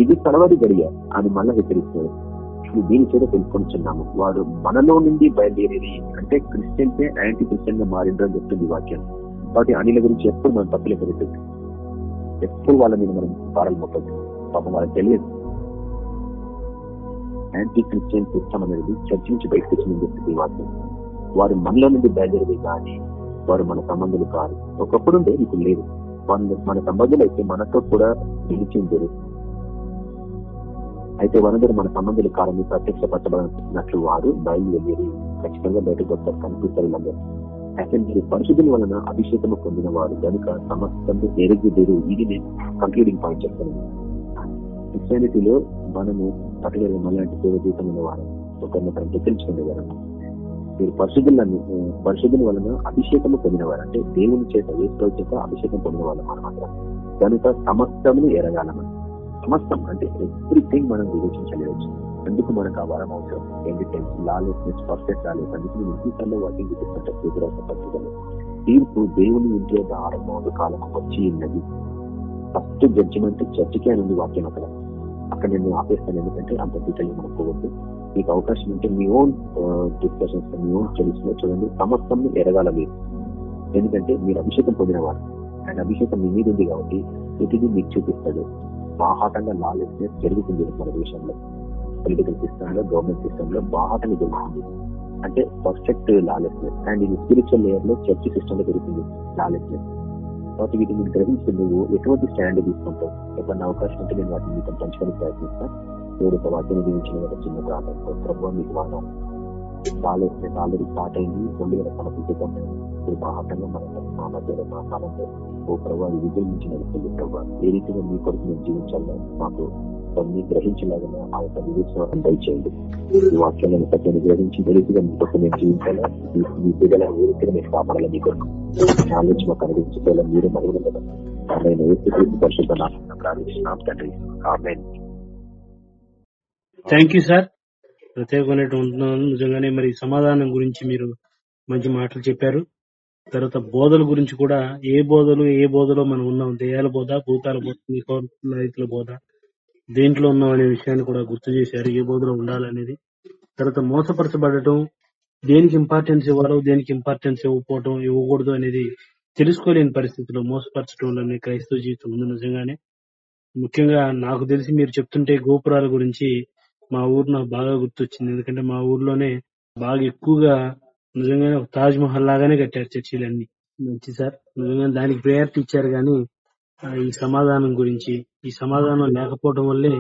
ఇది పడవరి గడియ అని మళ్ళీ హెచ్చరిస్తున్నారు. వాటిని దీని చేత తెలుసుకొనిచున్నాము వాడు మనలో నుండి బయలుదేరేది అంటే క్రిస్టియన్సే యాంటీ క్రిస్టియన్గా మారిండ్రు అని చెప్తుంది వాక్యం. కాబట్టి అనిల గురించి ఎప్పుడు మనం తప్పులే పెరుగుతుంది ఎప్పుడు వాళ్ళ మీద మనం పాడలు మొక్కదు పాపం వాళ్ళకి తెలియదు. యాంటీ క్రిస్టియన్ సిస్టమ్ అనేది చర్చ నుంచి బయటకు వచ్చిందని చెప్తుంది వాక్యం. వారు మనలో నుండి బయలుదేరేది కానీ వారు మన సంబంధులు కాదు. ఒకప్పుడు ఉండే మీకు లేదు. మన సంబంధులు అయితే మనతో కూడా నిలిచింది అయితే వనదరు మన సంబంధులు కారని ప్రత్యక్షపరచబడినట్లు వారు బయలుదేరి ఖచ్చితంగా బయటకు వస్తారు కనిపిస్తారు వీళ్ళందరూ అయితే మీరు పరిశుద్ధుల వలన అభిషేకము పొందిన వారు కనుక సమస్తము ఎరుగుదిరు ఇది నేను కంక్లూడింగ్ పాయింట్ చెప్తాను. క్రిస్టియానిటీలో మనము పట్టుదల మళ్ళీ సేవ జీవితం వారు ఒకరినొకరు ఒకరిని హెచ్చరించుకునేవారు మీరు పరిశుద్ధులను పరిశుద్ధుల వలన అభిషేకము పొందినవారు అంటే దేవుని చేత ఏసులో చేత అభిషేకం పొందిన వాళ్ళు మనమందరం కనుక సమస్తమును ఎరగాలన్నమాట. సమస్తం అంటే ఎవ్రీథింగ్ మనం వివేచించలేవచ్చు. అందుకు మనకు ఆ వరం అవసరం? ఎందుకంటే లాలెస్నెస్ పర్ఫెక్ట్ రాలేదు అందుకు నేను ఎన్నిసార్లు వాటిని చూపిస్తుంటాను సూపరాస పత్రికలో తీర్పు దేవుని ఉద్యోగ ఆరంభం కాలకు వచ్చి ఉన్నది. ఫస్ట్ జడ్జిమెంట్ చర్చికే అని ఉంది వాక్యం అక్కడ. అక్కడ నేను ఆపేస్తాను ఎందుకంటే అంత డీటెయిల్ మనకోవద్దు మీకు అవకాశం ఉంటే మీ ఓన్ డిస్కషన్స్ మీ ఓన్ తెలుసులో చూడండి. సమస్తం ఎరగాల మీరు ఎందుకంటే మీరు అభిషేకం పొందినవారు ఆయన అభిషేకం మీ మీద ఉంది కాబట్టి ప్రతిదీ మీకు చూపిస్తాడు. బాహాటంగా లాలెస్నెస్ జరుగుతుంది మన దేశంలో. పొలిటికల్ సిస్టమ్లో గవర్నమెంట్ సిస్టమ్లో బాహాటంగా జరుగుతుంది అంటే పర్ఫెక్ట్ లాలెస్నెస్ అండ్ ఇది స్పిరిచువల్ లేయర్లో చర్చ్ సిస్టమ్లో జరుగుతుంది లాలెస్నెస్ కాబట్టి వీటిని గ్రహించి నువ్వు ఎటువంటి స్టాండ్ తీసుకుంటావు? ఎప్పుడన్నా అవకాశం ఉంటే నేను వాటిని మీతో పంచుకొని ప్రయత్నిస్తాను. దేవుడు ఒక వాక్యం గురించిన ఒక చిన్న ప్రాంతం ప్రభావం మీకు వాదం లాలెస్నెస్ ఆల్రెడీ స్టార్ట్ అయింది రెండు వేల సమర్పించడం ఇప్పుడు బాహాటంగా మన మా మా కాలంలో ఓ ప్రభావ విజయం నడుస్తుంది. ప్రభావ ఏ రీతిగా మీ కొరకు మేము జీవించాలో మాకు కొన్ని గ్రహించలాగిన ఆ యొక్క వివేచన దయచేయండి. ఈ వాక్యాలను సత్యాన్ని గ్రహించి ఏ రీతిగా మీ కొరకు మేము జీవించాలా మీ బిడ్డల ఏ రీతిగా మేము కాపాడాలి మీ కొరకు నాలెడ్జ్ మాకు అనుగ్రహించుకోవాలా మీరు మరుగున నేను ఏసు పరిశుద్ధ నామమున ప్రార్థిస్తున్నాం తండ్రి. ఆమేన్. థ్యాంక్ యూ సార్ ప్రత్యేకమైనటువంటి నిజంగానే మరి సమాధానం గురించి మీరు మంచి మాటలు చెప్పారు. తర్వాత బోధల గురించి కూడా ఏ బోధలు ఏ బోధలో మనం ఉన్నాం? దెయ్యాల బోధ భూతాల బోధ రైతుల బోధ. దేంట్లో ఉన్నాం అనే విషయాన్ని కూడా గుర్తు చేశారు. ఏ బోధలో ఉండాలనేది. తర్వాత మోసపరచబడటం దేనికి ఇంపార్టెన్స్ ఇవ్వాలో దేనికి ఇంపార్టెన్స్ ఇవ్వకపోవడం ఇవ్వకూడదు అనేది తెలుసుకోలేని పరిస్థితిలో మోసపరచడం క్రైస్తవ జీవితం ఉంది నిజంగానే. ముఖ్యంగా నాకు తెలిసి మీరు చెప్తుంటే గోపురాల గురించి మా ఊరు నాకు బాగా గుర్తొచ్చింది. ఎందుకంటే మా ఊర్లోనే బాగా ఎక్కువగా నిజంగానే ఒక తాజ్ మహల్ లాగానే కట్టారు చర్చిలన్నీ. మంచి సార్ నిజంగా దానికి ప్రయారిటీ ఇచ్చారు కానీ ఈ సమాధానం గురించి ఈ సమాధానం లేకపోవడం వల్లే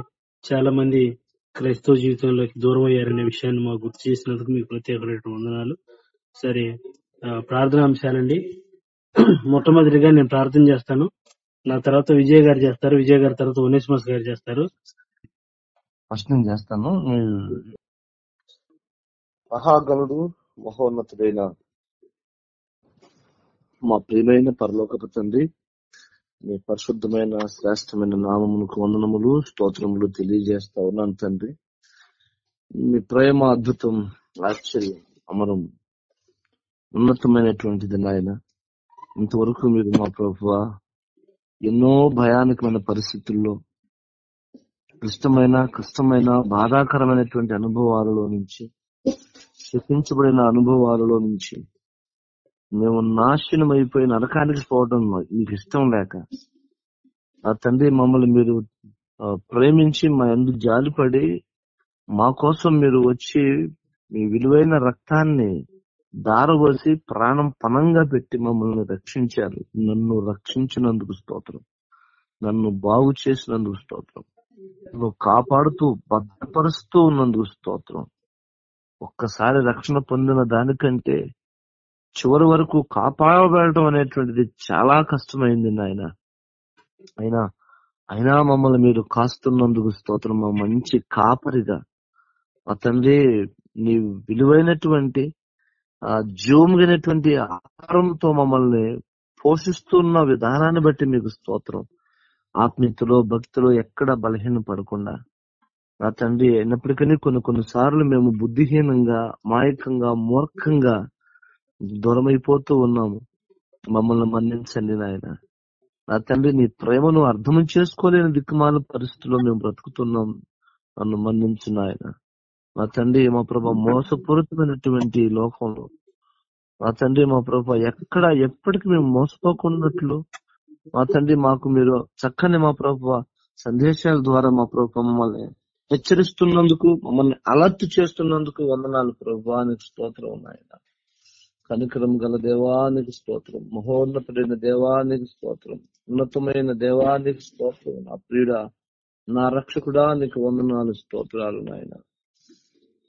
చాలా మంది క్రైస్తవ జీవితంలోకి దూరం అయ్యారనే విషయాన్ని మాకు గుర్తు చేసినందుకు మీకు ప్రత్యేకమైన వందనాలు. సరే ప్రార్థన అంశాలండి. మొట్టమొదటిగా నేను ప్రార్థన చేస్తాను. నా తర్వాత విజయ్ గారు చేస్తారు. విజయ్ గారి తర్వాత ఉనేశ్మస్ గారు చేస్తారు. ఫస్ట్ నేను చేస్తాను. మీరు మహాగణుడు మహోన్నతుడైన మా ప్రియమైన పరలోకపు తండ్రి మీ పరిశుద్ధమైన శ్రేష్టమైన నామమునకు వందనములు స్తోత్రములు తెలియజేస్తా ఉన్నాను తండ్రి. మీ ప్రేమ అద్భుతం ఆశ్చర్యం అమరం ఉన్నతమైనటువంటిది నాయన. ఇంతవరకు మీరు మా ప్రభు ఎన్నో భయానకమైన పరిస్థితుల్లో క్లిష్టమైన కష్టమైన బాధాకరమైనటువంటి అనుభవాలలో నుంచి శపించబడిన అనుభవాలలో నుంచి మేము నాశనం అయిపోయి నరకానికి పోవడం మీకు ఇష్టం లేక ఆ తండ్రి మమ్మల్ని మీరు ప్రేమించి మా ఎందు జాలిపడి మా కోసం మీరు వచ్చి మీ విలువైన రక్తాన్ని దారవోసి ప్రాణం పణంగా పెట్టి మమ్మల్ని రక్షించారు. నన్ను రక్షించినందుకు స్తోత్రం. నన్ను బాగు చేసినందుకు స్తోత్రం. నువ్వు కాపాడుతూ భద్రపరుస్తూ ఉన్నందుకు స్తోత్రం. ఒక్కసారి రక్షణ పొందిన దానికంటే చివరి వరకు కాపాడబడటం అనేటువంటిది చాలా కష్టమైంది నాయన. అయినా అయినా మమ్మల్ని మీరు కాస్తున్నందుకు స్తోత్రం. మా మంచి కాపరిగా. మా తండ్రి నీ విలువైనటువంటి ఆ జీవమైనటువంటి ఆహారంతో మమ్మల్ని పోషిస్తున్న విధానాన్ని బట్టి మీకు స్తోత్రం. ఆత్మీయతలో భక్తిలో ఎక్కడ బలహీన పడకుండా నా తండ్రి అయినప్పటికీ కొన్ని కొన్ని సార్లు మేము బుద్ధిహీనంగా మాయకంగా మూర్ఖంగా దూరమైపోతూ ఉన్నాము. మమ్మల్ని మన్నించండి నాయన. నా తండ్రి నీ ప్రేమను అర్థం చేసుకోలేని దిక్కుమాల పరిస్థితుల్లో మేము బ్రతుకుతున్నాం. నన్ను మన్నించు నాయన. మా తండ్రి మా ప్రభ మోసపూరితమైనటువంటి లోకంలో. మా తండ్రి మా ప్రభ ఎక్కడ ఎప్పటికి మేము మోసపోకున్నట్లు మా తండ్రి మాకు మీరు చక్కని మా ప్రభు సందేశాల ద్వారా మా ప్రభు మమ్మల్ని హెచ్చరిస్తున్నందుకు మమ్మల్ని అలర్ట్ చేస్తున్నందుకు వందనాలు ప్రభు. నీకు స్తోత్రం నాయన కనికరం గల దేవానికి స్తోత్రం. మహోన్నతుడైన దేవానికి స్తోత్రం. ఉన్నతమైన దేవానికి స్తోత్రం. నా ప్రియుడ నా రక్షకుడా నీకు వందనాలు స్తోత్రాలు నాయన.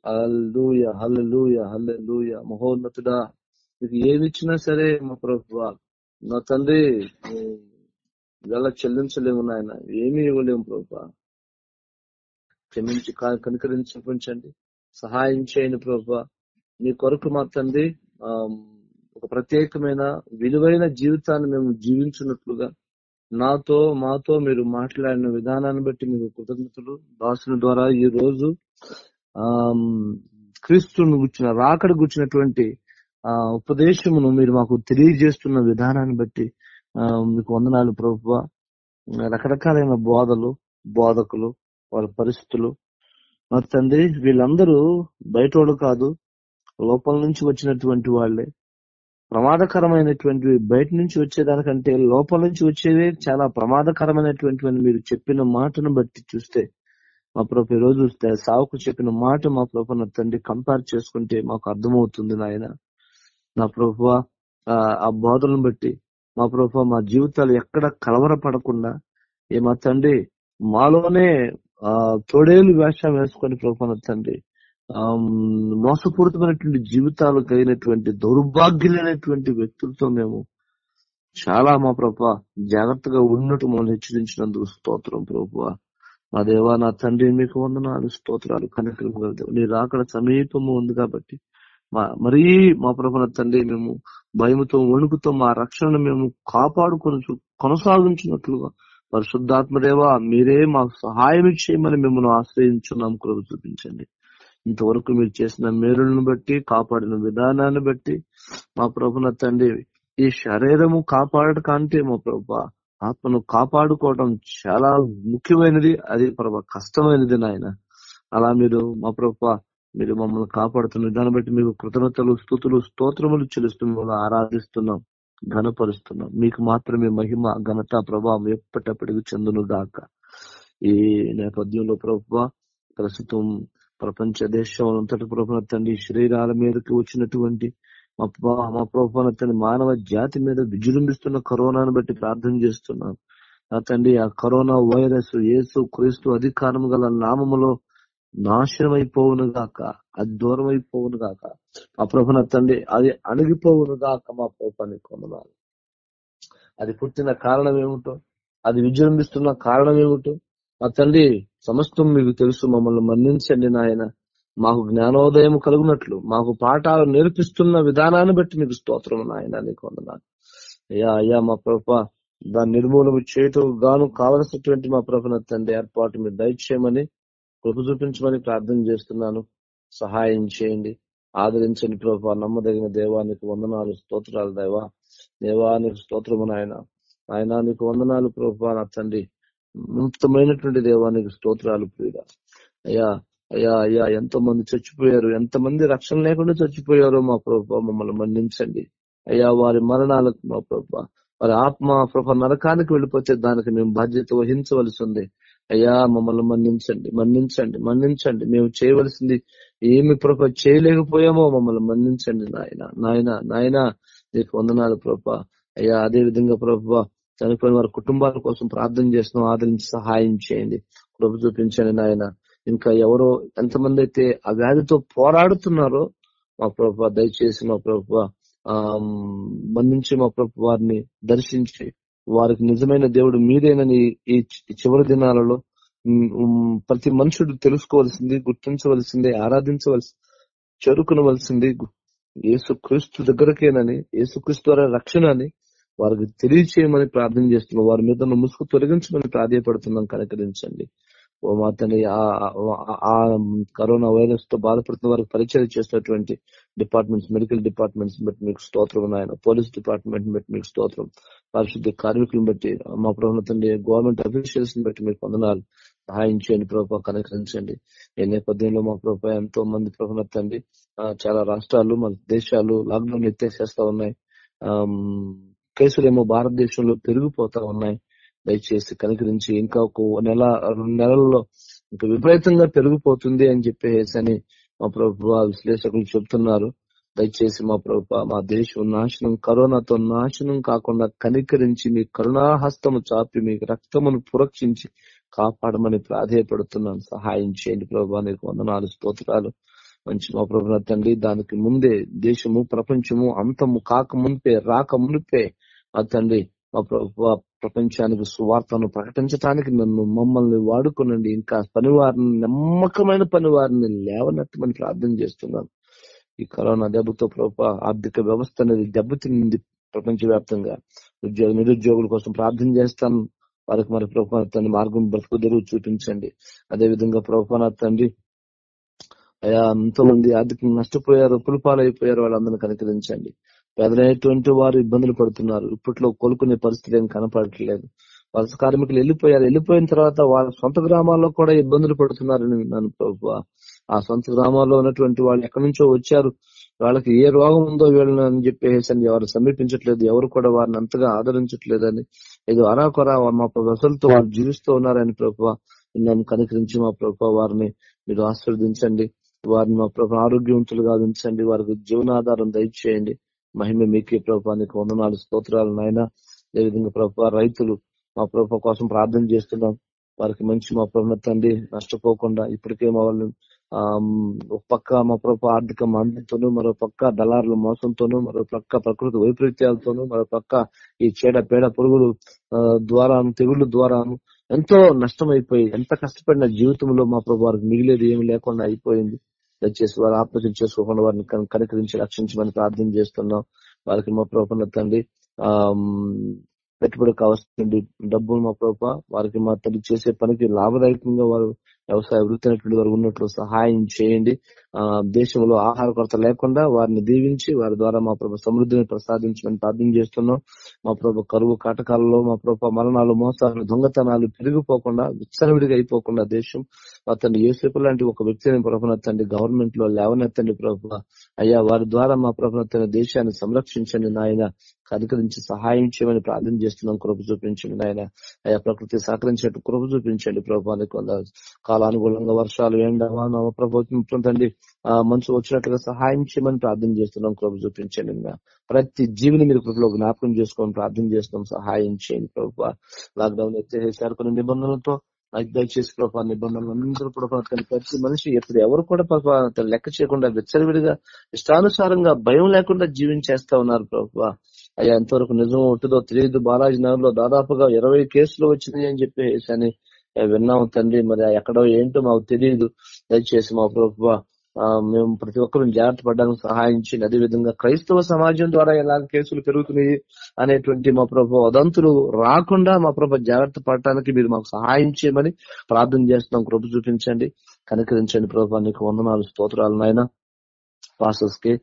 హల్లెలూయ హల్లెలూయ హల్లెలూయ. మహోన్నతుడా నీకు ఏమిచ్చినా సరే మా ప్రభు నా తండ్రి ఎలా చెల్లించలేము నాయన. ఏమీ ఇవ్వలేము ప్రభా. క్షమించి కనుకరించండి కనికరించి సహాయం చేయండి ప్రభా. నీ కొరకు మా తండ్రి ఒక ప్రత్యేకమైన విలువైన జీవితాన్ని మేము జీవించినట్లుగా నాతో మాతో మీరు మాట్లాడిన విధానాన్ని బట్టి మీకు కృతజ్ఞతలు. దాసుల ద్వారా ఈ రోజు ఆ క్రీస్తును గుర్చిన రాకడ గుర్చినటువంటి ఆ ఉపదేశమును మీరు మాకు తెలియజేస్తున్న విధానాన్ని బట్టి ఆ, మీకు వందనాలు ప్రభువ. రకరకాలైన బోధలు బోధకులు వాళ్ళ పరిస్థితులు. మా తండ్రి వీళ్ళందరూ బయటోళ్ళు కాదు లోపల నుంచి వచ్చినటువంటి వాళ్ళే. ప్రమాదకరమైనటువంటి బయట నుంచి వచ్చేదానికంటే లోపల నుంచి వచ్చేవే చాలా ప్రమాదకరమైనటువంటి మీరు చెప్పిన మాటను బట్టి చూస్తే మా ప్రభు ఈ రోజు సావుకు చెప్పిన మాట మా ప్రభు తండ్రి కంపేర్ చేసుకుంటే మాకు అర్థమవుతుంది నాయన. నా ప్రభు ఆ బోధలను బట్టి మా ప్రభు మా జీవితాలు ఎక్కడ కలవరపడకుండా ఏ మా తండ్రి మాలోనే ఆ తోడేలు వేషం వేసుకొని ప్రభు తండ్రి ఆ మోసపూరితమైనటువంటి జీవితాలు కలిగినటువంటి దౌర్భాగ్యులైనటువంటి వ్యక్తులతో మేము చాలా మా ప్రభా జాగ్రత్తగా ఉన్నట్టు మమ్మల్ని హెచ్చరించినందుకు స్తోత్రం ప్రభు మా దేవా నా తండ్రి మీకు వందనాలు స్తోత్రాలు కనకరం నీ రాకడ సమీపము ఉంది కాబట్టి మరీ మా ప్రభుల తండ్రి మేము భయముతో వణుకుతో మా రక్షణను మేము కాపాడుకొని కొనసాగించినట్లుగా పరిశుద్ధాత్మదేవా మీరే మాకు సహాయం చేయమని మిమ్మల్ని ఆశ్రయించున్నాం కృప చూపించండి. ఇంతవరకు మీరు చేసిన మేలులను బట్టి కాపాడిన విధానాన్ని బట్టి మా ప్రభున తండ్రి ఈ శరీరము కాపాడట కంటే మా ప్రభు ఆత్మను కాపాడుకోవడం చాలా ముఖ్యమైనది అది ప్రభా కష్టమైనది నాయన. అలా మీరు మా ప్రభు మీరు మమ్మల్ని కాపాడుతున్న దాన్ని బట్టి మీకు కృతజ్ఞతలు స్థుతులు స్తోత్రములు చెల్లిస్తూ ఆరాధిస్తున్నాం ఘనపరుస్తున్నాం. మీకు మాత్రమే మహిమ ఘనత ప్రభావం ఎప్పటిప్పటికి చెందును దాకా ఈ నేపథ్యంలో ప్రభు ప్రస్తుతం ప్రపంచ దేశంతటి ప్రభుత్వ తండ్రి శరీరాల మీదకి వచ్చినటువంటి మా ప్రభుత్వ తండ్రి మానవ జాతి మీద విజృంభిస్తున్న కరోనాను బట్టి ప్రార్థన చేస్తున్నాం. నా తండ్రి ఆ కరోనా వైరస్ యేసు క్రీస్తు అధికారం గల నామములో నాశనం అయిపోవును గాక అది దూరం అయిపోవును గాక మా ప్రభున తండ్రి అది అణిగిపోవును గాక మా ప్రభుత్వాన్ని కొనవాలి అది పుట్టిన కారణం ఏమిటో అది విజృంభిస్తున్న కారణం ఏమిటో మా తండ్రి సమస్తం మీకు తెలుసు. మమ్మల్ని మన్నించండి నాయన. మాకు జ్ఞానోదయం కలుగునట్లు మాకు పాఠాలు నేర్పిస్తున్న విధానాన్ని బట్టి మీకు స్తోత్రం నాయన నీకు వందనాలు అయ్యా అయ్యా మా ప్రభ దాన్ని నిర్మూలన చేయటం గాను కావలసినటువంటి మా ప్రభున తండ్రి ఏర్పాటు మీరు దయచేయమని కృప చూపించమని ప్రార్థన చేస్తున్నాను. సహాయం చేయండి. ఆదరించండి ప్రభా. నమ్మదగిన దేవానికి వందనాలు స్తోత్రాలు దేవా. దేవానికి స్తోత్రము నాయన. ఆయన నీకు వందనాలు ప్రభా నా తండ్రి. ముక్తమైనటువంటి దేవానికి స్తోత్రాలు ప్రియుడ. అయ్యా అయ్యా అయ్యా ఎంతో మంది చచ్చిపోయారు. ఎంతమంది రక్షణ లేకుండా చచ్చిపోయారో మా ప్రభా మమ్మల్ని మన్నించండి. అయ్యా వారి మరణాలకు మా ప్రభా వారి ఆత్మ ప్రభ నరకానికి వెళ్ళిపోతే దానికి మేము బాధ్యత వహించవలసి ఉంది అయ్యా మమ్మల్ని మన్నించండి మన్నించండి మన్నించండి. మేము చేయవలసింది ఏమి ప్రభ చేయలేకపోయామో మమ్మల్ని మన్నించండి నాయన. నాయన నాయన నీకు వందనాలు ప్రభ. అయ్యా అదే విధంగా ప్రభ చనిపోయిన వారి కుటుంబాల కోసం ప్రార్థన చేస్తున్నాం. ఆదరించి సహాయం చేయండి. కృప చూపించండి నాయన. ఇంకా ఎవరో ఎంతమంది అయితే ఆ వ్యాధితో పోరాడుతున్నారో మా ప్రభు దయచేసి మా ప్రభు ఆ మా ప్రభు వారిని దర్శించి వారికి నిజమైన దేవుడు మీరేనని ఈ చివరి దినాలలో ప్రతి మనుషుడు తెలుసుకోవాల్సింది గుర్తించవలసింది ఆరాధించవలసి చేరుకునవలసింది ఏసుక్రీస్తు దగ్గరకేనని యేసుక్రీస్తు ద్వారా రక్షణ అని వారికి తెలియచేయమని ప్రార్థన చేస్తున్నాం. వారి మీద ముసుగు తొలగించమని ప్రాధాయపడుతున్నాం. కనకరించండి. ఓ మా తండ్రి ఆ కరోనా వైరస్తో బాధపడుతున్న వారికి పరిచయం చేసినటువంటి డిపార్ట్మెంట్స్ మెడికల్ డిపార్ట్మెంట్స్ బట్టి మీకు స్తోత్రం ఆయన పోలీస్ డిపార్ట్మెంట్ బట్టి మీకు స్తోత్రం. పరిశుద్ధ కార్మికులను బట్టి మా ప్రభుత్వ తండ్రి గవర్నమెంట్ అఫీషియల్స్ని బట్టి మీకు వందనాలు. సహాయం చేయండి ప్రభావ కనకరించండి ఈ నేపథ్యంలో మా ప్రభుత్వ ఎంతో మంది ప్రభుత్వ తండ్రి చాలా రాష్ట్రాలు మన దేశాలు లాక్డౌన్ ఎత్తేసేస్తా ఉన్నాయి. కేసులేమో భారతదేశంలో పెరిగిపోతా ఉన్నాయి. దయచేసి కనికరించి ఇంకా ఒక నెల రెండు నెలల్లో ఇంకా విపరీతంగా పెరిగిపోతుంది అని చెప్పేసి అని మా ప్రభు విశ్లేషకులు చెప్తున్నారు. దయచేసి మా ప్రభు మా దేశం నాశనం కరోనాతో నాశనం కాకుండా కనికరించి మీ కరుణాహస్తము చాపి మీ రక్తమును పురక్షించి కాపాడమని ప్రాధేయపడుతున్నాను. సహాయం చేయండి ప్రభు నీకు వందనాలు స్తోత్రాలు. మంచి మా ప్రభు తండ్రి దానికి ముందే దేశము ప్రపంచము అంతము కాక మునిపే రాక మునిపే ఆ తండ్రి మా ప్రభు ప్రపంచానికి సువార్తను ప్రకటించడానికి నన్ను మమ్మల్ని వాడుకునండి. ఇంకా పనివారిని నమ్మకమైన పనివారిని లేవనెత్తమని ప్రార్థన చేస్తున్నాను ఈ కరోనా దెబ్బతో ప్రభు ఆర్థిక వ్యవస్థ అనేది దెబ్బతింది ప్రపంచవ్యాప్తంగా. ఉద్యోగ నిరుద్యోగుల కోసం ప్రార్థన చేస్తాను వారికి మరి ప్రభుత్వ మార్గం బ్రతుకు తెరువు చూపించండి. అదే విధంగా ప్రభుత్వ తండ్రి అయా ఎంతో మంది ఆర్థికంగా నష్టపోయారు పులిపాలైపోయారు వాళ్ళందరినీ కనికరించండి. పేదలైనటువంటి వారు ఇబ్బందులు పడుతున్నారు. ఇప్పట్లో కోలుకునే పరిస్థితి ఏం కనపడట్లేదు. వలస కార్మికులు వెళ్ళిపోయారు. వెళ్ళిపోయిన తర్వాత వాళ్ళ సొంత గ్రామాల్లో కూడా ఇబ్బందులు పడుతున్నారని విన్నాను ప్రభు ఆ సొంత గ్రామాల్లో ఉన్నటువంటి వాళ్ళు ఎక్కడి నుంచో వచ్చారు. వాళ్ళకి ఏ రోగం ఉందో వీళ్ళని అని చెప్పేసి అని ఎవరు సమీపించట్లేదు. ఎవరు కూడా వారిని అంతగా ఆదరించట్లేదని ఇది అరాకొరా మా ప్రజలతో వారు జీవిస్తూ ఉన్నారని ప్రభు నన్ను కనికరించి మా ప్రభు వారిని మీరు ఆశీర్వదించండి. వారిని మా ప్రభు ఆరోగ్యవంతులుగా ఉంచండి. వారికి జీవనాధారం దయచేయండి. మహిమ మీకే ప్రభానికి వందనాలు స్తోత్రాలు నాయన. అదేవిధంగా ప్రభు రైతులు మా ప్రభు కోసం ప్రార్థన చేస్తున్నాం. వారికి మంచి మా ప్రభు తండ్రి నష్టపోకుండా ఇప్పటికే మా వాళ్ళు ఆ ఒక పక్క మా ప్రభు ఆర్థిక మందంతోనూ మరో పక్క దళారుల మోసంతోనూ మరో పక్క ప్రకృతి వైపరీత్యాలతోనూ మరో పక్క ఈ చీడ పేడ పురుగులు ద్వారాను తెగుళ్ళ ద్వారాను ఎంతో నష్టమైపోయి ఎంత కష్టపడిన జీవితంలో మా ప్రభు వారికి మిగిలేదు ఏమి లేకుండా అయిపోయింది. దయచేసి వారు ఆత్మహత్య చేసుకోకుండా వారిని కనికరించి రక్షించమని ప్రార్థన చేస్తున్నాం. వారికి మా ప్రభుత్వం తండ్రి ఆ పెట్టుబడి కావాల్సిన డబ్బులు మా ప్రభావ వారికి మా తల్లి చేసే పనికి లాభదాయకంగా వారు వ్యవసాయ వృత్తి అయినటువంటి వారు ఉన్నట్లు సహాయం చేయండి. ఆ దేశంలో ఆహార కొరత లేకుండా వారిని దీవించి వారి ద్వారా మా ప్రభు సమృద్ధిని ప్రసాదించమని ప్రార్థన చేస్తున్నాం. మా ప్రభు కరువు కాటకాలలో మా ప్రభు మరణాలు మోసాలు దొంగతనాలు పెరిగిపోకుండా విచ్చలవిడిగా అయిపోకుండా దేశం అతన్ని ఏసేపు లాంటి ఒక వ్యక్తిని ప్రభునెత్తండి గవర్నమెంట్లో లేవనెత్తండి ప్రభు. అయ్యా వారి ద్వారా మా ప్రభుత్వ దేశాన్ని సంరక్షించండి నాయన. కనుకరించి సహాయం చేయమని ప్రార్థన చేస్తున్నాం. కృప చూపించండి నాయన. అయ్యా ప్రకృతి సహకరించేట్టు కృప చూపించండి ప్రభుత్వానికి కాలానుకూలంగా వర్షాలు ఎండ ప్రభుత్వం తండ్రి ఆ మంచు వచ్చినట్లుగా సహాయం చేయమని ప్రార్థన చేస్తున్నాం. కృప చూపించండి ప్రతి జీవిని మీరు కృపలో జ్ఞాపకం చేసుకొని ప్రార్థన చేస్తున్నాం. సహాయం చేయండి ప్రభు. లాక్డౌన్ ఎత్తేసారు కొన్ని నిబంధనలతో దయచేసి ప్రభావ నిబంధనలు అందరూ కూడా ప్రతి మనిషి ఎప్పుడు ఎవరు కూడా లెక్క చేయకుండా విచ్చలవిడిగా ఇష్టానుసారంగా భయం లేకుండా జీవించేస్తా ఉన్నారు ప్రభావ అయ్యా ఎంతవరకు నిజం ఉంటుందో తెలియదు బాలాజీ నగర్లో దాదాపుగా ఇరవై కేసులు వచ్చినాయి అని చెప్పేసి విన్నాం తండ్రి మరి ఎక్కడో ఏంటో మాకు తెలియదు దయచేసి మా ప్రభు మేము ప్రతి ఒక్కరూ జాగ్రత్త పడడానికి సహాయించి అదేవిధంగా క్రైస్తవ సమాజం ద్వారా ఎలా కేసులు పెరుగుతున్నాయి అనేటువంటి మా ప్రభు వదంతులు రాకుండా మా ప్రభు జాగ్రత్త పడటానికి మీరు మాకు సహాయం చేయమని ప్రార్థన చేస్తున్నాం. కృప చూపించండి కనుకరించండి. ప్రభు నీకు వందనాలు స్తోత్రాలు నాయన. పాస్టర్స్కి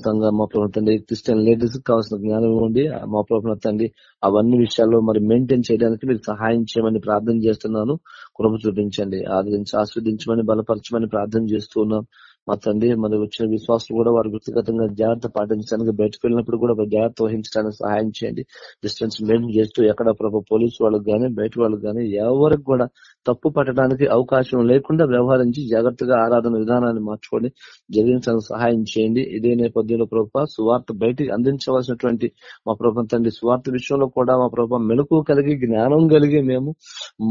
సంఘ మా ప్రభుత్వ తండ్రి క్రిస్టియన్ లీడర్స్ కావాల్సిన జ్ఞానం ఇవ్వండి మా ప్రభుత్వ తండ్రి అవన్నీ విషయాల్లో మరి మెయింటైన్ చేయడానికి మీరు సహాయం చేయమని ప్రార్థన చేస్తున్నాను. కృప చూపించండి. ఆదరించి ఆస్వాదించమని బలపరచమని ప్రార్థన చేస్తున్నాం మా తండ్రి మన వచ్చిన విశ్వాసులు కూడా వారు వ్యక్తిగతంగా జాగ్రత్త పాటించడానికి బయటకు వెళ్ళినప్పుడు కూడా జాగ్రత్త వహించడానికి సహాయం చేయండి. డిస్టెన్స్ మెయింటైన్ చేస్తూ ఎక్కడ ప్రభు పోలీసు వాళ్ళకి గానీ బయట వాళ్ళకి గానీ ఎవరికి కూడా తప్పు పట్టడానికి అవకాశం లేకుండా వ్యవహరించి జాగ్రత్తగా ఆరాధన విధానాన్ని మార్చుకొని జరిగించడానికి సహాయం చేయండి. ఇదే నేపథ్యంలో ప్రభావ సువార్త బయటికి అందించవలసినటువంటి మా ప్రభుత్వం తండ్రి సువార్త విషయంలో కూడా మా ప్రభుత్వం మెలకు కలిగి జ్ఞానం కలిగి మేము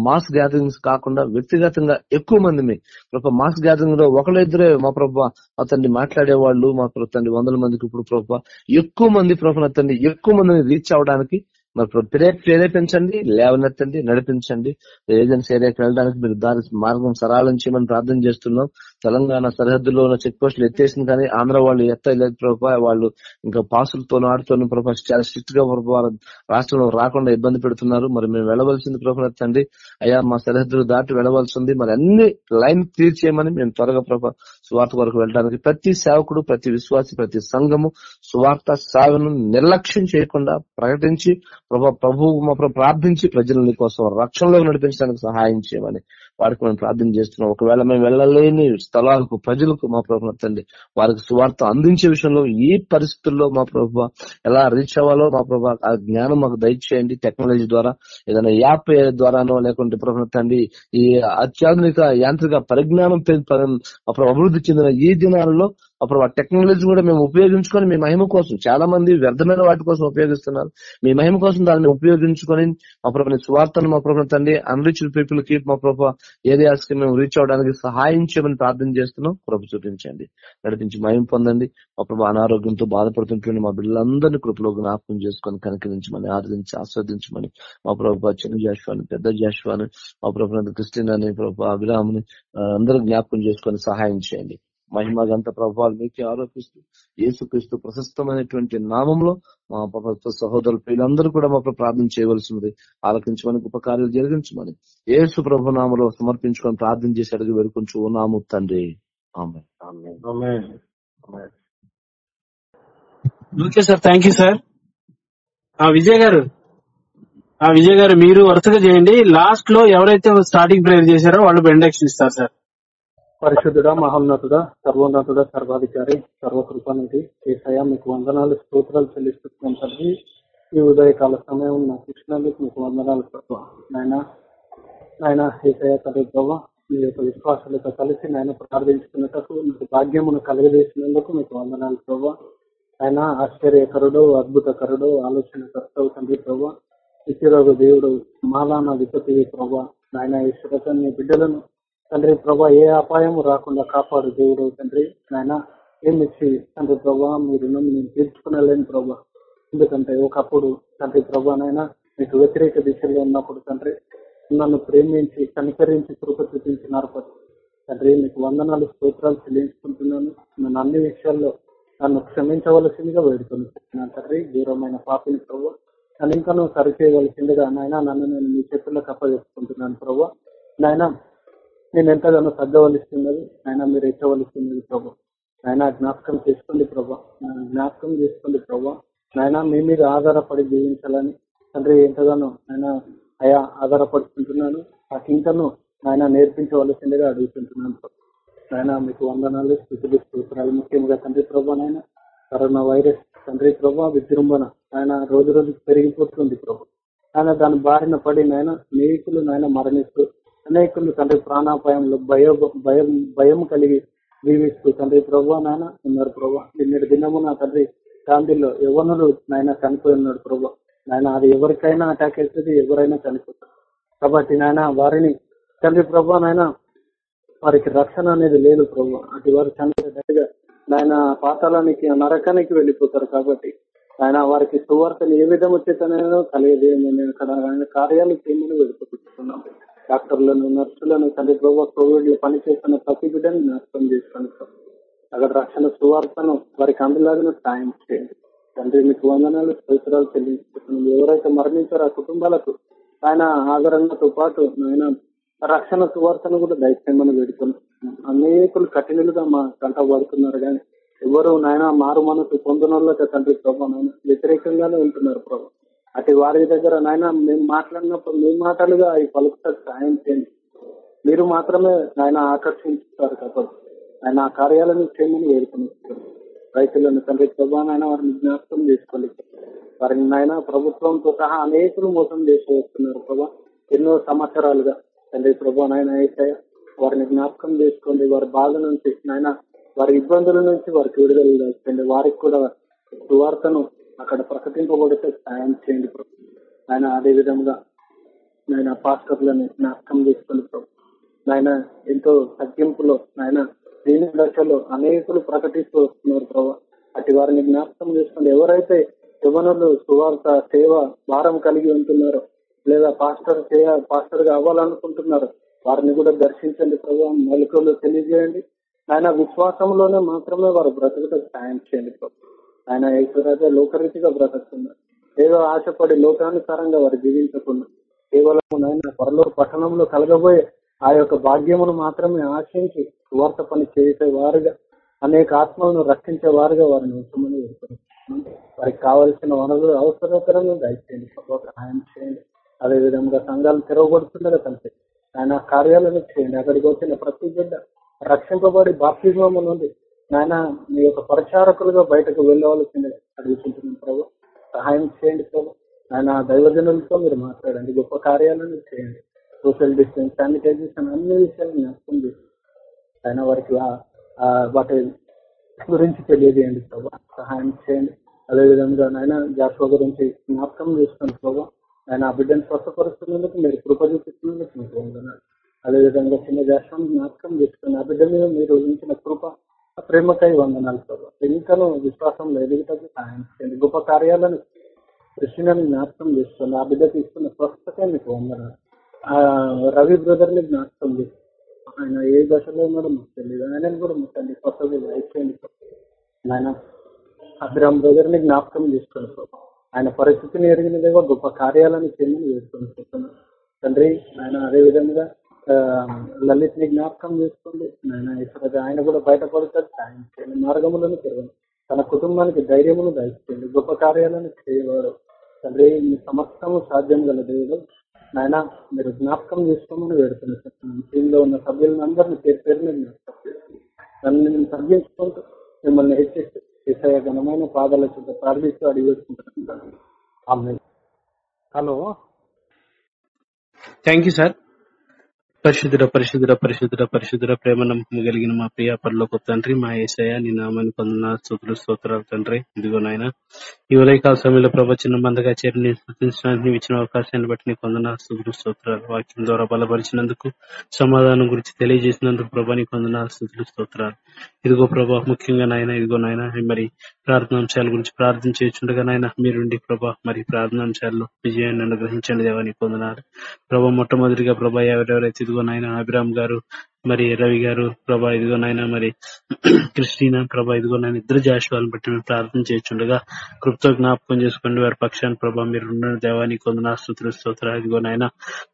మాస్ గ్యాదరింగ్స్ కాకుండా వ్యక్తిగతంగా ఎక్కువ మంది ప్రభావ మాస్ గ్యాదరింగ్లో ఒకళ్ళిద్దరే మా ప్రభా అతన్ని మాట్లాడే వాళ్ళు మా తండ్రి వందల మందికి ఇప్పుడు ప్రభా ఎక్కువ మంది ప్రభుత్వం అతన్ని ఎక్కువ మందిని రీచ్ అవడానికి మరి ప్రేరేపించండి లేవనెత్తండి నడిపించండి. ఏజెన్సీ ఏరియాకి వెళ్ళడానికి మీరు దారి మార్గం సరళం చేయమని ప్రార్థన చేస్తున్నాం. తెలంగాణ సరిహద్దులో ఉన్న చెక్ పోస్టులు ఎత్తేసింది కానీ ఆంధ్ర వాళ్ళు ఎత్తలేదు ప్రభావ. వాళ్ళు ఇంకా పాసులతో ఆడుతూ ప్రభావ చాలా స్ట్రిక్ట్గా రాష్ట్రంలో రాకుండా ఇబ్బంది పెడుతున్నారు. మరి మేము వెళ్ళవలసింది ప్రభావ అయ్యా మా సరిహద్దులు దాటి వెళ్ళవలసింది మరి అన్ని లైన్ క్లియర్ చేయమని మేము త్వరగా ప్రభా సువార్త వరకు వెళ్ళడానికి ప్రతి సేవకుడు ప్రతి విశ్వాసి ప్రతి సంఘము సువార్త సాగును నిర్లక్ష్యం చేయకుండా ప్రకటించి ప్రభా ప్రభు మా ప్రార్థించి ప్రజల కోసం రక్షణలో నడిపించడానికి సహాయం చేయమని వారికి మనం ప్రార్థన చేస్తున్నాం. ఒకవేళ మేము వెళ్ళలేని స్థలాలకు ప్రజలకు మా ప్రభు తండ్రి వారికి సువార్త అందించే విషయంలో ఏ పరిస్థితుల్లో మా ప్రభు ఎలా రీచ్ అవ్వాలో మా ప్రభు ఆ జ్ఞానం మాకు దయచేయండి. టెక్నాలజీ ద్వారా ఏదైనా యాప్ ద్వారానో లేకుంటే ప్రభు తండ్రి ఈ అత్యాధునిక యాంత్రిక పరిజ్ఞానం అప్పుడు అభివృద్ధి చెందిన ఈ దినాలలో అప్పుడు ఆ టెక్నాలజీ కూడా మేము ఉపయోగించుకొని మీ మహిమ కోసం చాలా మంది వ్యర్థమైన వాటి కోసం ఉపయోగిస్తున్నారు. మీ మహిమ కోసం దాన్ని ఉపయోగించుకొని మా ప్రభు స్వార్థను మా ప్రభు తండ్రి అన్రిచ్డ్ పీపుల్కి మా ప్రభు ఏరియాస్కి మేము రీచ్ అవడానికి సహాయం చేయమని ప్రార్థన చేస్తున్నాం. కృప చూపించండి. నడిపించి మయం పొందండి. మా ప్రభు అనారోగ్యంతో బాధపడుతుంటున్న మా బిడ్డలందరినీ కృపలో జ్ఞాపకం చేసుకొని కనుకరించమని ఆదరించి ఆస్వాదించమని మా ప్రభు చిన్న జాషువాని పెద్ద జాషువాని మా ప్రభు క్రిస్టిన్ అని ప్రభు అభిరాముని అందరూ జ్ఞాపకం చేసుకొని సహాయం చేయండి. మహిమ గంత ప్రభావాలు మీకే ఆరోపిస్తూ యేసుక్రీస్తు ప్రశస్తమైనటువంటి నామంలో మా ప్రభుత్వ సహోదరులు పిల్లలందరూ కూడా మా ప్రార్థన చేయవలసినది ఆలకించమని గొప్ప కార్యాలు జరిగించమని యేసు ప్రభు నామలో సమర్పించుకొని ప్రార్థన చేసి అడిగి వేడుకుంటూ నాము తండ్రి. Okay sir thank you sir. ఆ విజయ్ గారు. ఆ విజయ్ గారు మీరు వరుసగా చేయండి. లాస్ట్లో ఎవరైతే స్టార్టింగ్ ప్రేయర్ చేశారో వాళ్ళు బెండక్షన్ ఇస్తారు సార్. పరిశుద్ధుడా మహోన్నతుడ సర్వోన్నతుడ సర్వాధికారి సర్వకృపానిధి ఏసయ మీకు వందనాలు స్తోత్రాలు చెల్లిస్తున్నాం తండ్రి. ఈ ఉదయకాల సమయం నాకు ఇచ్చినందుకు మీకు వందనాలు ప్రభావ నాయన నాయన ఏసయ తండ్రి గవ్వ మీ యొక్క విశ్వాసాలతో కలిసి నాయన ప్రార్థించుకున్నటకు మీకు భాగ్యమును కలుగజేసినందుకు మీకు వందనాలు ప్రభావ ఆయన ఆశ్చర్యకరుడు అద్భుతకరుడు ఆలోచన కర్తవు తండ్రి ప్రభావ ఇచ్చిరోగ దేవుడు మాలాన విపతి ప్రభా. నాయన ఈశ్వరత నీ బిడ్డలను తండ్రి ప్రభా ఏ అపాయం రాకుండా కాపాడు దేవుడు తండ్రి. నాయన ఏమిచ్చి తండ్రి ప్రభా మీ రుణం నేను తీర్చుకునలేను ప్రభా. ఎందుకంటే ఒకప్పుడు తండ్రి ప్రభానైనా మీకు వ్యతిరేక దిశలో ఉన్నప్పుడు తండ్రి నన్ను ప్రేమించి కనికరించి కృప చూపించినారు తండ్రి మీకు వందనాలు స్తోత్రాలు చెల్లించుకుంటున్నాను. నన్ను అన్ని విషయాల్లో నన్ను క్షమించవలసిందిగా వేడుకొని తండ్రి. దూరమైన పాపిని ప్రభు నన్ను ఇంకా నువ్వు సరిచేయవలసిందిగా నాయన నన్ను నేను మీ చేతుల్లో అప్పచెప్పుకుంటున్నాను ప్రభు. నాయన నేను ఎంతగానో సర్దవలిస్తున్నది ఆయన మీరు ఎచ్చవలసిస్తున్నది ప్రభా. ఆయన జ్ఞాపకం చేసుకోండి ప్రభా. జ్ఞాపకం చేసుకోండి ప్రభా. నాయన మీ మీద ఆధారపడి జీవించాలని తండ్రి ఎంతగానో ఆయన అయా ఆధారపడుతుంటున్నాను. నాకు ఇంకను ఆయన నేర్పించవలసిందిగా అడుగుతుంటున్నాను ప్రభు. మీకు వందనాలు స్థితులు స్తోత్రాలు. ముఖ్యంగా తండ్రి ప్రభా నాయన కరోనా వైరస్ తండ్రి ప్రభా విజృంభణ. ఆయన రోజు రోజు పెరిగిపోతుంది ప్రభు. ఆయన దాని బారిన పడి నాయన స్నేహితులు నాయన మరణిస్తూ అనేకులు తండ్రి ప్రాణాపాయంలో భయ భయం భయం కలిగి జీవిస్తూ తండ్రి ప్రభా నాయన ఉన్నారు ప్రభా. నిన్నటి దినము నా తండ్రి గాంధీలో యవనులు నాయన చనిపోయి ఉన్నాడు ప్రభా. నాయన అది ఎవరికైనా అటాక్ అవుతుంది ఎవరైనా చనిపోతారు. కాబట్టి నాయన వారిని తండ్రి ప్రభా నాయన వారికి రక్షణ అనేది లేదు ప్రభు. అటు వారు చనిపోయేటట్టుగా నాయన పాతాళానికి నరకానికి వెళ్ళిపోతారు కాబట్టి ఆయన వారికి సువార్తలు ఏ విధం వచ్చేతనో కలిగేది నేను కార్యాలు చేయమని వెళ్ళిపోతున్నాం డాక్టర్లను నర్సులను తండ్రి ప్రభు కోవిడ్లో పనిచేస్తున్న ప్రతి బిడ్డను నష్టం చేసుకోండి అక్కడ రక్షణ సువార్తను వారికి అందులాగిన సాయం చేయండి. తండ్రి మీకు వందనాలు స్తోత్రాలు చెల్లించుకుంటున్నాం. ఎవరైతే మరణించారో ఆ కుటుంబాలకు ఆయన ఆదరణతో పాటు ఆయన రక్షణ సువార్తను కూడా దయచేయమని వేడుకున్నాం అనేకులు కఠినలుగా మా కంట పడుతున్నారు కానీ ఎవరు నాయన మారు మనసు పొందినోళ్ళకి తండ్రి ప్రభా వ్యతిరేకంగానే ఉంటున్నారు ప్రభా. అటు వారి దగ్గర నాయన మేము మాట్లాడినప్పుడు మీ మాటలుగా అవి పలుకుతారు సాయం చేయండి. మీరు మాత్రమే ఆయన ఆకర్షించుతారు కాబట్టి ఆయన ఆ కార్యాలను చేయమని వేడుకున్నారు రైతులను తండ్రి ప్రభా నాయన వారిని జ్ఞాపకం చేసుకోండి. వారిని నాయన ప్రభుత్వంతో సహా అనేకులు మోసం చేసి వస్తున్నారు ప్రభా. ఎన్నో సంవత్సరాలుగా తండ్రి ప్రభా నాయన అయితే వారిని జ్ఞాపకం చేసుకోండి. వారి బాధ నుంచి నాయన వారి ఇబ్బందుల నుంచి వారికి విడుదల చేయండి. వారికి కూడా సువార్తను అక్కడ ప్రకటింపబడితే సాయం చేయండి ప్రభు. ఆయన అదే విధంగా నాయన పాస్టర్లని జ్ఞాపకం చేసుకుని ప్రభు. నాయన ఎంతో తగ్గింపులో నాయన దీని దశలో అనేకులు ప్రకటిస్తూ వస్తున్నారు ప్రభు. అటు వారిని జ్ఞాపకం చేసుకుని ఎవరైతే యువనులు సువార్త సేవ భారం కలిగి ఉంటున్నారో లేదా పాస్టర్ చేయ పాస్టర్గా అవ్వాలనుకుంటున్నారు వారిని కూడా దర్శించండి ప్రభు. మెలకులు తెలియజేయండి. ఆయన విశ్వాసంలోనే మాత్రమే వారు బ్రతుకుటకు సాయం చేయండి ప్రభు. ఆయన ఈశ్వరైతే లోకరీతిగా బ్రతుకుతున్నారు ఏదో ఆశపడి లోకానుసారంగా వారు జీవించకుండా కేవలం ఆయన త్వరలో పట్టణంలో కలగబోయే ఆ యొక్క భాగ్యమును మాత్రమే ఆశించి సువార్త పని చేసే వారుగా అనేక ఆత్మలను రక్షించే వారుగా వారిని ఉంచమని వారికి కావలసిన వనరులు అవసరకరంగా దయచేయండి. సహాయం చేయండి. అదే విధంగా సంఘాలు తెరవబడుతుండగా కలిసి ఆయన కార్యాలను చేయండి. అక్కడికి వచ్చిన ప్రతి బిడ్డ రక్షింపబడి బాప్తిజం నుండి నాయన మీ యొక్క పరిచారకులుగా బయటకు వెళ్ళవలసింది అడుగుతుంటున్నాం ప్రభు. సహాయం చేయండి ప్రభు. ఆయన దైవజనులతో మీరు మాట్లాడండి. గొప్ప కార్యాలను చేయండి. సోషల్ డిస్టెన్స్ శానిటైజేషన్ అన్ని విషయాలు జ్ఞాపకం చేసి ఆయన వారికి వాటి గురించి తెలియజేయండి ప్రభు. సహాయం చేయండి. అదేవిధంగా నాయన జాషువా గురించి జ్ఞాపకం చేసుకుని ప్రభు. ఆయన ఆ బిడ్డను స్వస్థపరుస్తున్నందుకు మీరు కృప చూపిస్తున్నందుకు మీకు వందనాలు. అదేవిధంగా చిన్న జాషువాను జ్ఞాపకం చేసుకుని ఆ బిడ్డ మీద మీరు ఉంచిన కృప ప్రేమకై వందనాలు ప్రభావ ఇంకను విశ్వాసంలో ఎదుగుటకు సహాయం చేయండి. గొప్ప కార్యాలను కృష్ణని జ్ఞాపకం చేస్తుంది ఆ బిడ్డకి ఇస్తున్న స్వస్థత మీకు వందనాలు. ఆ రవి బ్రదర్ని జ్ఞాపకం చేస్తుంది ఆయన ఏ దశలో ఉన్నాడో మాకు తెలియదు. ఆయన కూడా ముట్టండి. స్వస్థత అయిపోయింది ఆయన అభిరామ్ బ్రదర్ని జ్ఞాపకం చేసుకోండి ప్రభు. ఆయన పరిస్థితిని ఎరిగినదే గొప్ప కార్యాలను చేయమని వేసుకొని చెప్తున్నాను. తండ్రి ఆయన అదే విధంగా ఆ, లలిత్ని జ్ఞాపకం చేసుకోండి. నాయన ఈశ్వరజ ఆయన కూడా బయటపడతాడు. సాయం చేయండి మార్గములను తిరగండి. తన కుటుంబానికి ధైర్యమును దయచేయండి. గొప్ప కార్యాలను చేయవాడు తండ్రి మీ సమస్తము సాధ్యం గల దేవుడు. నాయన మీరు జ్ఞాపకం చేసుకోమని వేడుతున్నాను టీంలో ఉన్న సభ్యులను అందరినీ పేరు పేరు మీద జ్ఞాపకం చేసుకోండి నన్ను నేను తగ్గించుకుంటూ మిమ్మల్ని హెచ్చిస్తూ ఈసయ ఘనమైన పాదాల చుట్టూ ప్రార్థిస్తూ అడిగి వేసుకుంటున్నాను హలో. థ్యాంక్ యూ సార్ పరిశుద్ధుడ పరిశుద్ధుడ పరిశుద్ధుడ పరిశుద్ధుడ ప్రేమ నమ్మకం కలిగిన మా ప్రియ పరలోక తండ్రి మా ఏసయ నీ నామాన్ని పొందిన స్థుతులు స్తోత్రాలు తండ్రి. ఇదిగో నాయన ఈ ఉదయకాల సమయంలో ప్రవచన మందగా చేరి నేను స్థుతించడానికి నీవు ఇచ్చిన అవకాశాన్ని బట్టి నీకు పొందిన స్థుతులు స్తోత్రాలు వాక్యం ద్వారా బలపరిచినందుకు సమాధానం గురించి తెలియజేసినందుకు ప్రభా నీకు పొందిన స్థుతులు స్తోత్రాలు. ఇదిగో ప్రభా ముఖ్యంగా నాయన ఇదిగో నాయన మరి ప్రార్థనాంశాల గురించి ప్రార్థన చేస్తుండగా నాయన మీరుండి ప్రభా మరి ప్రార్థనాంశాల్లో విజయాన్ని అనుగ్రహించండి దేవా నీకు ప్రభా మొట్టమొదటిగా ప్రభా ఎవరెవరైతే ఇదిగో నాయన అభిరామ్ గారు మరి రవి గారు ప్రభా ఇదిగో నాయన మరి క్రిస్టీనా ప్రభా ఇదిగో నాయన ఇద్దరు జాషువాలను బట్టి మేము ప్రార్థన చేస్తుండగా కృప్తో జ్ఞాపకం చేసుకోండి వారి పక్షాన్ని ప్రభా మీరు ఉన్న దేవానికి కొందన స్థుతులు స్తోత్ర ఇదిగో నాయన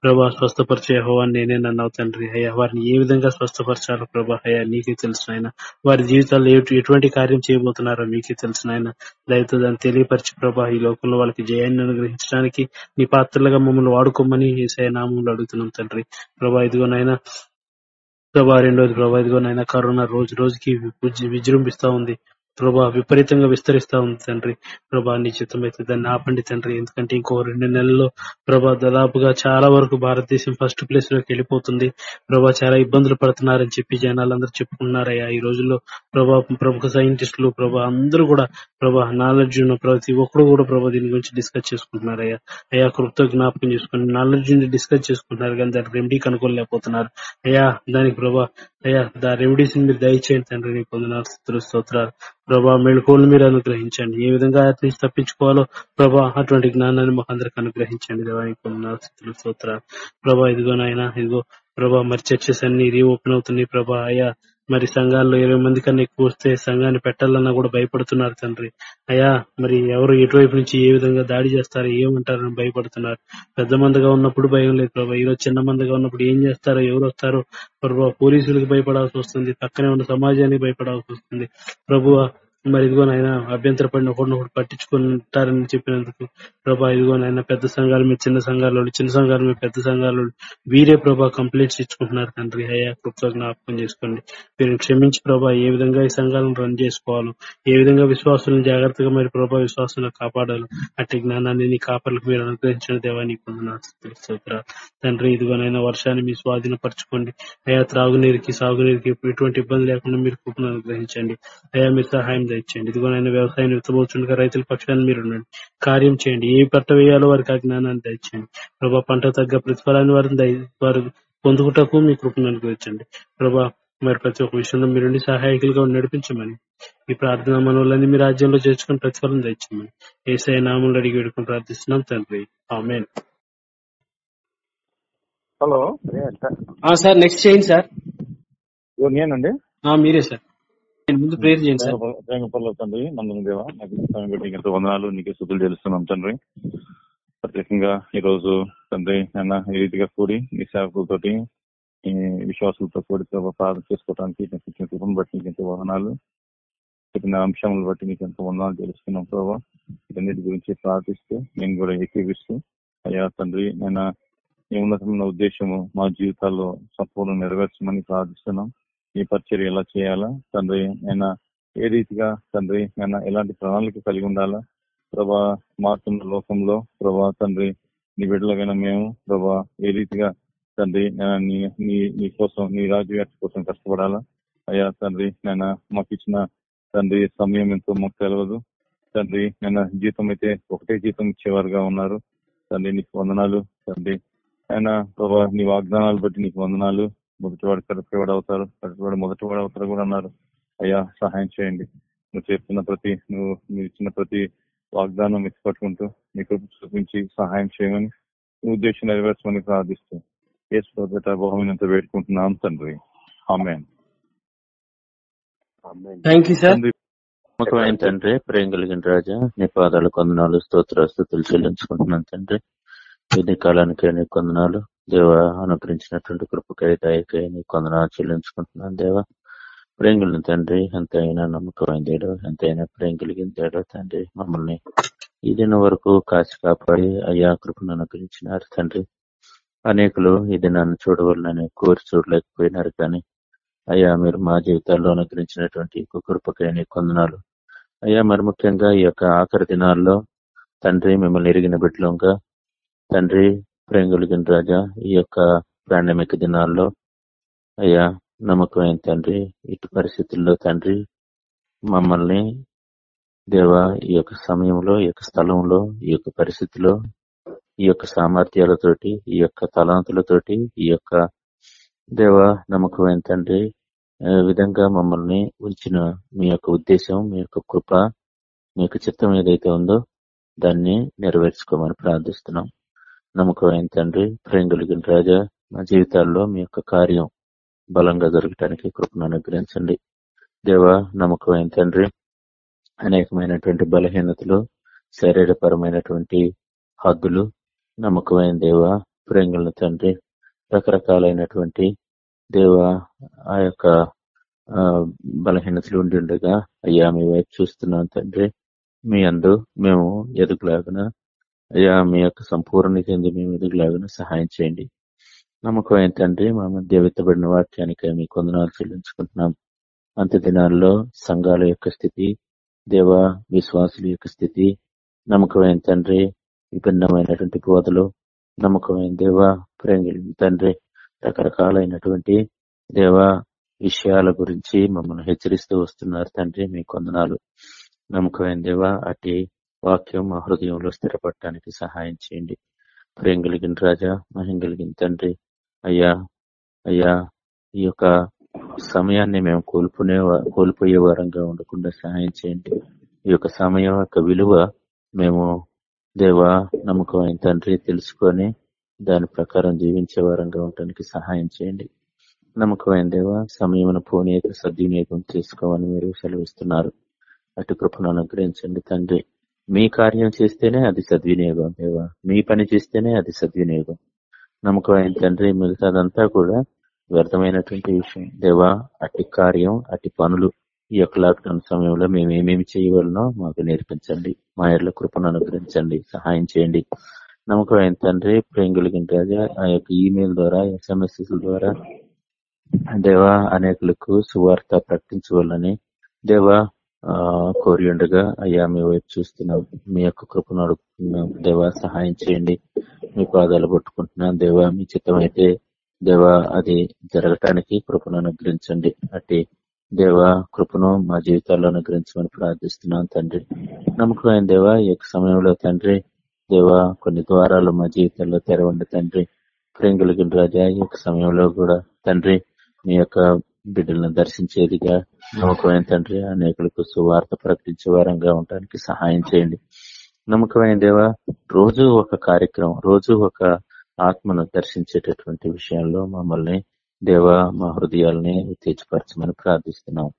ప్రభా స్వస్థపరిచే హోవాన్ని నేనే నన్ను తండ్రి. అయ్యా వారిని ఏ విధంగా స్వస్థపరచాలో ప్రభా అయ్యా నీకే తెలుసు నాయన. వారి జీవితాల్లో ఎటువంటి కార్యం చేయబోతున్నారో మీకే తెలుసు నాయన. దయతో దాన్ని తెలియపరిచి ప్రభా ఈ లోకంలో వాళ్ళకి జయాన్ని అనుగ్రహించడానికి నీ పాత్రలుగా మమ్మల్ని వాడుకోమని ఏసయ నామంలో అడుగుతున్నాం తండ్రి. ప్రభా ఇదిగో నాయన ప్రభా రెండోది ప్రభా ఇదిగో నాయన కరోనా రోజు రోజుకి విజృంభిస్తా ఉంది. ప్రభా విపరీతంగా విస్తరిస్తా ఉంది తండ్రి. ప్రభా నీ చిత్తం అయితే దాన్ని ఆపండి తండ్రి. ఎందుకంటే ఇంకో రెండు నెలల్లో ప్రభా దాదాపుగా చాలా వరకు భారతదేశం ఫస్ట్ ప్లేస్లోకి వెళ్ళిపోతుంది. ప్రభా చాలా ఇబ్బందులు పడుతున్నారని చెప్పి జనాలందరూ చెప్పుకున్నారయ్యా. ఈ రోజుల్లో ప్రభా ప్రముఖ సైంటిస్టులు ప్రభా అందరూ కూడా ప్రభా నాలెడ్జ్ ఉన్న ప్రతి ఒక్కరు కూడా ప్రభా దీని గురించి డిస్కస్ చేసుకుంటున్నారయ్యా. అయ్యా కృప్త జ్ఞాపకం చేసుకుని నాలెడ్జ్ డిస్కస్ చేసుకుంటున్నారు కానీ దానికి రెమెడీ కనుక్కోలేకపోతున్నారు. అయ్యా దానికి ప్రభా అయ్యా దా రెమెడీస్ మీరు దయచేయండి తండ్రి నీ పొందిన స్తుతులు స్తోత్రాలు. ప్రభా మెళుకోలు మీరు అనుగ్రహించండి. ఏ విధంగా అటు నుంచి తప్పించుకోవాలో ప్రభా అటువంటి జ్ఞానాన్ని మాకు అందరికి అనుగ్రహించండి. దేవానికి పొందిన స్థితులు స్తోత్రాలు. ప్రభా ఇదిగో నాయన ఇదిగో ప్రభా మరి చర్చెస్ అన్ని రీఓపెన్ అవుతున్నాయి. ప్రభా అయ్యా మరి సంఘాల్లో ఇరవై మంది కన్నా ఎక్కువ వస్తే సంఘాన్ని పెట్టాలన్నా కూడా భయపడుతున్నారు తండ్రి. అయ్యా మరి ఎవరు ఎటువైపు నుంచి ఏ విధంగా దాడి చేస్తారో ఏమంటారని భయపడుతున్నారు. పెద్ద మందిగా ఉన్నప్పుడు భయం లేదు ప్రభావ ఈరోజు చిన్న మందిగా ఉన్నప్పుడు ఏం చేస్తారో ఎవరు వస్తారో ప్రభా పోలీసులకు భయపడాల్సి వస్తుంది. పక్కనే ఉన్న సమాజానికి భయపడాల్సి వస్తుంది. ప్రభు మరి ఇదిగో నాయన అభ్యంతరపడిన ఒకరినొకరు పట్టించుకుంటారని చెప్పినందుకు ప్రభా ఇదిగో నాయన పెద్ద సంఘాలు మీద చిన్న సంఘాలు చిన్న సంఘాల మీద పెద్ద సంఘాలు వీరే ప్రభా కంప్లైంట్స్ ఇచ్చుకుంటున్నారు తండ్రి అయ్యా కృప్తో జ్ఞాపకం చేసుకోండి. మీరు క్షమించి ప్రభా ఏ విధంగా ఈ సంఘాలను రన్ చేసుకోవాలో ఏ విధంగా విశ్వాసులను జాగ్రత్తగా మరి ప్రభా విశ్వాసంలో కాపాడాలి అట్టి జ్ఞానాన్ని నీ కాపర్లకు మీరు అనుగ్రహించిన దేవాన్ని పొందిన తండ్రి ఇదిగోనైనా వర్షాన్ని మీ స్వాధీనపరచుకోండి. అయా త్రాగునీరుకి సాగునీరుకి ఎటువంటి ఇబ్బంది లేకుండా మీరు కృపను అనుగ్రహించండి. అయా మీరు సహాయం దయచేయండి ఇదిగోనైనా వ్యవసాయం విత్తబోతుండగా రైతుల పక్షాన్ని మీరు ఉండండి కార్యం చేయండి. ఏ పంట వేయాలో వారికి ఆ జ్ఞానాన్ని దయచేయండి. ప్రభా పంట తగ్గ ప్రతిఫలాన్ని వారిని వారు పొందుకుటకు మీ కృపను అనుగ్రహించండి. ప్రభా మరి ప్రతి ఒక్క విషయంలో మీరుండి సహాయకులుగా నడిపించమని ఈ ప్రార్థన మనోళ్ళని మీ రాజ్యంలో చేర్చుకుని ప్రతిఫలం తెచ్చమని ఏసఐ నామంలో అడిగి వేడుకుని ప్రార్థిస్తున్నాం తండ్రి. ఆమెన్. హలో సార్ నెక్స్ట్ చేయండి సార్. నేనండి. ఆ, మీరే సార్. నేను ముందు ప్రేర్ చేయండి సార్. తండ్రి నందన దేవ నాకు ఈ బట్టి ఎంతో వందనాలు నీకే శుద్ధులు తెలుస్తున్నాం తండ్రి. ప్రత్యేకంగా ఈ రోజు తండ్రి నాన్న ఈ రీతిగా కూడి నీ సేవకులతోటి ఈ విశ్వాసులతో కూడి ప్రార్థన చేసుకోవడానికి నాకు ఇచ్చిన కృపను బట్టి నీకు ఎంతో వందనాలు. చెప్పిన అంశాలను బట్టి నీకు ఎంతో వందనాలు తెలుస్తున్నాం ప్రభావ వీటన్నిటి గురించి ప్రార్థిస్తూ నేను కూడా ఏకీవిస్తూ అయ్యా తండ్రి నేను ఈ ఉన్నతమైన ఉద్దేశము మా జీవితాల్లో సంపూర్ణ నెరవేర్చమని ప్రార్థిస్తున్నాం. ఈ పరిచర్య ఎలా చేయాలా? తండ్రి ఆయన ఏ రీతిగా తండ్రి ఆయన ఎలాంటి ప్రణాళిక కలిగి ఉండాలా? ప్రభా మారుతున్న లోకంలో ప్రభా తండ్రి నీ బిడ్డలమైన మేము ప్రభా ఏ రీతిగా తండ్రి నీ నీ నీ కోసం నీ రాజ్యవ్యాప్తి కోసం కష్టపడాలా? అయ్యా తండ్రి నేను మాకు ఇచ్చిన తండ్రి సమయం ఎంతో మాకు తెలియదు తండ్రి నేను జీతం అయితే ఒకటే జీతం ఇచ్చేవారుగా ఉన్నారు. తండ్రి నీకు వందనాలు. తండ్రి ఆయన ప్రభా నీ వాగ్దానాలు బట్టి నీకు వందనాలు. మొదటివాడు కరెక్ట్వాడు అవుతారు కరెక్ట్వాడు మొదటివాడు అవుతారు కూడా అన్నారు. అయ్యా సహాయం చేయండి. నువ్వు చెప్తున్న ప్రతి నువ్వు మీరు ఇచ్చిన ప్రతి వాగ్దానం ఎత్తుపట్టుకుంటూ నీ కృప చూపించి సహాయం చేయమని ఉద్దేశం నెరవేర్చమని ప్రార్థిస్తూ ఏసు ప్రభుత్వ బహుమైనంత వేడుకుంటున్నాం తండ్రి. ఆమె థ్యాంక్ యూ సార్ నమ్మకమైన తండ్రి. ప్రేమ కలిగిన రాజా నీ పాదాలు కొందనాలు స్తోత్ర స్థుతులు చెల్లించుకుంటున్నాను తండ్రి. ఇది కాలానికి నీ కొందనాలు దేవ అనుగ్రహించినటువంటి కృపకై దయకై నీ కొందనాలు చెల్లించుకుంటున్నాను దేవ. ప్రేంగులను తండ్రి ఎంతైనా నమ్మకమైన దేడో ఎంతైనా ప్రేమ కలిగిన దేడో తండ్రి మమ్మల్ని ఈ దినం వరకు కాచి కాపాడి అయ్యా కృపను అనుగ్రహించినారు తండ్రి. అనేకులు ఈ దినాన్ని చూడవాలని కోరి చూడలేకపోయినారు కానీ అయ్యా మీరు మా జీవితాల్లో అనుగ్రహించినటువంటి ఈ కొందనాలు అయ్యా మరి ముఖ్యంగా ఈ యొక్క ఆఖరి దినాల్లో తండ్రి మిమ్మల్ని ఎరిగిన బిడ్డలంగా తండ్రి ప్రేమ కలిగిన రాజా ఈ యొక్క పాండమిక్ దినాల్లో అయ్యా నమ్మకమైన తండ్రి ఇటు పరిస్థితుల్లో తండ్రి మమ్మల్ని దేవా ఈ యొక్క సమయంలో ఈ యొక్క స్థలంలో ఈ యొక్క పరిస్థితిలో ఈ యొక్క సామర్థ్యాలతోటి ఈ యొక్క తలాంతులతోటి ఈ యొక్క దేవ నమ్మకమైన తండ్రి విధంగా మమ్మల్ని ఉంచిన మీ యొక్క ఉద్దేశం మీ యొక్క కృప మీ యొక్క చిత్తం ఏదైతే ఉందో దాన్ని నెరవేర్చుకోమని ప్రార్థిస్తున్నాం. నమ్మకమైన తండ్రి? ప్రేమ కలిగిన రాజా మా జీవితాల్లో మీ యొక్క కార్యం బలంగా జరగటానికి కృపను అనుగ్రహించండి. దేవ నమ్మకమైన తండ్రి? అనేకమైనటువంటి బలహీనతలు శరీరపరమైనటువంటి హద్దులు నమ్మకమైన దేవ? ప్రేంగుల తండ్రి రకరకాలైనటువంటి దేవ ఆ యొక్క బలహీనతలు ఉండి ఉండగా అయ్యా మీ వైపు చూస్తున్నాం తండ్రి. మీ అందు మేము ఎదుగులాగా అయ్యా మీ యొక్క సంపూర్ణ చెంది మేము ఎదుగులాగున సహాయం చేయండి. నమ్మకమైన తండ్రి మా మధ్య విత్తబడిన వాక్యానికి మీ కొందనాలు చెల్లించుకుంటున్నాం. అంత్య దినాల్లో సంఘాల యొక్క స్థితి దేవ విశ్వాసుల యొక్క స్థితి నమ్మకమైన తండ్రి విభిన్నమైనటువంటి బోధలు నమ్మకమైన దేవ ప్రేమ తండ్రి రకరకాలైనటువంటి దేవ విషయాల గురించి మమ్మల్ని హెచ్చరిస్తూ వస్తున్నారు తండ్రి మీ కొందనాలు. నమ్మకమైన దేవ అటు వాక్యం మా హృదయంలో స్థిరపడటానికి సహాయం చేయండి. ప్రేమ కలిగిన రాజా మహిం కలిగిన తండ్రి అయ్యా అయ్యా ఈ యొక్క సమయాన్ని మేము కోల్పోనే కోల్పోయే వారంగా ఉండకుండా సహాయం చేయండి. ఈ యొక్క సమయం యొక్క విలువ మేము దేవా నమ్మకమైన తండ్రి తెలుసుకొని దాని ప్రకారం జీవించే వారంగా ఉండడానికి సహాయం చేయండి. నమ్మకమైన దేవా సమయమును పోనీయక సద్వినియోగం చేసుకోవాలని మీరు సెలవిస్తున్నారు. అటు కృపను అనుగ్రహించండి తండ్రి. మీ కార్యం చేస్తేనే అది సద్వినియోగం దేవా. మీ పని చేస్తేనే అది సద్వినియోగం. నమ్మకమైన తండ్రి మిగతాదంతా కూడా వ్యర్థమైనటువంటి విషయం. దేవా అట్టి కార్యం అట్టి పనులు ఈ యొక్క లాక్డౌన్ సమయంలో మేము ఏమేమి చేయవలనో మాకు నేర్పించండి. మా ఇళ్ళ కృపను అనుగ్రహించండి. సహాయం చేయండి. నమ్మకమైన తండ్రి ప్రేమ కలిగిన రాజా ఆ యొక్క ఈమెయిల్ ద్వారా ఎస్ఎంఎస్ ద్వారా దేవా అనేకులకు సువార్త ప్రకటించవాలని దేవా కోరి ఉండగా అయ్యా మీ వైపు చూస్తున్నాం మీ యొక్క కృపను అడుగుతున్నాం దేవా సహాయం చేయండి. మీ పాదాలు పట్టుకుంటున్నాం దేవా మీ చిత్తమైతే దేవా అది జరగటానికి కృపను అనుగ్రహించండి. అట్టి దేవా కృపను మా జీవితాల్లో అనుగ్రహించమని ప్రార్థిస్తున్నాం తండ్రి. నమ్మకమైన దేవా ఈ యొక్క సమయంలో తండ్రి దేవా కొన్ని ద్వారాలు మా జీవితంలో తెరవండి తండ్రి. ప్రేమ కలిగిన రాజా ఈ యొక్క సమయంలో కూడా తండ్రి మీ యొక్క బిడ్డలను దర్శించేదిగా నమ్మకమైన తండ్రి అనేకులకు సువార్త ప్రకటించే వారంగా ఉండడానికి సహాయం చేయండి. నమ్మకమైన దేవా రోజు ఒక కార్యక్రమం రోజు ఒక ఆత్మను దర్శించేటటువంటి విషయంలో మమ్మల్ని దేవా మా హృదయాల్ని ఉత్తేజపరచమని ప్రార్థిస్తున్నాం.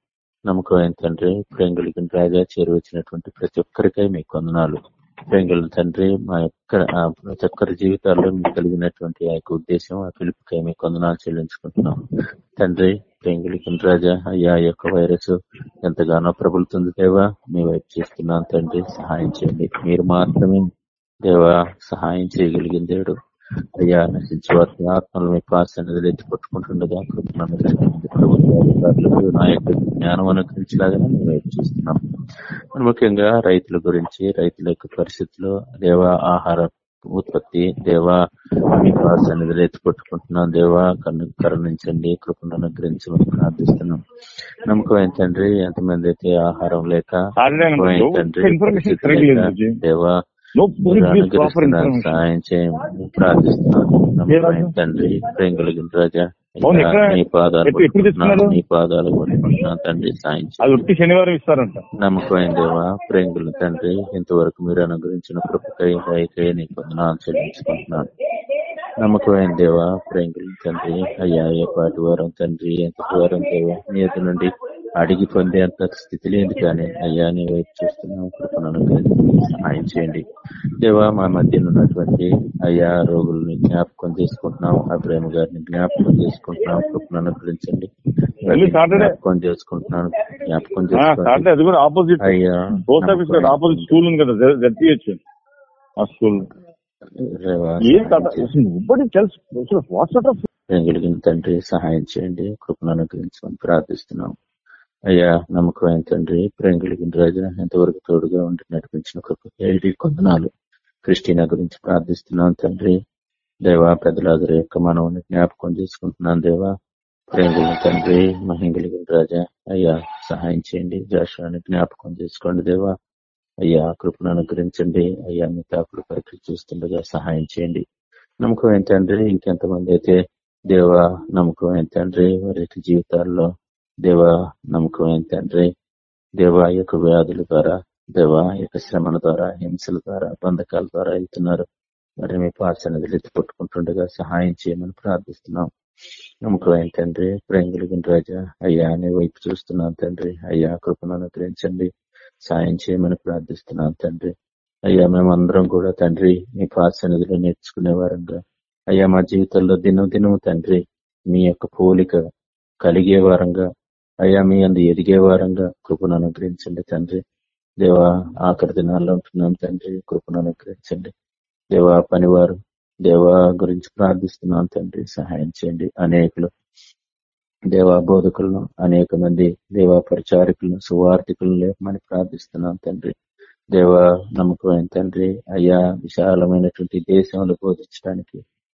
నమ్మకమైన తండ్రి ప్రేమ కలిగిన రాజా చేరువచ్చినటువంటి ప్రతి ఒక్కరికై మీ కొందనాలు. ప్రేంగుల తండ్రి మా యొక్క ప్రతి ఒక్కరి జీవితాల్లో మీకు కలిగినటువంటి ఆ యొక్క ఉద్దేశం ఆ పిలుపుకై మీ కొందనాలు చెల్లించుకుంటున్నాం. తండ్రి ప్రేంగులకి రాజా అయ్యా యొక్క వైరస్ ఎంతగానో ప్రబలుతుంది దేవా. మీ వైపు చేస్తున్నాం తండ్రి సహాయం చేయండి. మీరు మాత్రమే దేవా సహాయం చేయగలిగిన దేవుడు. అయ్యా వారి ఆత్మలు మీ పాసన్నది ఎత్తి పట్టుకుంటుండగా కృపణను ప్రభుత్వ అధికారులకు నాయకులకు జ్ఞానం అనుగ్రహించలాగానే మేము వైపు చూస్తున్నాం. ముఖ్యంగా రైతుల గురించి రైతుల యొక్క పరిస్థితుల్లో దేవా ఆహార ఉత్పత్తి దేవా మీ సన్నిధిలో ఎత్తి పట్టుకుంటున్నాం దేవా కన్ను కరుణించండి కృపను అనుగ్రహించమని ప్రార్థిస్తున్నాం. నమ్మకమైన తండ్రి? ఎంతమంది అయితే ఆహారం లేక తండ్రి. దేవా సహాయం చేయమని ప్రార్థిస్తున్నాను. తండ్రి ప్రేమ కలిగిన రాజా ఇంకా నీ పాదాలు నీ పాదాలు తండ్రి సాయం చేయండి. శనివారం ఇస్తారంట. నమ్మకమైన దేవా? ప్రేంగుల తండ్రి ఇంతవరకు మీరు అనుగ్రహించిన కృపకై దయకై నీ పొందనాలు చెల్లించుకుంటున్నాను నమ్మకమైన దేవా? ప్రేంగుల తండ్రి అయ్యా ఏ పాటి వారం తండ్రి ఎంతటి వారం దేవా? నీ ఎదు నుండి అడిగి పొందేంత స్థితి లేదు కానీ అయ్యా నీ వైపు చూస్తున్నాం కృపణను సహాయం చేయండి. దేవా మా మధ్య ఉన్నటువంటి అయ్యా రోగుల్ని జ్ఞాపకం చేసుకుంటున్నాం అబ్రాహ్మ గారిని జ్ఞాపకం చేసుకుంటున్నాం కృపణను గురించండి. జ్ఞాపకం చేసుకుంటున్నాను జ్ఞాపకం కూడా ఆపోజిట్ అయ్యా పోస్ట్ ఆఫీస్ నమ్మకం ఆపోజిట్ స్కూల్ ఉంది కదా జడ్పిహెచ్ ఆ స్కూల్ తండ్రి సహాయం చేయండి కృపను అనుగ్రహించమని ప్రార్థిస్తున్నాం అయ్యా నమ్మకమైన తండ్రి ప్రేమ కలిగిన రాజా ఎంతవరకు తోడుగా ఉండి నడిపించిన కృప కొందనాలు. క్రిస్టినా గురించి ప్రార్థిస్తున్నాం తండ్రి. దేవా పెద్దలాదరి యొక్క మనవుని జ్ఞాపకం చేసుకుంటున్నాను దేవా. ప్రేమ కలిగిన తండ్రి మహిం కలిగిన రాజా అయ్యా సహాయం చేయండి. జాషువాని జ్ఞాపకం చేసుకోండి దేవా. అయ్యా కృపను అనుగ్రహించండి. అయ్యా మీ తాకుడు పరీక్ష చూస్తుండగా సహాయం చేయండి. నమ్మకం ఏంటండ్రి ఇంకెంతమంది అయితే దేవ నమ్మకం ఏంటండ్రి వారి జీవితాల్లో దేవ నమ్మకమైన తండ్రి? దేవ యొక్క వ్యాధుల ద్వారా దేవ యొక్క శ్రమల ద్వారా హింసల ద్వారా బంధకాల ద్వారా వెళ్తున్నారు. మరి మీ పాసనదిలు ఎత్తి పుట్టుకుంటుండగా సహాయం చేయమని ప్రార్థిస్తున్నాం. నమ్మకమైన తండ్రి? ప్రేంగులగిన రాజా అయ్యా అనే వైపు చూస్తున్నాం తండ్రి. అయ్యా కృపను అనుగ్రహించండి. సాయం చేయమని ప్రార్థిస్తున్నాం తండ్రి. అయ్యా మేమందరం కూడా తండ్రి మీ పాసనదిలో నేర్చుకునే వారంగా. అయ్యా మా జీవితంలో దినం దినం తండ్రి మీ యొక్క పోలిక కలిగే వారంగా. అయ్యా మీ అందు ఎదిగే వారంగా కృపను అనుగ్రహించండి తండ్రి. దేవా ఆఖరి దినాల్లో ఉంటున్నాం తండ్రి కృపను అనుగ్రహించండి. దేవా పనివారు దేవా గురించి ప్రార్థిస్తున్నాం తండ్రి సహాయం చేయండి. అనేకులు దేవా బోధకులను అనేక మంది దేవా పరిచారకులను సువార్థికులను లేపమని ప్రార్థిస్తున్నాం తండ్రి. దేవా నమ్మకమైన తండ్రి అయ్యా విశాలమైనటువంటి దేశంలో బోధించడానికి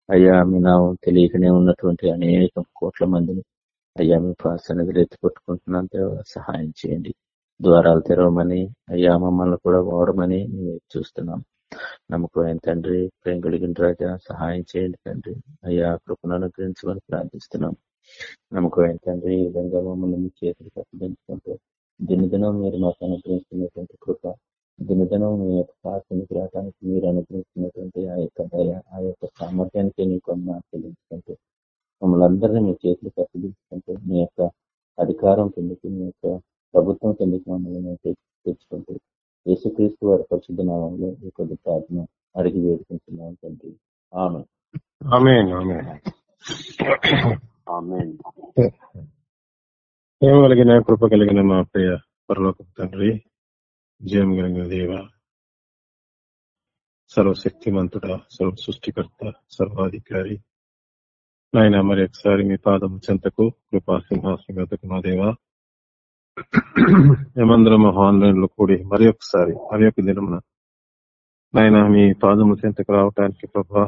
అయ్యా మీ నామం తెలియకనే ఉన్నటువంటి అనేక కోట్ల మందిని అయ్యా మీ పాసనదిలో ఎత్తి దేవా సహాయం చేయండి. ద్వారాలు తెరవమని అయ్యా మమ్మల్ని కూడా వాడమని మేము చూస్తున్నాం. నమ్మకమైన తండ్రి ప్రేమ కలిగిన రాజా సహాయం చేయండి తండ్రి. అయ్యా కృపను అనుగ్రహించమని ప్రార్థిస్తున్నాం. నమ్మకమైన తండ్రి ఈ విధంగా మమ్మల్ని మీ చేతులకు అప్పగించుకుంటూ దినదినం మీరు మాకు అనుగ్రహిస్తున్నటువంటి కృప దినదినం మీ యొక్క పాసనికి రావడానికి మీరు అనుగ్రహిస్తున్నటువంటి ఆ యొక్క దయ ఆ యొక్క సామర్థ్యానికి నీకు అమ్మ చెల్లించుకుంటే మమ్మల్ని అందరినీ మీ చేతులకు అప్పగించుకుంటూ మీ యొక్క అధికారం కిందకి మీ యొక్క ప్రభుత్వం కిందకి మమ్మల్ని మేము తెచ్చు- తెచ్చుకుంటూ యేసుక్రీస్తు వారి పరిశుద్ధ నామంలో ఈ కొద్ది ప్రార్థన అడిగి వేడుకుంటున్నాం తండ్రి. ఆమె ఆమేన్ ఆమేన్. ఆమేన్. ప్రేమ కలిగిన కృప కలిగిన మా ప్రియ పరలోక తండ్రి జయం కలిగిన దేవ సర్వశక్తిమంతుడ సర్వ సృష్టికర్త సర్వాధికారి నాయన మరి ఒకసారి మీ పాదం చెంతకు కృపా సింహాసనకు మా దేవా. ఏమందరం ఆన్లైన్లో కూడి మరి ఒకసారి మరి ఒక దినమున నాయన మీ పాదము చెంతకు రావటానికి ప్రభా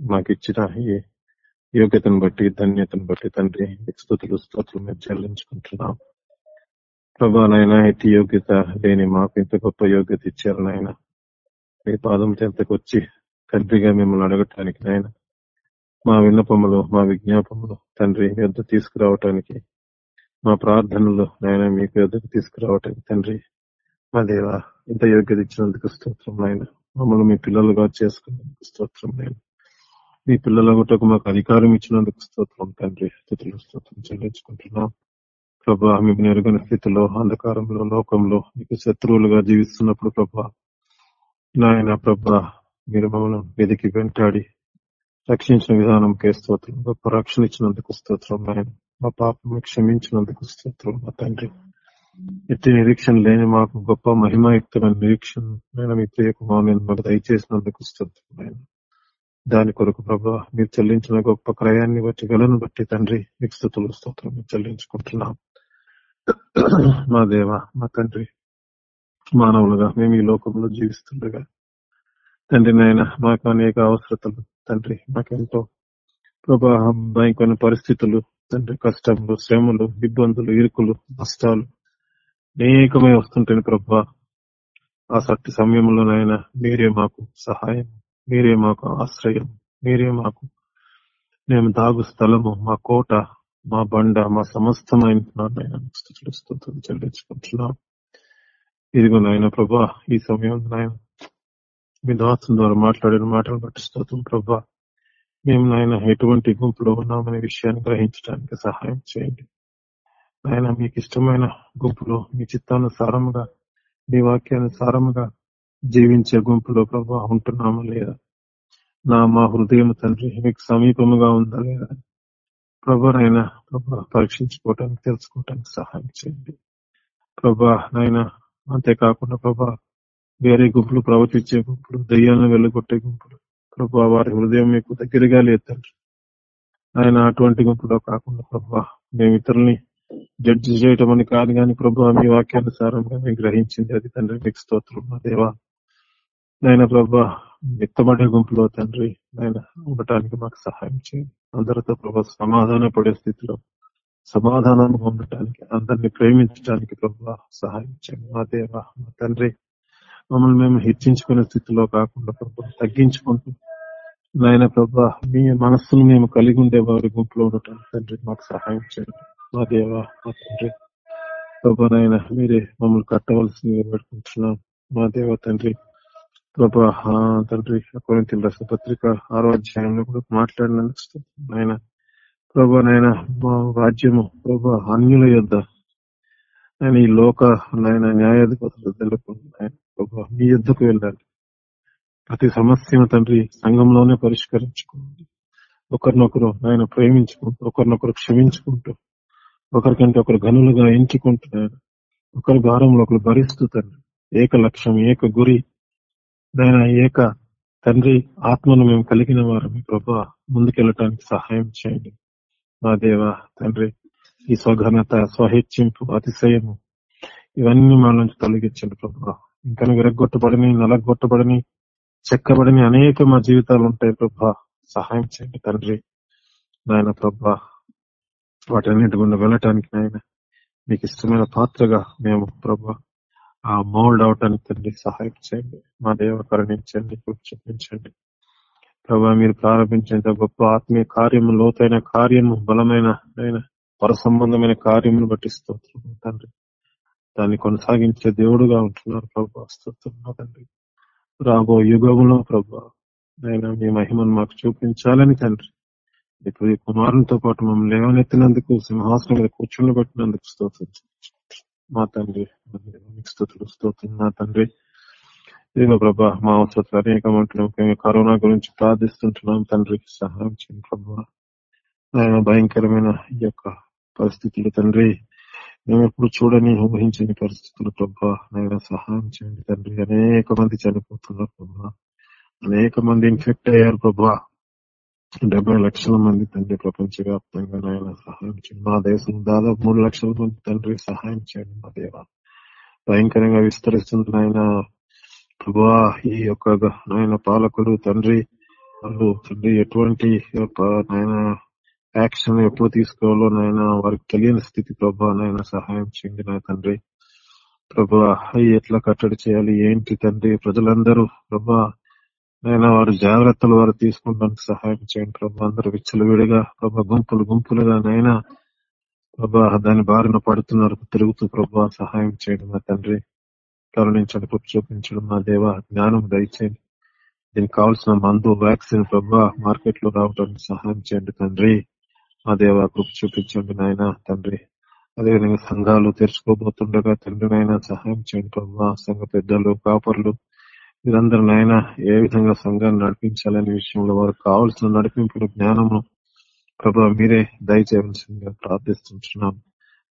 మాకు ఇచ్చిన ఈ యోగ్యతను బట్టి ధన్యతను బట్టి తండ్రి స్థుతులు స్తోత్రులు మేము చెల్లించుకుంటున్నాం. ప్రభా నాయన ఎట్టి యోగ్యత లేని మాకు ఇంత గొప్ప యోగ్యత ఇచ్చారు నాయన. మీ పాదం చెంతకు వచ్చి తండ్రిగా మిమ్మల్ని అడగటానికి నాయన మా విన్నపములు మా విజ్ఞాపములు తండ్రి మీ తీసుకురావటానికి మా ప్రార్థనలు నాయన మీకు వద్దకు తీసుకురావటానికి తండ్రి. మా దేవ ఇంత యోగ్యత ఇచ్చినందుకు స్తోత్రం నాయన. మమ్మల్ని మీ పిల్లలుగా చేసుకున్నందుకు స్తోత్రం నాయన. మీ పిల్లల గుట్టకు మాకు అధికారం ఇచ్చినందుకు స్తోత్రం తండ్రి. స్థితిలో స్తోత్రం చెల్లించుకుంటున్నాం. ప్రభా మీకు నెరుగని స్థితిలో అంధకారంలో లోకంలో మీకు శత్రువులుగా జీవిస్తున్నప్పుడు ప్రభా నాయన ప్రభా మీరు మమ్మల్ని వెతికి వెంటాడి రక్షించిన విధానంకే స్తోత్రం గొప్ప రక్షణ ఇచ్చినందుకు స్తోత్రం నాయన మా పాపం క్షమించినందుకు స్తోత్రం మా తండ్రి ఎట్టి నిరీక్షణ లేని మాకు గొప్ప మహిమాయుక్తమైన నిరీక్షణ నేను మీ ప్రియ మాకు దయచేసినందుకు స్తోత్రం నాయన దాని కొరకు ప్రభా మీరు చెల్లించిన గొప్ప క్రయాన్ని బట్టి గలను బట్టి తండ్రి మీకు స్థుతులు స్తోత్రం మేము చెల్లించుకుంటున్నాం మా దేవ మా తండ్రి మానవులుగా మేము ఈ లోకంలో జీవిస్తుండగా తండ్రి నాయన మాకు అనేక అవసరతలు తండ్రి మాకెంతో ప్రభావం భయంకరమైన పరిస్థితులు తండ్రి కష్టములు శ్రమలు ఇబ్బందులు ఇరుకులు నష్టాలు. అనేకమే వస్తుంటాయి ప్రభా ఆ సత్య సమయంలోనైనా మీరే మాకు సహాయం మీరే మాకు ఆశ్రయం మీరే మాకు మేము దాగు స్థలము మా కోట మా బండ మా సమస్తమైన స్థుతులు చెల్లించుకుంటున్నాం. ఇదిగో నాయన ప్రభా ఈ సమయం నాయన మీ దాసం ద్వారా మాట్లాడిన మాటలు బట్టి స్తోత్రం ప్రభా. మేము నాయన ఎటువంటి గుంపులో ఉన్నామనే విషయాన్ని గ్రహించడానికి సహాయం చేయండి. ఆయన మీకు ఇష్టమైన గుంపులో మీ చిత్తానుసారముగా మీ వాక్యానుసారముగా జీవించే గుంపులో ప్రభా ఉంటున్నామా లేదా? నా మా హృదయం తండ్రి మీకు సమీపముగా ఉందా లేదా? ప్రభానైనా ప్రభా పరీక్షించుకోవటానికి తెలుసుకోవటానికి సహాయం చేయండి. ప్రభా నాయన అంతేకాకుండా ప్రభా వేరే గుంపులు ప్రవర్తించే గుంపులు దయ్యాలను వెళ్ళగొట్టే గుంపులు. ప్రభా వారి హృదయం మీకు దగ్గరగా లేదు తండ్రి. ఆయన అటువంటి గుంపులో కాకుండా ప్రభా మేము ఇతరుల్ని జడ్జి చేయటం అని కాదు కానీ ప్రభా మీ వాక్యానుసారంగా మేము గ్రహించింది అది తండ్రి మీకు స్తోత్రం. మా దేవా నాయన ప్రభా ఎత్తబడే గుంపులో తండ్రి నాయన ఉండటానికి మాకు సహాయం చేయండి. అందరితో ప్రభా సమాధాన పడే స్థితిలో సమాధానంగా ఉండటానికి అందరిని ప్రేమించడానికి ప్రభా సహాయం చేయండి. మా దేవ మా తండ్రి మమ్మల్ని మేము హెచ్చించుకునే స్థితిలో కాకుండా ప్రభు తగ్గించుకుంటూ నాయన ప్రభా మీ మనస్సును మేము కలిగి ఉండే వారి గుంపులో ఉండటానికి తండ్రి మాకు సహాయం చేయండి. మా దేవ మా తండ్రి. ప్రభా నాయన మీరే మమ్మల్ని కట్టవలసిందిగా పెట్టుకుంటున్నాం మా దేవ తండ్రి ప్రభా తండ్రి కొన్ని రస పత్రిక ఆరో అధ్యాయంలో కూడా మాట్లాడినందుకు నాయన ప్రభా నాయన మా రాజ్యము ప్రభా అన్యుల యొద్ ఆయన ఈ లోక నాయన న్యాయాధిపతులు తెలుపుకుంది నాయన ప్రభా యుద్ధకు వెళ్ళాలి. ప్రతి సమస్యను తండ్రి సంఘంలోనే పరిష్కరించుకోండి ఒకరినొకరు ఆయన ప్రేమించుకుంటూ ఒకరినొకరు క్షమించుకుంటూ ఒకరికంటే ఒకరు గనులుగా ఎంచుకుంటున్నారు ఒకరి భారంలో ఒకరు భరిస్తూ తండ్రి ఏక లక్ష్యం ఏక గురి నాయన ఏక తండ్రి ఆత్మను మేము కలిగిన వారు మీ ప్రభా. ముందుకెళ్ళటానికి సహాయం చేయండి. మా దేవ తండ్రి ఈ స్వఘనత స్వహెచ్చింపు అతిశయము ఇవన్నీ మా నుంచి తొలగించండి ప్రభా. ఇంకా విరగొట్టబడని నలగొట్టబడని చెక్కబడని అనేక మా జీవితాలు ఉంటాయి ప్రభా. సహాయం చేయండి తండ్రి. నాయన ప్రభా వాటన్నిటి గుండా వెళ్ళటానికి నాయన మీకు ఇష్టమైన పాత్రగా మేము ప్రభా ఆ మౌల్డ్ అవటానికి తండ్రి సహాయం చేయండి. మా దేవ కరుణించండి చూపించండి ప్రభా మీరు ప్రారంభించండి గొప్ప ఆత్మీయ కార్యము లోతైన కార్యము బలమైన పరసంబంధమైన పర సంబంధమైన కార్యమును బట్టి స్తోత్రం తండ్రి. దాన్ని కొనసాగించే దేవుడుగా ఉంటున్నారు ప్రభా. స్తోత్రం తండ్రి. రాబో యుగంలో ప్రభా. నైనా మీ మహిమను మాకు చూపించాలని తండ్రి. ఇప్పుడు ఈ కుమారునితో పాటు మమ్మల్ని లేవనెత్తినందుకు సింహాసనం మీద కూర్చుని పెట్టినందుకు స్తోత్రం మా తండ్రి స్థుతులు స్తోత్రం నా తండ్రి. ఇదిగో ప్రభా మా అవసరం అనేక ముఖ్యంగా కరోనా గురించి ప్రార్థిస్తుంటున్నాం తండ్రికి సహాయం చేయండి ప్రభా. భయంకరమైన ఈ యొక్క పరిస్థితులు తండ్రి. మేము ఎప్పుడు చూడని ఊహించని పరిస్థితులు ప్రభా. నేను సహాయం చేయండి తండ్రి? అనేక మంది చనిపోతున్నారు ప్రభా. అనేక మంది ఇన్ఫెక్ట్ అయ్యారు ప్రభా. డెబ్బై లక్షల మంది తండ్రి ప్రపంచవ్యాప్తంగా నాయన సహాయం చేయండి. మా దేశం దాదాపు మూడు లక్షల మంది తండ్రి సహాయం చేయండి మా దేవ. భయంకరంగా విస్తరిస్తుంది నాయన ప్రభా. ఈ యొక్క నాయన పాలకుడు తండ్రి. వాళ్ళు తండ్రి ఎటువంటి నాయన యాక్షన్ ఎప్పుడు తీసుకోవాలో నాయన వారికి తెలియని స్థితి ప్రభా నాయన సహాయం చేయండి నా తండ్రి. ప్రభా ఎట్లా కట్టడి చేయాలి ఏంటి తండ్రి? ప్రజలందరూ ప్రభా నైనా వారు జాగ్రత్తలు వారు తీసుకుంటానికి సహాయం చేయండి ప్రభా. అందరూ విచ్చలవిడిగా ప్రభా గుంపులు గుంపులుగా నైనా ప్రభా దాని బారిన పడుతున్నారు తిరుగుతూ ప్రభా సహాయం చేయండి మా తండ్రి. కరుణించండి కృప చూపించడం మా దేవ జ్ఞానం దయచేయండి. దీనికి కావాల్సిన మందు వ్యాక్సిన్ ప్రభా మార్కెట్లో రావడానికి సహాయం చేయండి తండ్రి. మా దేవ కృప చూపించండి నాయన తండ్రి. అదేవిధంగా సంఘాలు తెరుచుకోబోతుండగా తండ్రి నాయన సహాయం చేయండి ప్రభా. సంఘ పెద్దలు కాపర్లు వీరందరూ నాయన ఏ విధంగా సంఘాన్ని నడిపించాలనే విషయంలో వారు కావాల్సిన నడిపింపుల జ్ఞానము ప్రభా మీరే దయచేయవలసిందిగా ప్రార్థిస్తున్నాం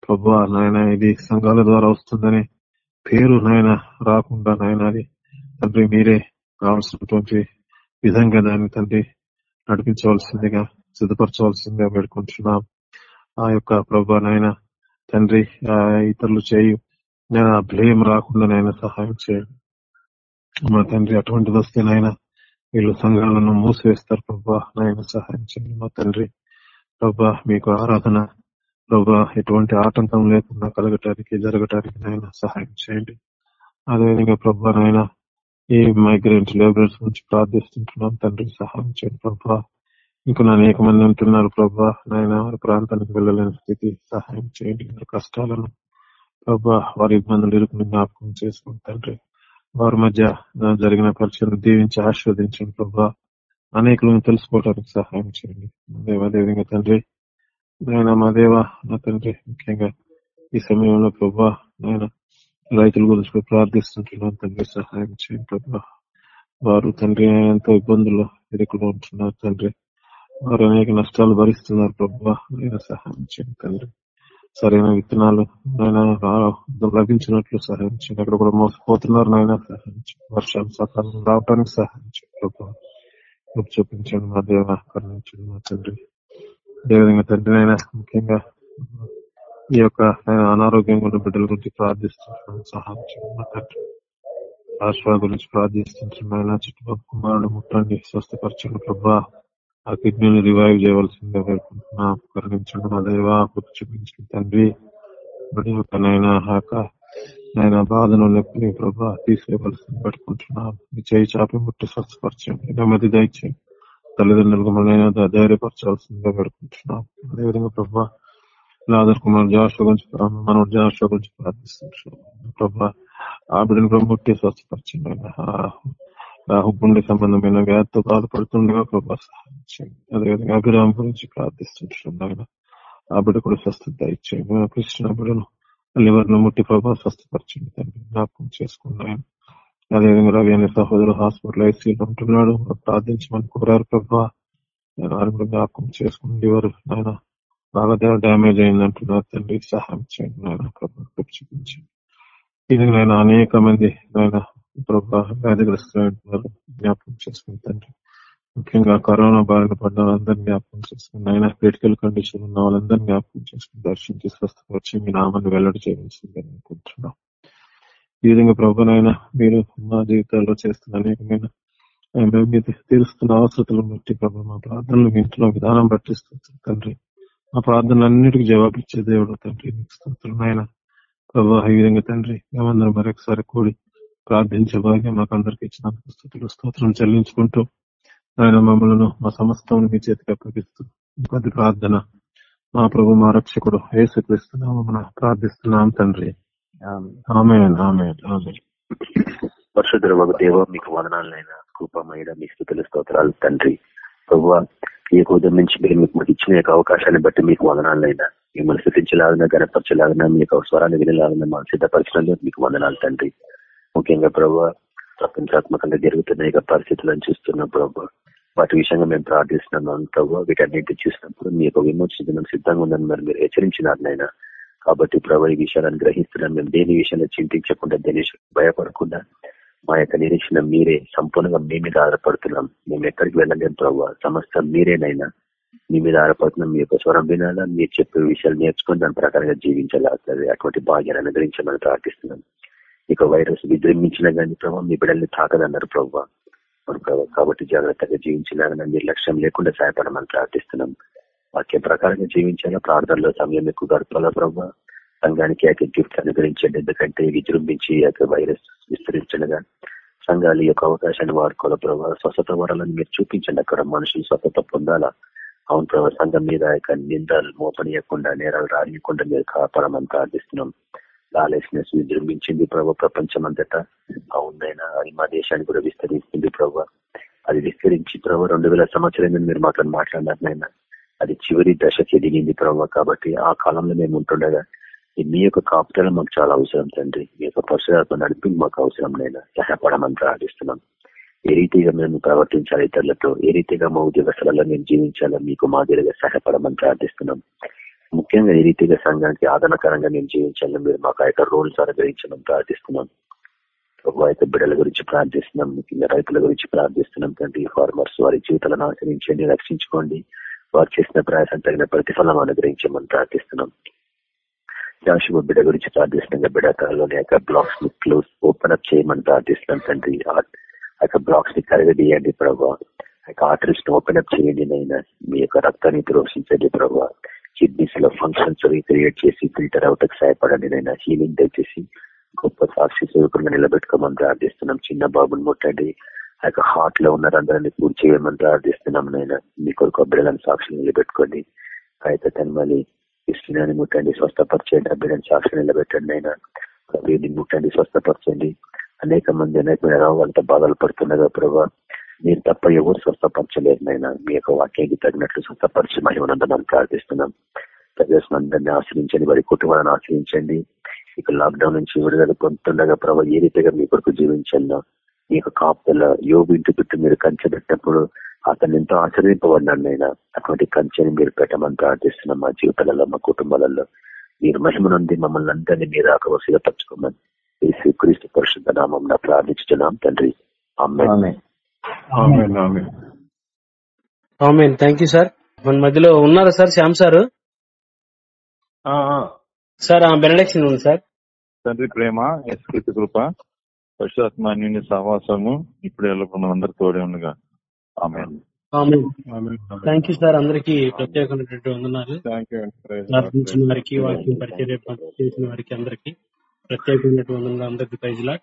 ప్రభా నాయన ఇది సంఘాల ద్వారా వస్తుందని పేరు నాయన రాకుండా నాయన అది తండ్రి మీరే కావాల్సినటువంటి విధంగా దాన్ని తండ్రి నడిపించవలసిందిగా సిద్ధపరచవలసిందిగా పెట్టుకుంటున్నాం ఆ యొక్క ప్రభా నాయన తండ్రి ఇతరులు చేయు నేను ఆ భయం రాకుండా నాయన సహాయం చేయండి. మా తండ్రి అటువంటిది వస్తేనైనా నాయన వీళ్ళు సంఘాలను మూసివేస్తారు ప్రభా నాయన సహాయం చేయండి మా తండ్రి. ప్రభా మీకు ఆరాధన ప్రభా ఎటువంటి ఆటంకం లేకుండా కలగటానికి జరగటానికి నాయన సహాయం చేయండి. అదేవిధంగా ప్రభా నాయన ఈ మైగ్రెంట్ లేబరర్స్ నుంచి ప్రార్థిస్తుంటున్నాం. తండ్రి సహాయం చేయండి ప్రభా. ఇంకా అనేక మంది ఉంటున్నారు ప్రభా. నాయన వారి ప్రాంతానికి వెళ్ళలేని స్థితి సహాయం చేయండి. వారి కష్టాలను ప్రభా వారి ఇబ్బందులు ఇరుకుని జ్ఞాపకం చేసుకుని తండ్రి. వారి మధ్య జరిగిన పరిచయం దీవించి ఆశీర్వదించండి ప్రభా. అనేకులను తెలుసుకోవడానికి సహాయం చేయండి. దేవ అదేవిధంగా తండ్రి. నాయన మా దేవ నా తండ్రి ముఖ్యంగా ఈ సమయంలో ప్రభా నాయన రైతుల గురించి ప్రార్థిస్తుంటున్నాను తండ్రి. సహాయం చేయండి ప్రభా. వారు తండ్రి ఎంతో ఇబ్బందులు ఎదుర్కొంటున్నారు ఉంటున్నారు తండ్రి. వారు అనేక నష్టాలు భరిస్తున్నారు ప్రభా. సహాయం చేయండి తండ్రి. సరైన విత్తనాలు నాయన లభించినట్లు సహాయం చేయండి. అక్కడ కూడా మోసపోతున్నారు నాయన సహాయం చేయండి. వర్షాలు సకాలం రావడానికి సహాయం చేయండి ప్రభా. చూపించండి మా దేవ కరుణించండి మా తండ్రి. అదేవిధంగా తండ్రి నాయన ముఖ్యంగా ఈ యొక్క అనారోగ్యం ఉన్న బిడ్డల గురించి ప్రార్థిస్తున్నాను సహాయం చేయండి మా తండ్రి. ఆశ్వా గురించి ప్రార్థిస్తున్నాను చుట్టుపక్కల కుమారుడు ముట్టండి స్వస్థపరచండి ప్రభా. ఆ కిడ్నీని రివైవ్ చేయవలసిందిగా వేడుకుంటున్నాం. కరుణించండి మా దేవ కృప చూపించిన తండ్రి. మరి యొక్క నైనా హాక నాయన బాధను నొప్పిని ప్రభా తీసేయవలసింది పెట్టుకుంటున్నాం మీ చేయి చాపి ముట్టి స్వస్థపరచండి. నెమ్మది దయచేయండి. తల్లిదండ్రులకు మనైనా ధైర్యపరచాల్సిందిగా పెట్టుకుంటున్నాం అదేవిధంగా ప్రభా లాదర్ కుమార్ జాషువ గురించి మనం జాషువ గురించి ప్రార్థిస్తున్నాం. ప్రభా ఆ బిడ్డను కూడా ముట్టి స్వస్థపరచండి గుండె సంబంధమైన వ్యాధితో బాధపడుతుండగా ప్రభా సహాయం చేయండి. అదేవిధంగా అభిరామ్ గురించి ప్రార్థిస్తుంటున్నాం ఆ బిడ్డ కూడా స్వస్థత ఇచ్చేయండి కృష్ణ బిడ్డను లివర్ను ముట్టి ప్రభా స్వస్థపరచండి తండ్రి. జ్ఞాపకం చేసుకున్నాను. అదేవిధంగా రవి అనే సహోదరు హాస్పిటల్ ఐసీలో ఉంటున్నాడు. ప్రార్థించమని కోరారు ప్రభా. వారిని కూడా జ్ఞాపకం చేసుకుని లివర్ ఆయన బాగా డ్యామేజ్ అయిందంటున్నారు తండ్రి. సహాయం చేయండి నాయన ప్రభా. చూపించండి. ఇది నేను అనేక మంది నాయన ప్రభా వ్యాధిగ్రస్తున్నారు జ్ఞాపకం చేసుకుని తండ్రి. ముఖ్యంగా కరోనా బారిన పడ్డ వాళ్ళందరినీ జ్ఞాపకం చేసుకుని ఆయన క్రిటికల్ కండిషన్ ఉన్న వాళ్ళందరినీ జ్ఞాపకం చేసుకుని దర్శించి స్వస్థపరిచి మీ నామాన్ని వెల్లడి చేయవలసిందని అనుకుంటున్నాం. ఈ విధంగా ప్రభునైనా మీరు మా జీవితాల్లో చేస్తున్న అనేకమైన మీరు తీరుస్తున్న అవసరతలను బట్టి ప్రభు మా ప్రార్థనలు ఇంట్లో విధానం బట్టి తండ్రి. మా ప్రార్థనలన్నిటికీ జవాబిచ్చే దేవుడు తండ్రి. మీకు స్తోత్రం ఆయన ఈ విధంగా తండ్రి మేమందరం మరొకసారి కూడి ప్రార్థించే భాగ్యం మాకు అందరికి ఇచ్చిన స్థుతులు స్తోత్రం చెల్లించుకుంటూ ఆయన మమ్మల్ని మా సమస్తం మీ చేతికి అప్పగిస్తూ కొద్ది ప్రార్థన. మా ప్రభు మా రక్షకుడు ఏసుక్రీస్తున్నాము మనం ప్రార్థిస్తున్నాం తండ్రి. ఆమె ఆమె ఆమె పరిశుద్ధ ఒక దేవ మీకు వదనాలైనా కృపమైన మీ స్థుతుల స్తోత్రాలు తండ్రి. ప్రభు ఈ ఉదయం నుంచి మీరు మీకు ఇచ్చిన యొక్క అవకాశాన్ని బట్టి మీకు వదనాలైనా మిమ్మల్ని స్థితించలాగిన గణపరచలాగిన మీ యొక్క స్వరాన్ని వినలాగిన మా సిద్ధపరచడంలో మీకు వందనాలు తండ్రి. ముఖ్యంగా ప్రభు ప్రపంచాత్మకంగా జరుగుతున్న పరిస్థితులను చూస్తున్నాం ప్రభు. వాటి విషయంగా మేము ప్రార్థిస్తున్నాం ప్రభు. వీటన్నిటి చూసినప్పుడు మీ యొక్క విమోచన సిద్ధంగా ఉందని మరి మీరు హెచ్చరించినారు కాబట్టి ప్రభు ఈ విషయాలను గ్రహిస్తున్నాం. మేము దేని విషయంలో చింతించకుండా దేని భయపడకుండా మా యొక్క నిరీక్షణ మీరే సంపూర్ణంగా మీ మీద ఆధారపడుతున్నాం. మేము ఎక్కడికి వెళ్ళలేం ప్రభు. సమస్త మీరేనైనా మీ మీద ఆధారపడుతున్నాం. మీ యొక్క స్వరం వినాలా మీరు చెప్పే విషయాలు నేర్చుకుని దాని ప్రకారంగా జీవించాలి అటువంటి భాగ్యాన్ని అనుగ్రహించమని ప్రార్థిస్తున్నాం. ఇక వైరస్ విజృంభించినా కానీ ప్రభావ మీ బిడ్డల్ని తాకదన్నారు ప్రభావ కాబట్టి జాగ్రత్తగా జీవించాలని నిర్లక్ష్యం లేకుండా సహాయపడమని ప్రార్థిస్తున్నాం. వాక్యం ప్రకారంగా జీవించాలా? ప్రార్థనలో సమయం ఎక్కువ గడపాలా ప్రభావ సంఘానికి యొక్క గిఫ్ట్ అనుగ్రహించండి. ఎందుకంటే విజృంభించి యొక్క వైరస్ విస్తరించగా సంఘాలు యొక్క అవకాశాన్ని వాడుకోవాలి ప్రభావ స్వస్థత వరాలను మీరు చూపించండి. అక్కడ మనుషులు స్వస్థత పొందాలా? అవును ప్రభావ సంఘం మీద యొక్క నిందలు మోపనీయకుండా నేరాలు రానియకుండా మీరు కాపాడమని ప్రార్థిస్తున్నాం. లాలెస్నెస్ విజృంభించింది ప్రభు. ప్రపంచం అంతటా అవునైనా అది మా దేశాన్ని కూడా విస్తరిస్తుంది ప్రభు. అది విస్తరించి ప్రభు రెండు వేల సంవత్సరం మీరు మాతో నాయన. అది చివరి దశకి ఎదిగింది ప్రభు. కాబట్టి ఆ కాలంలో మేము ఉంటుండగా మీ యొక్క కాపుదల మాకు చాలా అవసరం తండ్రి. మీ యొక్క పరిశుధాత్మ నడిపి మాకు అవసరం నేను సహాయపడమని ప్రార్థిస్తున్నాం. ఏ రీతిగా మేము ప్రవర్తించాలి ఇతరులతో ఏ రీతిగా మా ఉద్యోగ స్థలాల్లో మేము జీవించాలో మీకు మాదిరిగా సహాయపడమని ప్రార్థిస్తున్నాం. ముఖ్యంగా ఈ రీతిగా సంఘానికి ఆదరణకరంగా నేను జీవించాలని మీరు మాకు ఆ యొక్క రోల్స్ అనుగ్రహించమని ప్రార్థిస్తున్నాం. అయితే బిడ్డల గురించి ప్రార్థిస్తున్నాం. ముఖ్యంగా రైతుల గురించి ప్రార్థిస్తున్నాం. తండ్రి ఫార్మర్స్ వారి జీవితాలను ఆచరించండి రక్షించుకోండి. వారు చేసిన ప్రయాసం తగిన ప్రతిఫలం అనుగ్రహించమని ప్రార్థిస్తున్నాం. జాషువ బిడ్డ గురించి ప్రార్థిస్తున్నాం. బిడ్డకాలలోని యొక్క బ్లాక్స్ని క్లోజ్ ఓపెన్ అప్ చేయమని ప్రార్థిస్తున్నాం తండ్రి. ఆ యొక్క బ్లాక్స్ని కరగదీయండి ప్రభావ యొక్క ఆర్టరీస్ని ఓపెన్ అప్ చేయండి నైనా మీ యొక్క రక్తాన్ని ప్రోషించండి ప్రభావ కిడ్నీస్లో ఫంక్షన్స్ రీక్రియేట్ చేసి ఫిల్టర్ అవుటకు సహాయపడండి నైనా హీలింగ్ దయచేసి గొప్ప సాక్షి సేవకులుగా నిలబెట్టుకోమని ప్రార్థిస్తున్నాం. చిన్న బాబుని ముట్టండి. ఆ యొక్క హార్ట్లో ఉన్నారందరినీ పూర్తి చేయమని ప్రార్థిస్తున్నాం నేను మీ కొరకు బిడ్డలను సాక్షి నిలబెట్టుకోండి. అయితే తన్మలి ఇస్తున్నాన్ని ముట్టండి. స్వస్థపరచండి. బిడ్డని సాక్షి నిలబెట్టండి అయినా వీరిని ముట్టండి. స్వస్థపరచండి. అనేక మంది అనేక మీద వాళ్ళతో బాధలు పడుతున్నారు. ప్రభావ మీరు తప్ప ఎవరు స్వస్థపరచలేదు నైనా మీ యొక్క వాక్యానికి తగినట్లు స్వస్థపరిచి మహిమనందనాన్ని ప్రార్థిస్తున్నాం. ప్రజలను అందరినీ ఆశ్రయించండి వారి కుటుంబాలను ఆశ్రయించండి. ఇక లాక్డౌన్ నుంచి విడుదల పొందుతుండగా ప్రభావ ఏ రీతిగా మీ కొరకు జీవించాలా మీ యొక్క కాపుల యోగు ఇంటి చుట్టూ మీరు కంచె పెట్టినప్పుడు అతను ఎంతో ఆశ్రయింపబడినాడు నేను అటువంటి కంచెని మీరు పెట్టమని ప్రార్థిస్తున్నాం మా జీవితాలలో మా కుటుంబాలలో. మీరు మహిమనుంది మమ్మల్ని అందరినీ మీరు ఆకవసిగా తప్పుకోమని ఈ శ్రీక్రీస్తు పరిశుద్ధ నామం ప్రార్థించుతున్నాం తండ్రి. అమ్మాయి ఆమేన్, ఆమేన్. ఆమెన్. Thank you sir. మన మధ్యలో ఉన్నారా సార్ శ్యామ్ సార్. సార్ ఆ బెనడక్షన్ ఉంది సార్. తండ్రి ప్రేమ ఎస్కృతి కృప పశుఆత్మాన్యుని సహవాసము ఇప్పుడు ఎల్లకుండా అందరు తోడే ఉండగా. ఆమె ఆమెన్. ఆమేన్, ఆమేన్. థ్యాంక్ యూ సార్ అందరికి ప్రత్యేకమైనటువంటి వందనాలు. ప్రార్థించిన వారికి వాక్యం పరిచయం చేసిన వారికి అందరికి ప్రత్యేకమైనటువంటి వందనాలు. అందరికి ప్రైజ్ లాట్